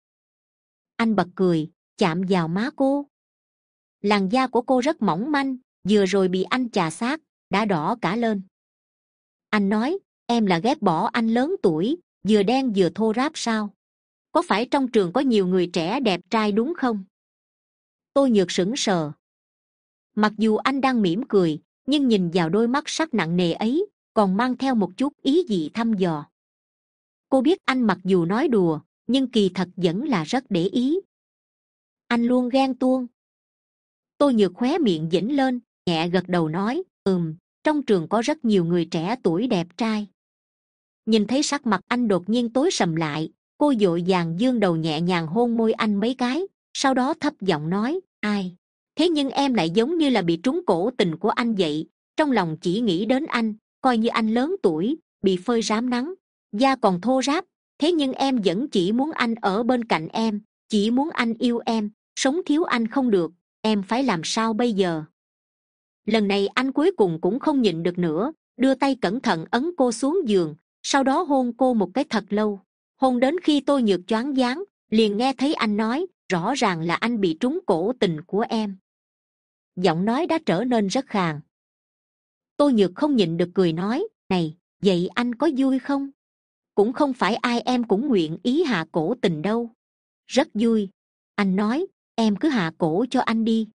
Anh bật cười, chạm vào má cô. Làn da của cô rất mỏng manh vừa rồi bị anh chà sát, đã đỏ cả lên. Anh nói, em là ghét bỏ anh lớn tuổi, vừa đen vừa thô ráp sao? Có phải trong trường có nhiều người trẻ đẹp trai đúng không? Tôi nhược sững sờ. Mặc dù anh đang mỉm cười, nhưng nhìn vào đôi mắt sắc nặng nề ấy, còn mang theo một chút ý gì thăm dò. Cô biết anh mặc dù nói đùa, nhưng kỳ thật vẫn là rất để ý. Anh luôn ghen tuông. Tôi nhược khóe miệng dĩnh lên nhẹ gật đầu nói, ừm, trong trường có rất nhiều người trẻ tuổi đẹp trai. Nhìn thấy sắc mặt anh đột nhiên tối sầm lại, cô d ộ i vàng d ư ơ n g đầu nhẹ nhàng hôn môi anh mấy cái, sau đó thấp giọng nói, ai, thế nhưng em lại giống như là bị trúng cổ tình của anh vậy, trong lòng chỉ nghĩ đến anh, coi như anh lớn tuổi, bị phơi rám nắng, da còn thô ráp, thế nhưng em vẫn chỉ muốn anh ở bên cạnh em, chỉ muốn anh yêu em, sống thiếu anh không được, em phải làm sao bây giờ? Lần này anh cuối cùng cũng không nhịn được nữa, đưa tay cẩn thận ấn cô xuống giường, sau đó hôn cô một cái thật lâu. Hôn đến khi tôi nhược choáng váng, liền nghe thấy anh nói, rõ ràng là anh bị trúng cổ tình của em. Giọng nói đã trở nên rất khàn. Tôi nhược không nhịn được cười nói, này, vậy anh có vui không? Cũng không phải ai em cũng nguyện ý hạ cổ tình đâu. Rất vui. Anh nói, em cứ hạ cổ cho anh đi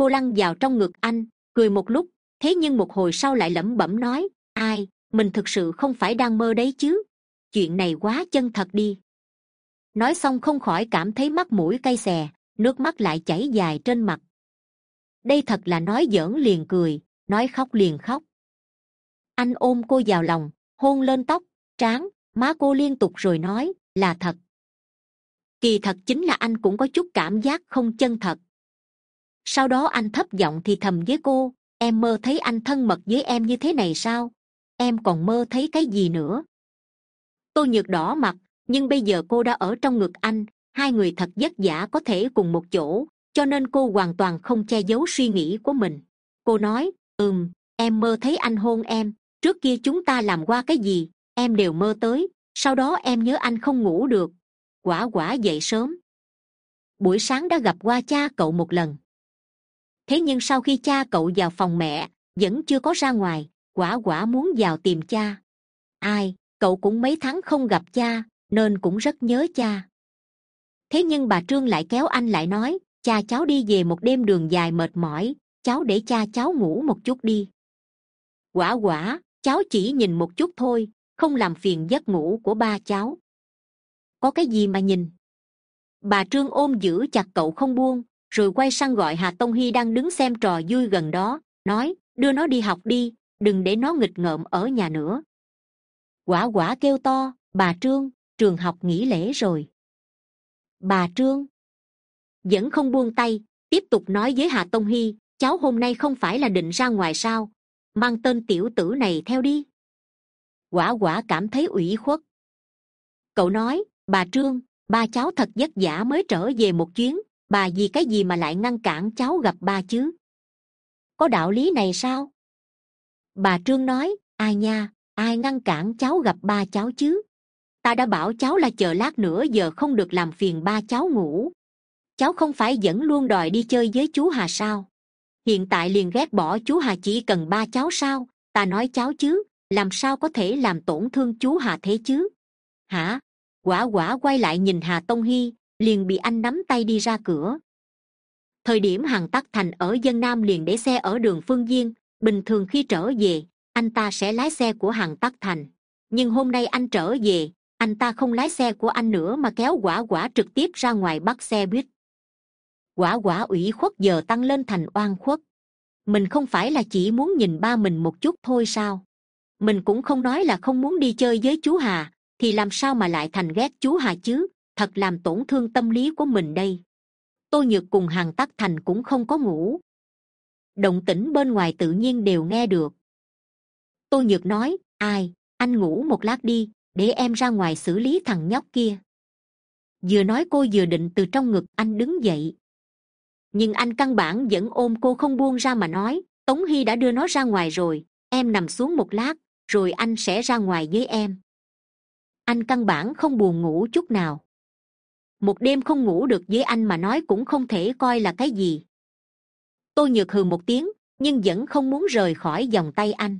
cô lăn vào trong ngực anh, cười một lúc, thế nhưng một hồi sau lại lẩm bẩm nói, ai, mình thực sự không phải đang mơ đấy chứ. Chuyện này quá chân thật đi. Nói xong không khỏi cảm thấy mắt mũi cay xè, nước mắt lại chảy dài trên mặt. Đây thật là nói giỡn liền cười, nói khóc liền khóc. Anh ôm cô vào lòng, hôn lên tóc, trán, má cô liên tục rồi nói, là thật. Kỳ thật chính là anh cũng có chút cảm giác không chân thật sau đó anh thấp giọng thì thầm với cô, em mơ thấy anh thân mật với em như thế này sao? Em còn mơ thấy cái gì nữa? Tôi nhược đỏ mặt, nhưng bây giờ cô đã ở trong ngực anh, hai người thật vất vả có thể cùng một chỗ, cho nên cô hoàn toàn không che giấu suy nghĩ của mình. Cô nói, ừm, em mơ thấy anh hôn em, trước kia chúng ta làm qua cái gì, em đều mơ tới, sau đó em nhớ anh không ngủ được. Quả quả dậy sớm. Buổi sáng đã gặp qua cha cậu một lần thế nhưng sau khi cha cậu vào phòng mẹ, vẫn chưa có ra ngoài, quả quả muốn vào tìm cha. Ai, cậu cũng mấy tháng không gặp cha, nên cũng rất nhớ cha. Thế nhưng bà trương lại kéo anh lại nói, cha, cháu đi về một đêm đường dài mệt mỏi, cháu để cha cháu ngủ một chút đi. Quả quả, cháu chỉ nhìn một chút thôi, không làm phiền giấc ngủ của ba cháu. Có cái gì mà nhìn? Bà trương ôm giữ chặt cậu không buông rồi quay sang gọi hà tông hy đang đứng xem trò vui gần đó, nói, đưa nó đi học đi, đừng để nó nghịch ngợm ở nhà nữa. Quả quả kêu to, bà trương, trường học nghỉ lễ rồi. Bà trương. Vẫn không buông tay, tiếp tục nói với hà tông hy, cháu hôm nay không phải là định ra ngoài sao? Mang tên tiểu tử này theo đi. Quả quả cảm thấy ủy khuất. Cậu nói, bà trương, ba cháu thật vất vả mới trở về một chuyến bà vì cái gì mà lại ngăn cản cháu gặp ba chứ? Có đạo lý này sao? Bà trương nói ai nha, ai ngăn cản cháu gặp ba cháu chứ? Ta đã bảo cháu là chờ lát nữa giờ không được làm phiền ba cháu ngủ. Cháu không phải vẫn luôn đòi đi chơi với chú hà sao? Hiện tại liền ghét bỏ chú hà chỉ cần ba cháu sao? Ta nói cháu chứ, làm sao có thể làm tổn thương chú hà thế chứ? Hả? Quả quả quay lại nhìn hà tông hy liền bị anh nắm tay đi ra cửa. Thời điểm hằng tắc thành ở dân nam liền để xe ở đường phương viên bình thường khi trở về, anh ta sẽ lái xe của hằng tắc thành. Nhưng hôm nay anh trở về, anh ta không lái xe của anh nữa mà kéo quả quả trực tiếp ra ngoài bắt xe buýt. Quả quả ủy khuất giờ tăng lên thành oan khuất. Mình không phải là chỉ muốn nhìn ba mình một chút thôi sao? Mình cũng không nói là không muốn đi chơi với chú hà, thì làm sao mà lại thành ghét chú hà chứ? Thật làm tổn thương tâm lý của mình đây. Tôi nhược cùng hàng tắc thành cũng không có ngủ. Động tĩnh bên ngoài tự nhiên đều nghe được. Tôi nhược nói, ai, anh ngủ một lát đi, để em ra ngoài xử lý thằng nhóc kia. Vừa nói cô vừa định từ trong ngực anh đứng dậy. Nhưng anh căn bản vẫn ôm cô không buông ra mà nói, tống hy đã đưa nó ra ngoài rồi, em nằm xuống một lát, rồi anh sẽ ra ngoài với em. Anh căn bản không buồn ngủ chút nào một đêm không ngủ được với anh mà nói cũng không thể coi là cái gì. Tôi nhược hừ một tiếng, nhưng vẫn không muốn rời khỏi vòng tay anh.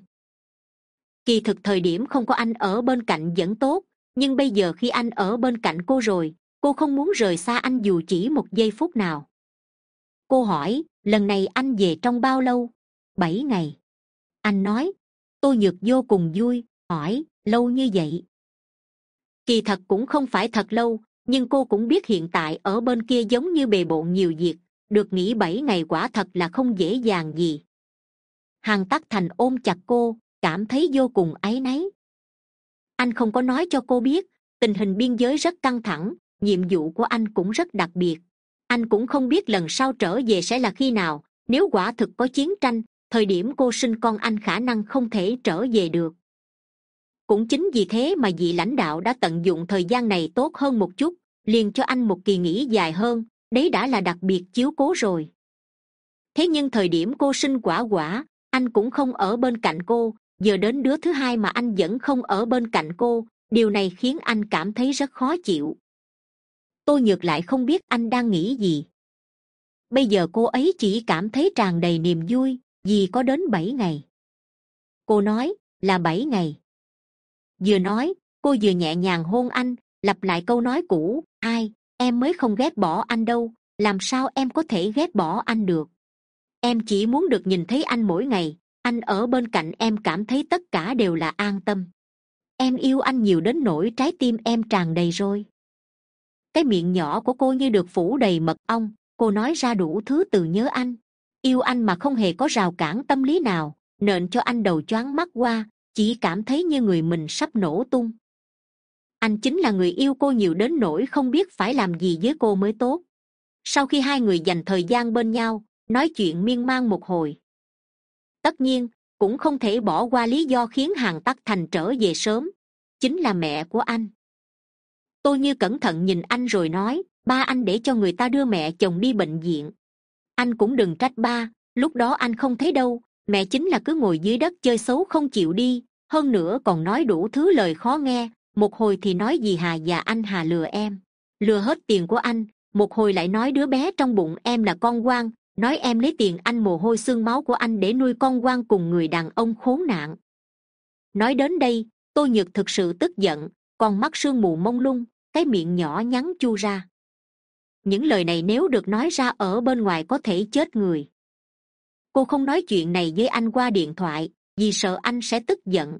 Kỳ thực thời điểm không có anh ở bên cạnh vẫn tốt, nhưng bây giờ khi anh ở bên cạnh cô rồi, cô không muốn rời xa anh dù chỉ một giây phút nào. Cô hỏi, lần này anh về trong bao lâu? Bảy ngày. Anh nói tôi nhược vô cùng vui, hỏi, lâu như vậy? Kỳ thật cũng không phải thật lâu nhưng cô cũng biết hiện tại ở bên kia giống như bề bộn nhiều việc, được nghỉ bảy ngày quả thật là không dễ dàng gì. Hàn tắc thành ôm chặt cô, cảm thấy vô cùng áy náy. Anh không có nói cho cô biết, tình hình biên giới rất căng thẳng, nhiệm vụ của anh cũng rất đặc biệt. Anh cũng không biết lần sau trở về sẽ là khi nào, nếu quả thực có chiến tranh, thời điểm cô sinh con anh khả năng không thể trở về được cũng chính vì thế mà vị lãnh đạo đã tận dụng thời gian này tốt hơn một chút, liền cho anh một kỳ nghỉ dài hơn, đấy đã là đặc biệt chiếu cố rồi. Thế nhưng thời điểm cô sinh quả quả, anh cũng không ở bên cạnh cô, giờ đến đứa thứ hai mà anh vẫn không ở bên cạnh cô, điều này khiến anh cảm thấy rất khó chịu. Tôi ngược lại không biết anh đang nghĩ gì. Bây giờ cô ấy chỉ cảm thấy tràn đầy niềm vui, vì có đến bảy ngày. Cô nói, là bảy ngày vừa nói, cô vừa nhẹ nhàng hôn anh, lặp lại câu nói cũ, ai, em mới không ghét bỏ anh đâu, làm sao em có thể ghét bỏ anh được? Em chỉ muốn được nhìn thấy anh mỗi ngày, anh ở bên cạnh em cảm thấy tất cả đều là an tâm. Em yêu anh nhiều đến nỗi trái tim em tràn đầy rồi cái miệng nhỏ của cô như được phủ đầy mật ong, cô nói ra đủ thứ từ nhớ anh. Yêu anh mà không hề có rào cản tâm lý nào, nện cho anh đầu choáng mắt qua chỉ cảm thấy như người mình sắp nổ tung. Anh chính là người yêu cô nhiều đến nỗi không biết phải làm gì với cô mới tốt. Sau khi hai người dành thời gian bên nhau, nói chuyện miên man một hồi. Tất nhiên, cũng không thể bỏ qua lý do khiến hàng tắc thành trở về sớm, chính là mẹ của anh. Tôi như cẩn thận nhìn anh rồi nói, ba anh để cho người ta đưa mẹ chồng đi bệnh viện. Anh cũng đừng trách ba, lúc đó anh không thấy đâu, mẹ chính là cứ ngồi dưới đất chơi xấu không chịu đi hơn nữa còn nói đủ thứ lời khó nghe. Một hồi thì nói gì hà và anh hà lừa em. Lừa hết tiền của anh. Một hồi lại nói đứa bé trong bụng em là con quan nói em lấy tiền anh mồ hôi xương máu của anh để nuôi con quan cùng người đàn ông khốn nạn. Nói đến đây tôi nhược thực sự tức giận còn mắt sương mù mông lung, cái miệng nhỏ nhắn chu ra. Những lời này nếu được nói ra ở bên ngoài có thể chết người. Cô không nói chuyện này với anh qua điện thoại vì sợ anh sẽ tức giận.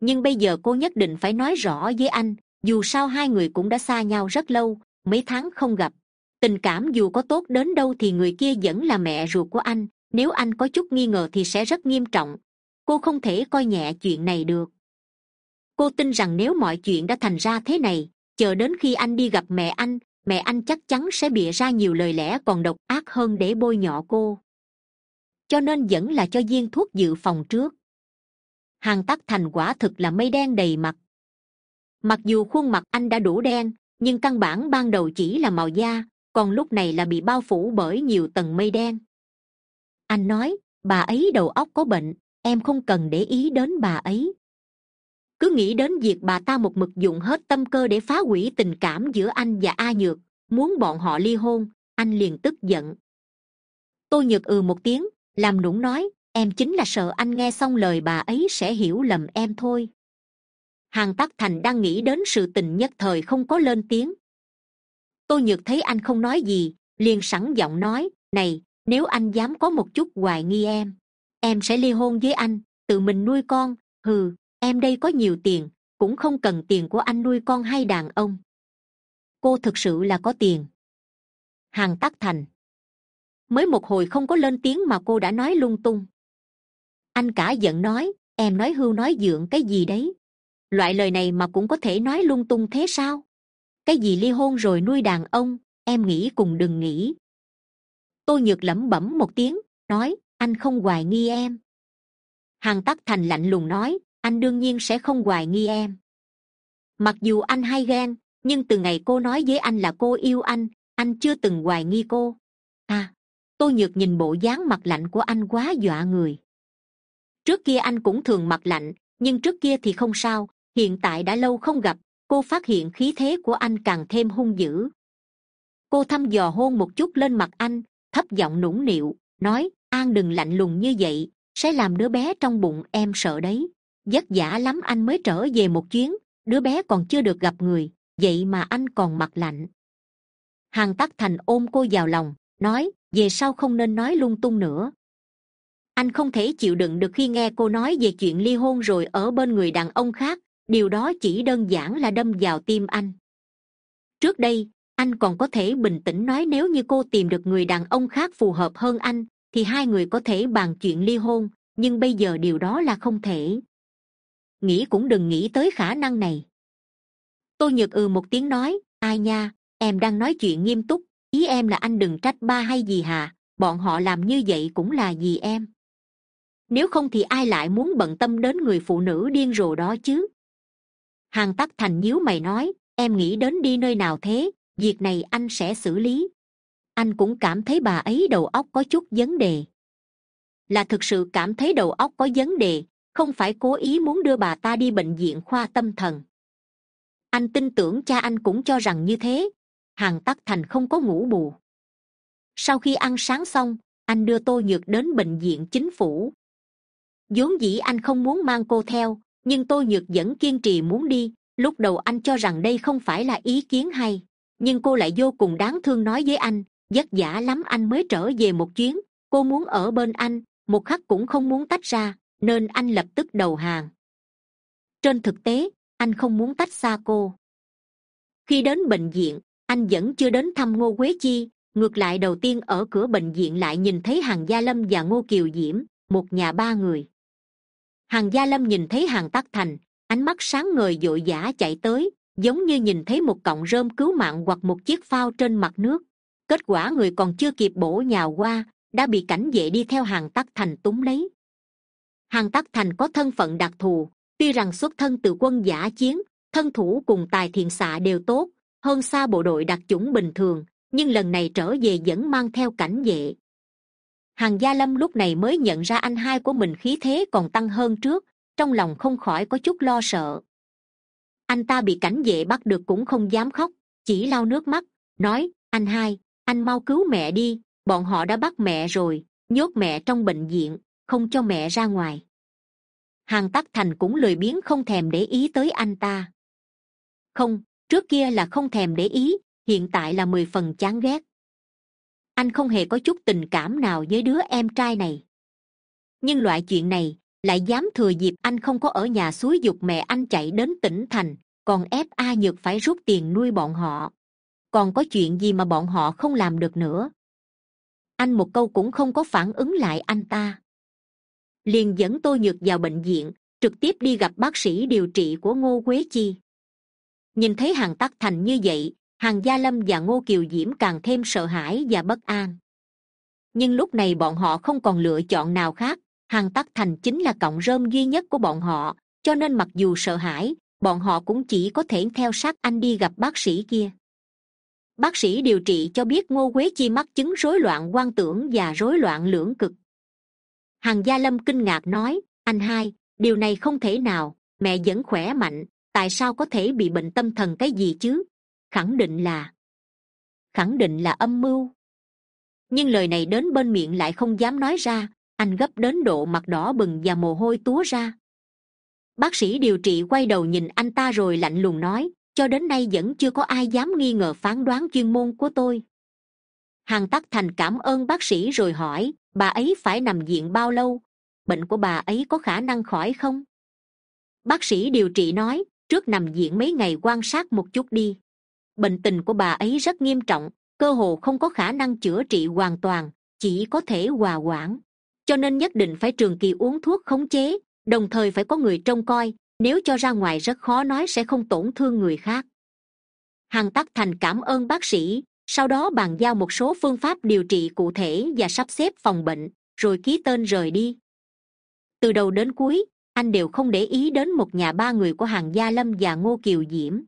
Nhưng bây giờ cô nhất định phải nói rõ với anh, dù sao hai người cũng đã xa nhau rất lâu, mấy tháng không gặp. Tình cảm dù có tốt đến đâu thì người kia vẫn là mẹ ruột của anh, nếu anh có chút nghi ngờ thì sẽ rất nghiêm trọng. Cô không thể coi nhẹ chuyện này được. Cô tin rằng nếu mọi chuyện đã thành ra thế này, chờ đến khi anh đi gặp mẹ anh mẹ anh chắc chắn sẽ bịa ra nhiều lời lẽ còn độc ác hơn để bôi nhọ cô cho nên vẫn là cho viên thuốc dự phòng trước. Hàng tắc thành quả thực là mây đen đầy mặt. Mặc dù khuôn mặt anh đã đủ đen, nhưng căn bản ban đầu chỉ là màu da, còn lúc này là bị bao phủ bởi nhiều tầng mây đen. Anh nói, bà ấy đầu óc có bệnh, em không cần để ý đến bà ấy. Cứ nghĩ đến việc bà ta một mực dùng hết tâm cơ để phá hủy tình cảm giữa anh và a nhược, muốn bọn họ ly hôn, anh liền tức giận. Tôi nhược ừ một tiếng làm nũng nói, em chính là sợ anh nghe xong lời bà ấy sẽ hiểu lầm em thôi. Hàng tắc thành đang nghĩ đến sự tình nhất thời không có lên tiếng. Tôi nhược thấy anh không nói gì, liền sẵn giọng nói, này, nếu anh dám có một chút hoài nghi em em sẽ ly hôn với anh, tự mình nuôi con, hừ, em đây có nhiều tiền, cũng không cần tiền của anh nuôi con hay đàn ông. Cô thực sự là có tiền. Hàng tắc thành mới một hồi không có lên tiếng mà cô đã nói lung tung. Anh cả giận nói, em nói hưu nói dượng cái gì đấy? Loại lời này mà cũng có thể nói lung tung thế sao? Cái gì ly hôn rồi nuôi đàn ông, em nghĩ cùng đừng nghĩ. Tôi nhược lẩm bẩm một tiếng, nói, anh không hoài nghi em. Hằng tắc thành lạnh lùng nói, anh đương nhiên sẽ không hoài nghi em. Mặc dù anh hay ghen, nhưng từ ngày cô nói với anh là cô yêu anh anh chưa từng hoài nghi cô. À tôi nhược nhìn bộ dáng mặt lạnh của anh quá dọa người. Trước kia anh cũng thường mặt lạnh, nhưng trước kia thì không sao, hiện tại đã lâu không gặp, cô phát hiện khí thế của anh càng thêm hung dữ. Cô thăm dò hôn một chút lên mặt anh, thấp giọng nũng nịu, nói, an đừng lạnh lùng như vậy, sẽ làm đứa bé trong bụng em sợ đấy. Vất vả lắm anh mới trở về một chuyến, đứa bé còn chưa được gặp người, vậy mà anh còn mặt lạnh. Hằng tắc thành ôm cô vào lòng, nói về sau không nên nói lung tung nữa. Anh không thể chịu đựng được khi nghe cô nói về chuyện ly hôn rồi ở bên người đàn ông khác, điều đó chỉ đơn giản là đâm vào tim anh. Trước đây, anh còn có thể bình tĩnh nói nếu như cô tìm được người đàn ông khác phù hợp hơn anh, thì hai người có thể bàn chuyện ly hôn, nhưng bây giờ điều đó là không thể. Nghĩ cũng đừng nghĩ tới khả năng này. Tôi nhược ừ một tiếng nói, ai nha, em đang nói chuyện nghiêm túc ý em là anh đừng trách ba hay gì hà, bọn họ làm như vậy cũng là vì em. Nếu không thì ai lại muốn bận tâm đến người phụ nữ điên rồ đó chứ? Hàng tắc thành nhíu mày nói, em nghĩ đến đi nơi nào thế, việc này anh sẽ xử lý. Anh cũng cảm thấy bà ấy đầu óc có chút vấn đề. Là thực sự cảm thấy đầu óc có vấn đề, không phải cố ý muốn đưa bà ta đi bệnh viện khoa tâm thần. Anh tin tưởng cha anh cũng cho rằng như thế hàng tắc thành không có ngủ bù. Sau khi ăn sáng xong, anh đưa tô nhược đến bệnh viện chính phủ. Vốn dĩ anh không muốn mang cô theo, nhưng tô nhược vẫn kiên trì muốn đi. Lúc đầu anh cho rằng đây không phải là ý kiến hay, nhưng cô lại vô cùng đáng thương nói với anh, vất vả lắm anh mới trở về một chuyến, cô muốn ở bên anh, một khắc cũng không muốn tách ra, nên anh lập tức đầu hàng. Trên thực tế, anh không muốn tách xa cô. Khi đến bệnh viện anh vẫn chưa đến thăm ngô quế chi, ngược lại đầu tiên ở cửa bệnh viện lại nhìn thấy hàng gia lâm và ngô kiều diễm, một nhà ba người. Hàng gia lâm nhìn thấy hàng tắc thành, ánh mắt sáng ngời d ộ i vã chạy tới, giống như nhìn thấy một cọng rơm cứu mạng hoặc một chiếc phao trên mặt nước. Kết quả người còn chưa kịp bổ nhào qua, đã bị cảnh vệ đi theo hàng tắc thành túng lấy. Hàng tắc thành có thân phận đặc thù, tuy rằng xuất thân từ quân giả chiến, thân thủ cùng tài thiện xạ đều tốt hơn xa bộ đội đặc chủng bình thường, nhưng lần này trở về vẫn mang theo cảnh vệ. Hàng gia lâm lúc này mới nhận ra anh hai của mình khí thế còn tăng hơn trước, trong lòng không khỏi có chút lo sợ. Anh ta bị cảnh vệ bắt được cũng không dám khóc, chỉ lau nước mắt, nói, anh hai, anh mau cứu mẹ đi, bọn họ đã bắt mẹ rồi, nhốt mẹ trong bệnh viện, không cho mẹ ra ngoài. Hàng tắc thành cũng lười biếng không thèm để ý tới anh ta. Không trước kia là không thèm để ý, hiện tại là mười phần chán ghét. Anh không hề có chút tình cảm nào với đứa em trai này. Nhưng loại chuyện này lại dám thừa dịp anh không có ở nhà suối dục mẹ anh chạy đến tỉnh thành, còn ép a nhược phải rút tiền nuôi bọn họ. Còn có chuyện gì mà bọn họ không làm được nữa? Anh một câu cũng không có phản ứng lại anh ta. Liền dẫn tôi nhược vào bệnh viện, trực tiếp đi gặp bác sĩ điều trị của ngô quế chi nhìn thấy hàng tắc thành như vậy, hàng gia lâm và ngô kiều diễm càng thêm sợ hãi và bất an. Nhưng lúc này bọn họ không còn lựa chọn nào khác, hàng tắc thành chính là cọng rơm duy nhất của bọn họ, cho nên mặc dù sợ hãi, bọn họ cũng chỉ có thể theo sát anh đi gặp bác sĩ kia. Bác sĩ điều trị cho biết ngô quế chi mắc chứng rối loạn quan tưởng và rối loạn lưỡng cực. Hàng gia lâm kinh ngạc nói, anh hai, điều này không thể nào, mẹ vẫn khỏe mạnh tại sao có thể bị bệnh tâm thần cái gì chứ? Khẳng định là, khẳng định là âm mưu. Nhưng lời này đến bên miệng lại không dám nói ra. Anh gấp đến độ mặt đỏ bừng và mồ hôi túa ra. Bác sĩ điều trị quay đầu nhìn anh ta rồi lạnh lùng nói, cho đến nay vẫn chưa có ai dám nghi ngờ phán đoán chuyên môn của tôi. Hàn tắc thành cảm ơn bác sĩ rồi hỏi, bà ấy phải nằm viện bao lâu? Bệnh của bà ấy có khả năng khỏi không? Bác sĩ điều trị nói trước nằm viện mấy ngày quan sát một chút đi. Bệnh tình của bà ấy rất nghiêm trọng, cơ hồ không có khả năng chữa trị hoàn toàn, chỉ có thể hòa quản cho nên nhất định phải trường kỳ uống thuốc khống chế, đồng thời phải có người trông coi, nếu cho ra ngoài rất khó nói sẽ không tổn thương người khác. Hằng tắc thành cảm ơn bác sĩ, sau đó bàn giao một số phương pháp điều trị cụ thể và sắp xếp phòng bệnh, rồi ký tên rời đi. Từ đầu đến cuối anh đều không để ý đến một nhà ba người của hàng gia lâm và ngô kiều diễm.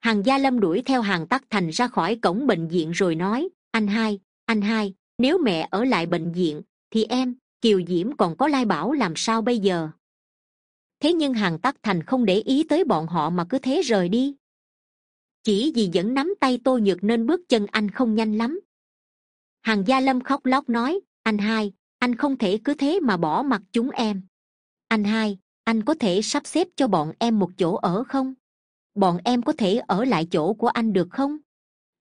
Hàng gia lâm đuổi theo hàng tắc thành ra khỏi cổng bệnh viện rồi nói, anh hai anh hai, nếu mẹ ở lại bệnh viện, thì em, kiều diễm còn có lai bảo làm sao bây giờ? Thế nhưng hàng tắc thành không để ý tới bọn họ mà cứ thế rời đi. Chỉ vì vẫn nắm tay tô nhược nên bước chân anh không nhanh lắm. Hàng gia lâm khóc lóc nói, anh hai, anh không thể cứ thế mà bỏ mặt chúng em anh hai, anh có thể sắp xếp cho bọn em một chỗ ở không? Bọn em có thể ở lại chỗ của anh được không?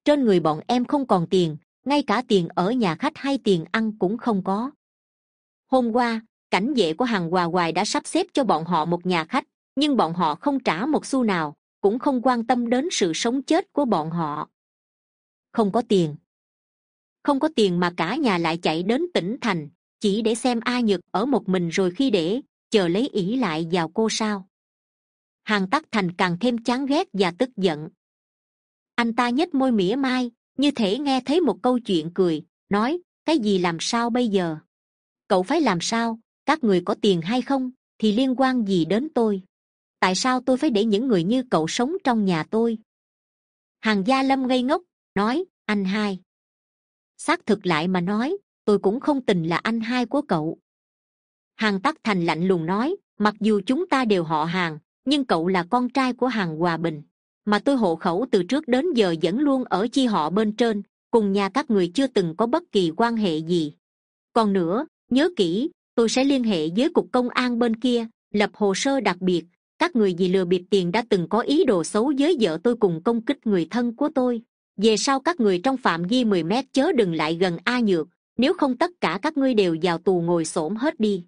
Trên người bọn em không còn tiền, ngay cả tiền ở nhà khách hay tiền ăn cũng không có. Hôm qua, cảnh vệ của hàng hòa hoài đã sắp xếp cho bọn họ một nhà khách, nhưng bọn họ không trả một xu nào, cũng không quan tâm đến sự sống chết của bọn họ. Không có tiền. Không có tiền mà cả nhà lại chạy đến tỉnh thành, chỉ để xem a nhược ở một mình rồi khi để chờ lấy ỷ lại vào cô sao? Hàng tắc thành càng thêm chán ghét và tức giận. Anh ta nhếch môi mỉa mai, như thể nghe thấy một câu chuyện cười, nói, cái gì làm sao bây giờ? Cậu phải làm sao? Các người có tiền hay không? Thì liên quan gì đến tôi? Tại sao tôi phải để những người như cậu sống trong nhà tôi? Hàng gia lâm ngây ngốc, nói, anh hai. Xác thực lại mà nói, tôi cũng không tình là anh hai của cậu hàng tắc thành lạnh lùng nói, mặc dù chúng ta đều họ hàng nhưng cậu là con trai của hàng hòa bình. Mà tôi hộ khẩu từ trước đến giờ vẫn luôn ở chi họ bên trên, cùng nhà các người chưa từng có bất kỳ quan hệ gì. Còn nữa, nhớ kỹ, tôi sẽ liên hệ với cục công an bên kia, lập hồ sơ đặc biệt. Các người vì lừa bịp tiền đã từng có ý đồ xấu với vợ tôi cùng công kích người thân của tôi. Về sau các người trong phạm vi mười mét chớ đừng lại gần a nhược, nếu không tất cả các ngươi đều vào tù ngồi xổm hết đi.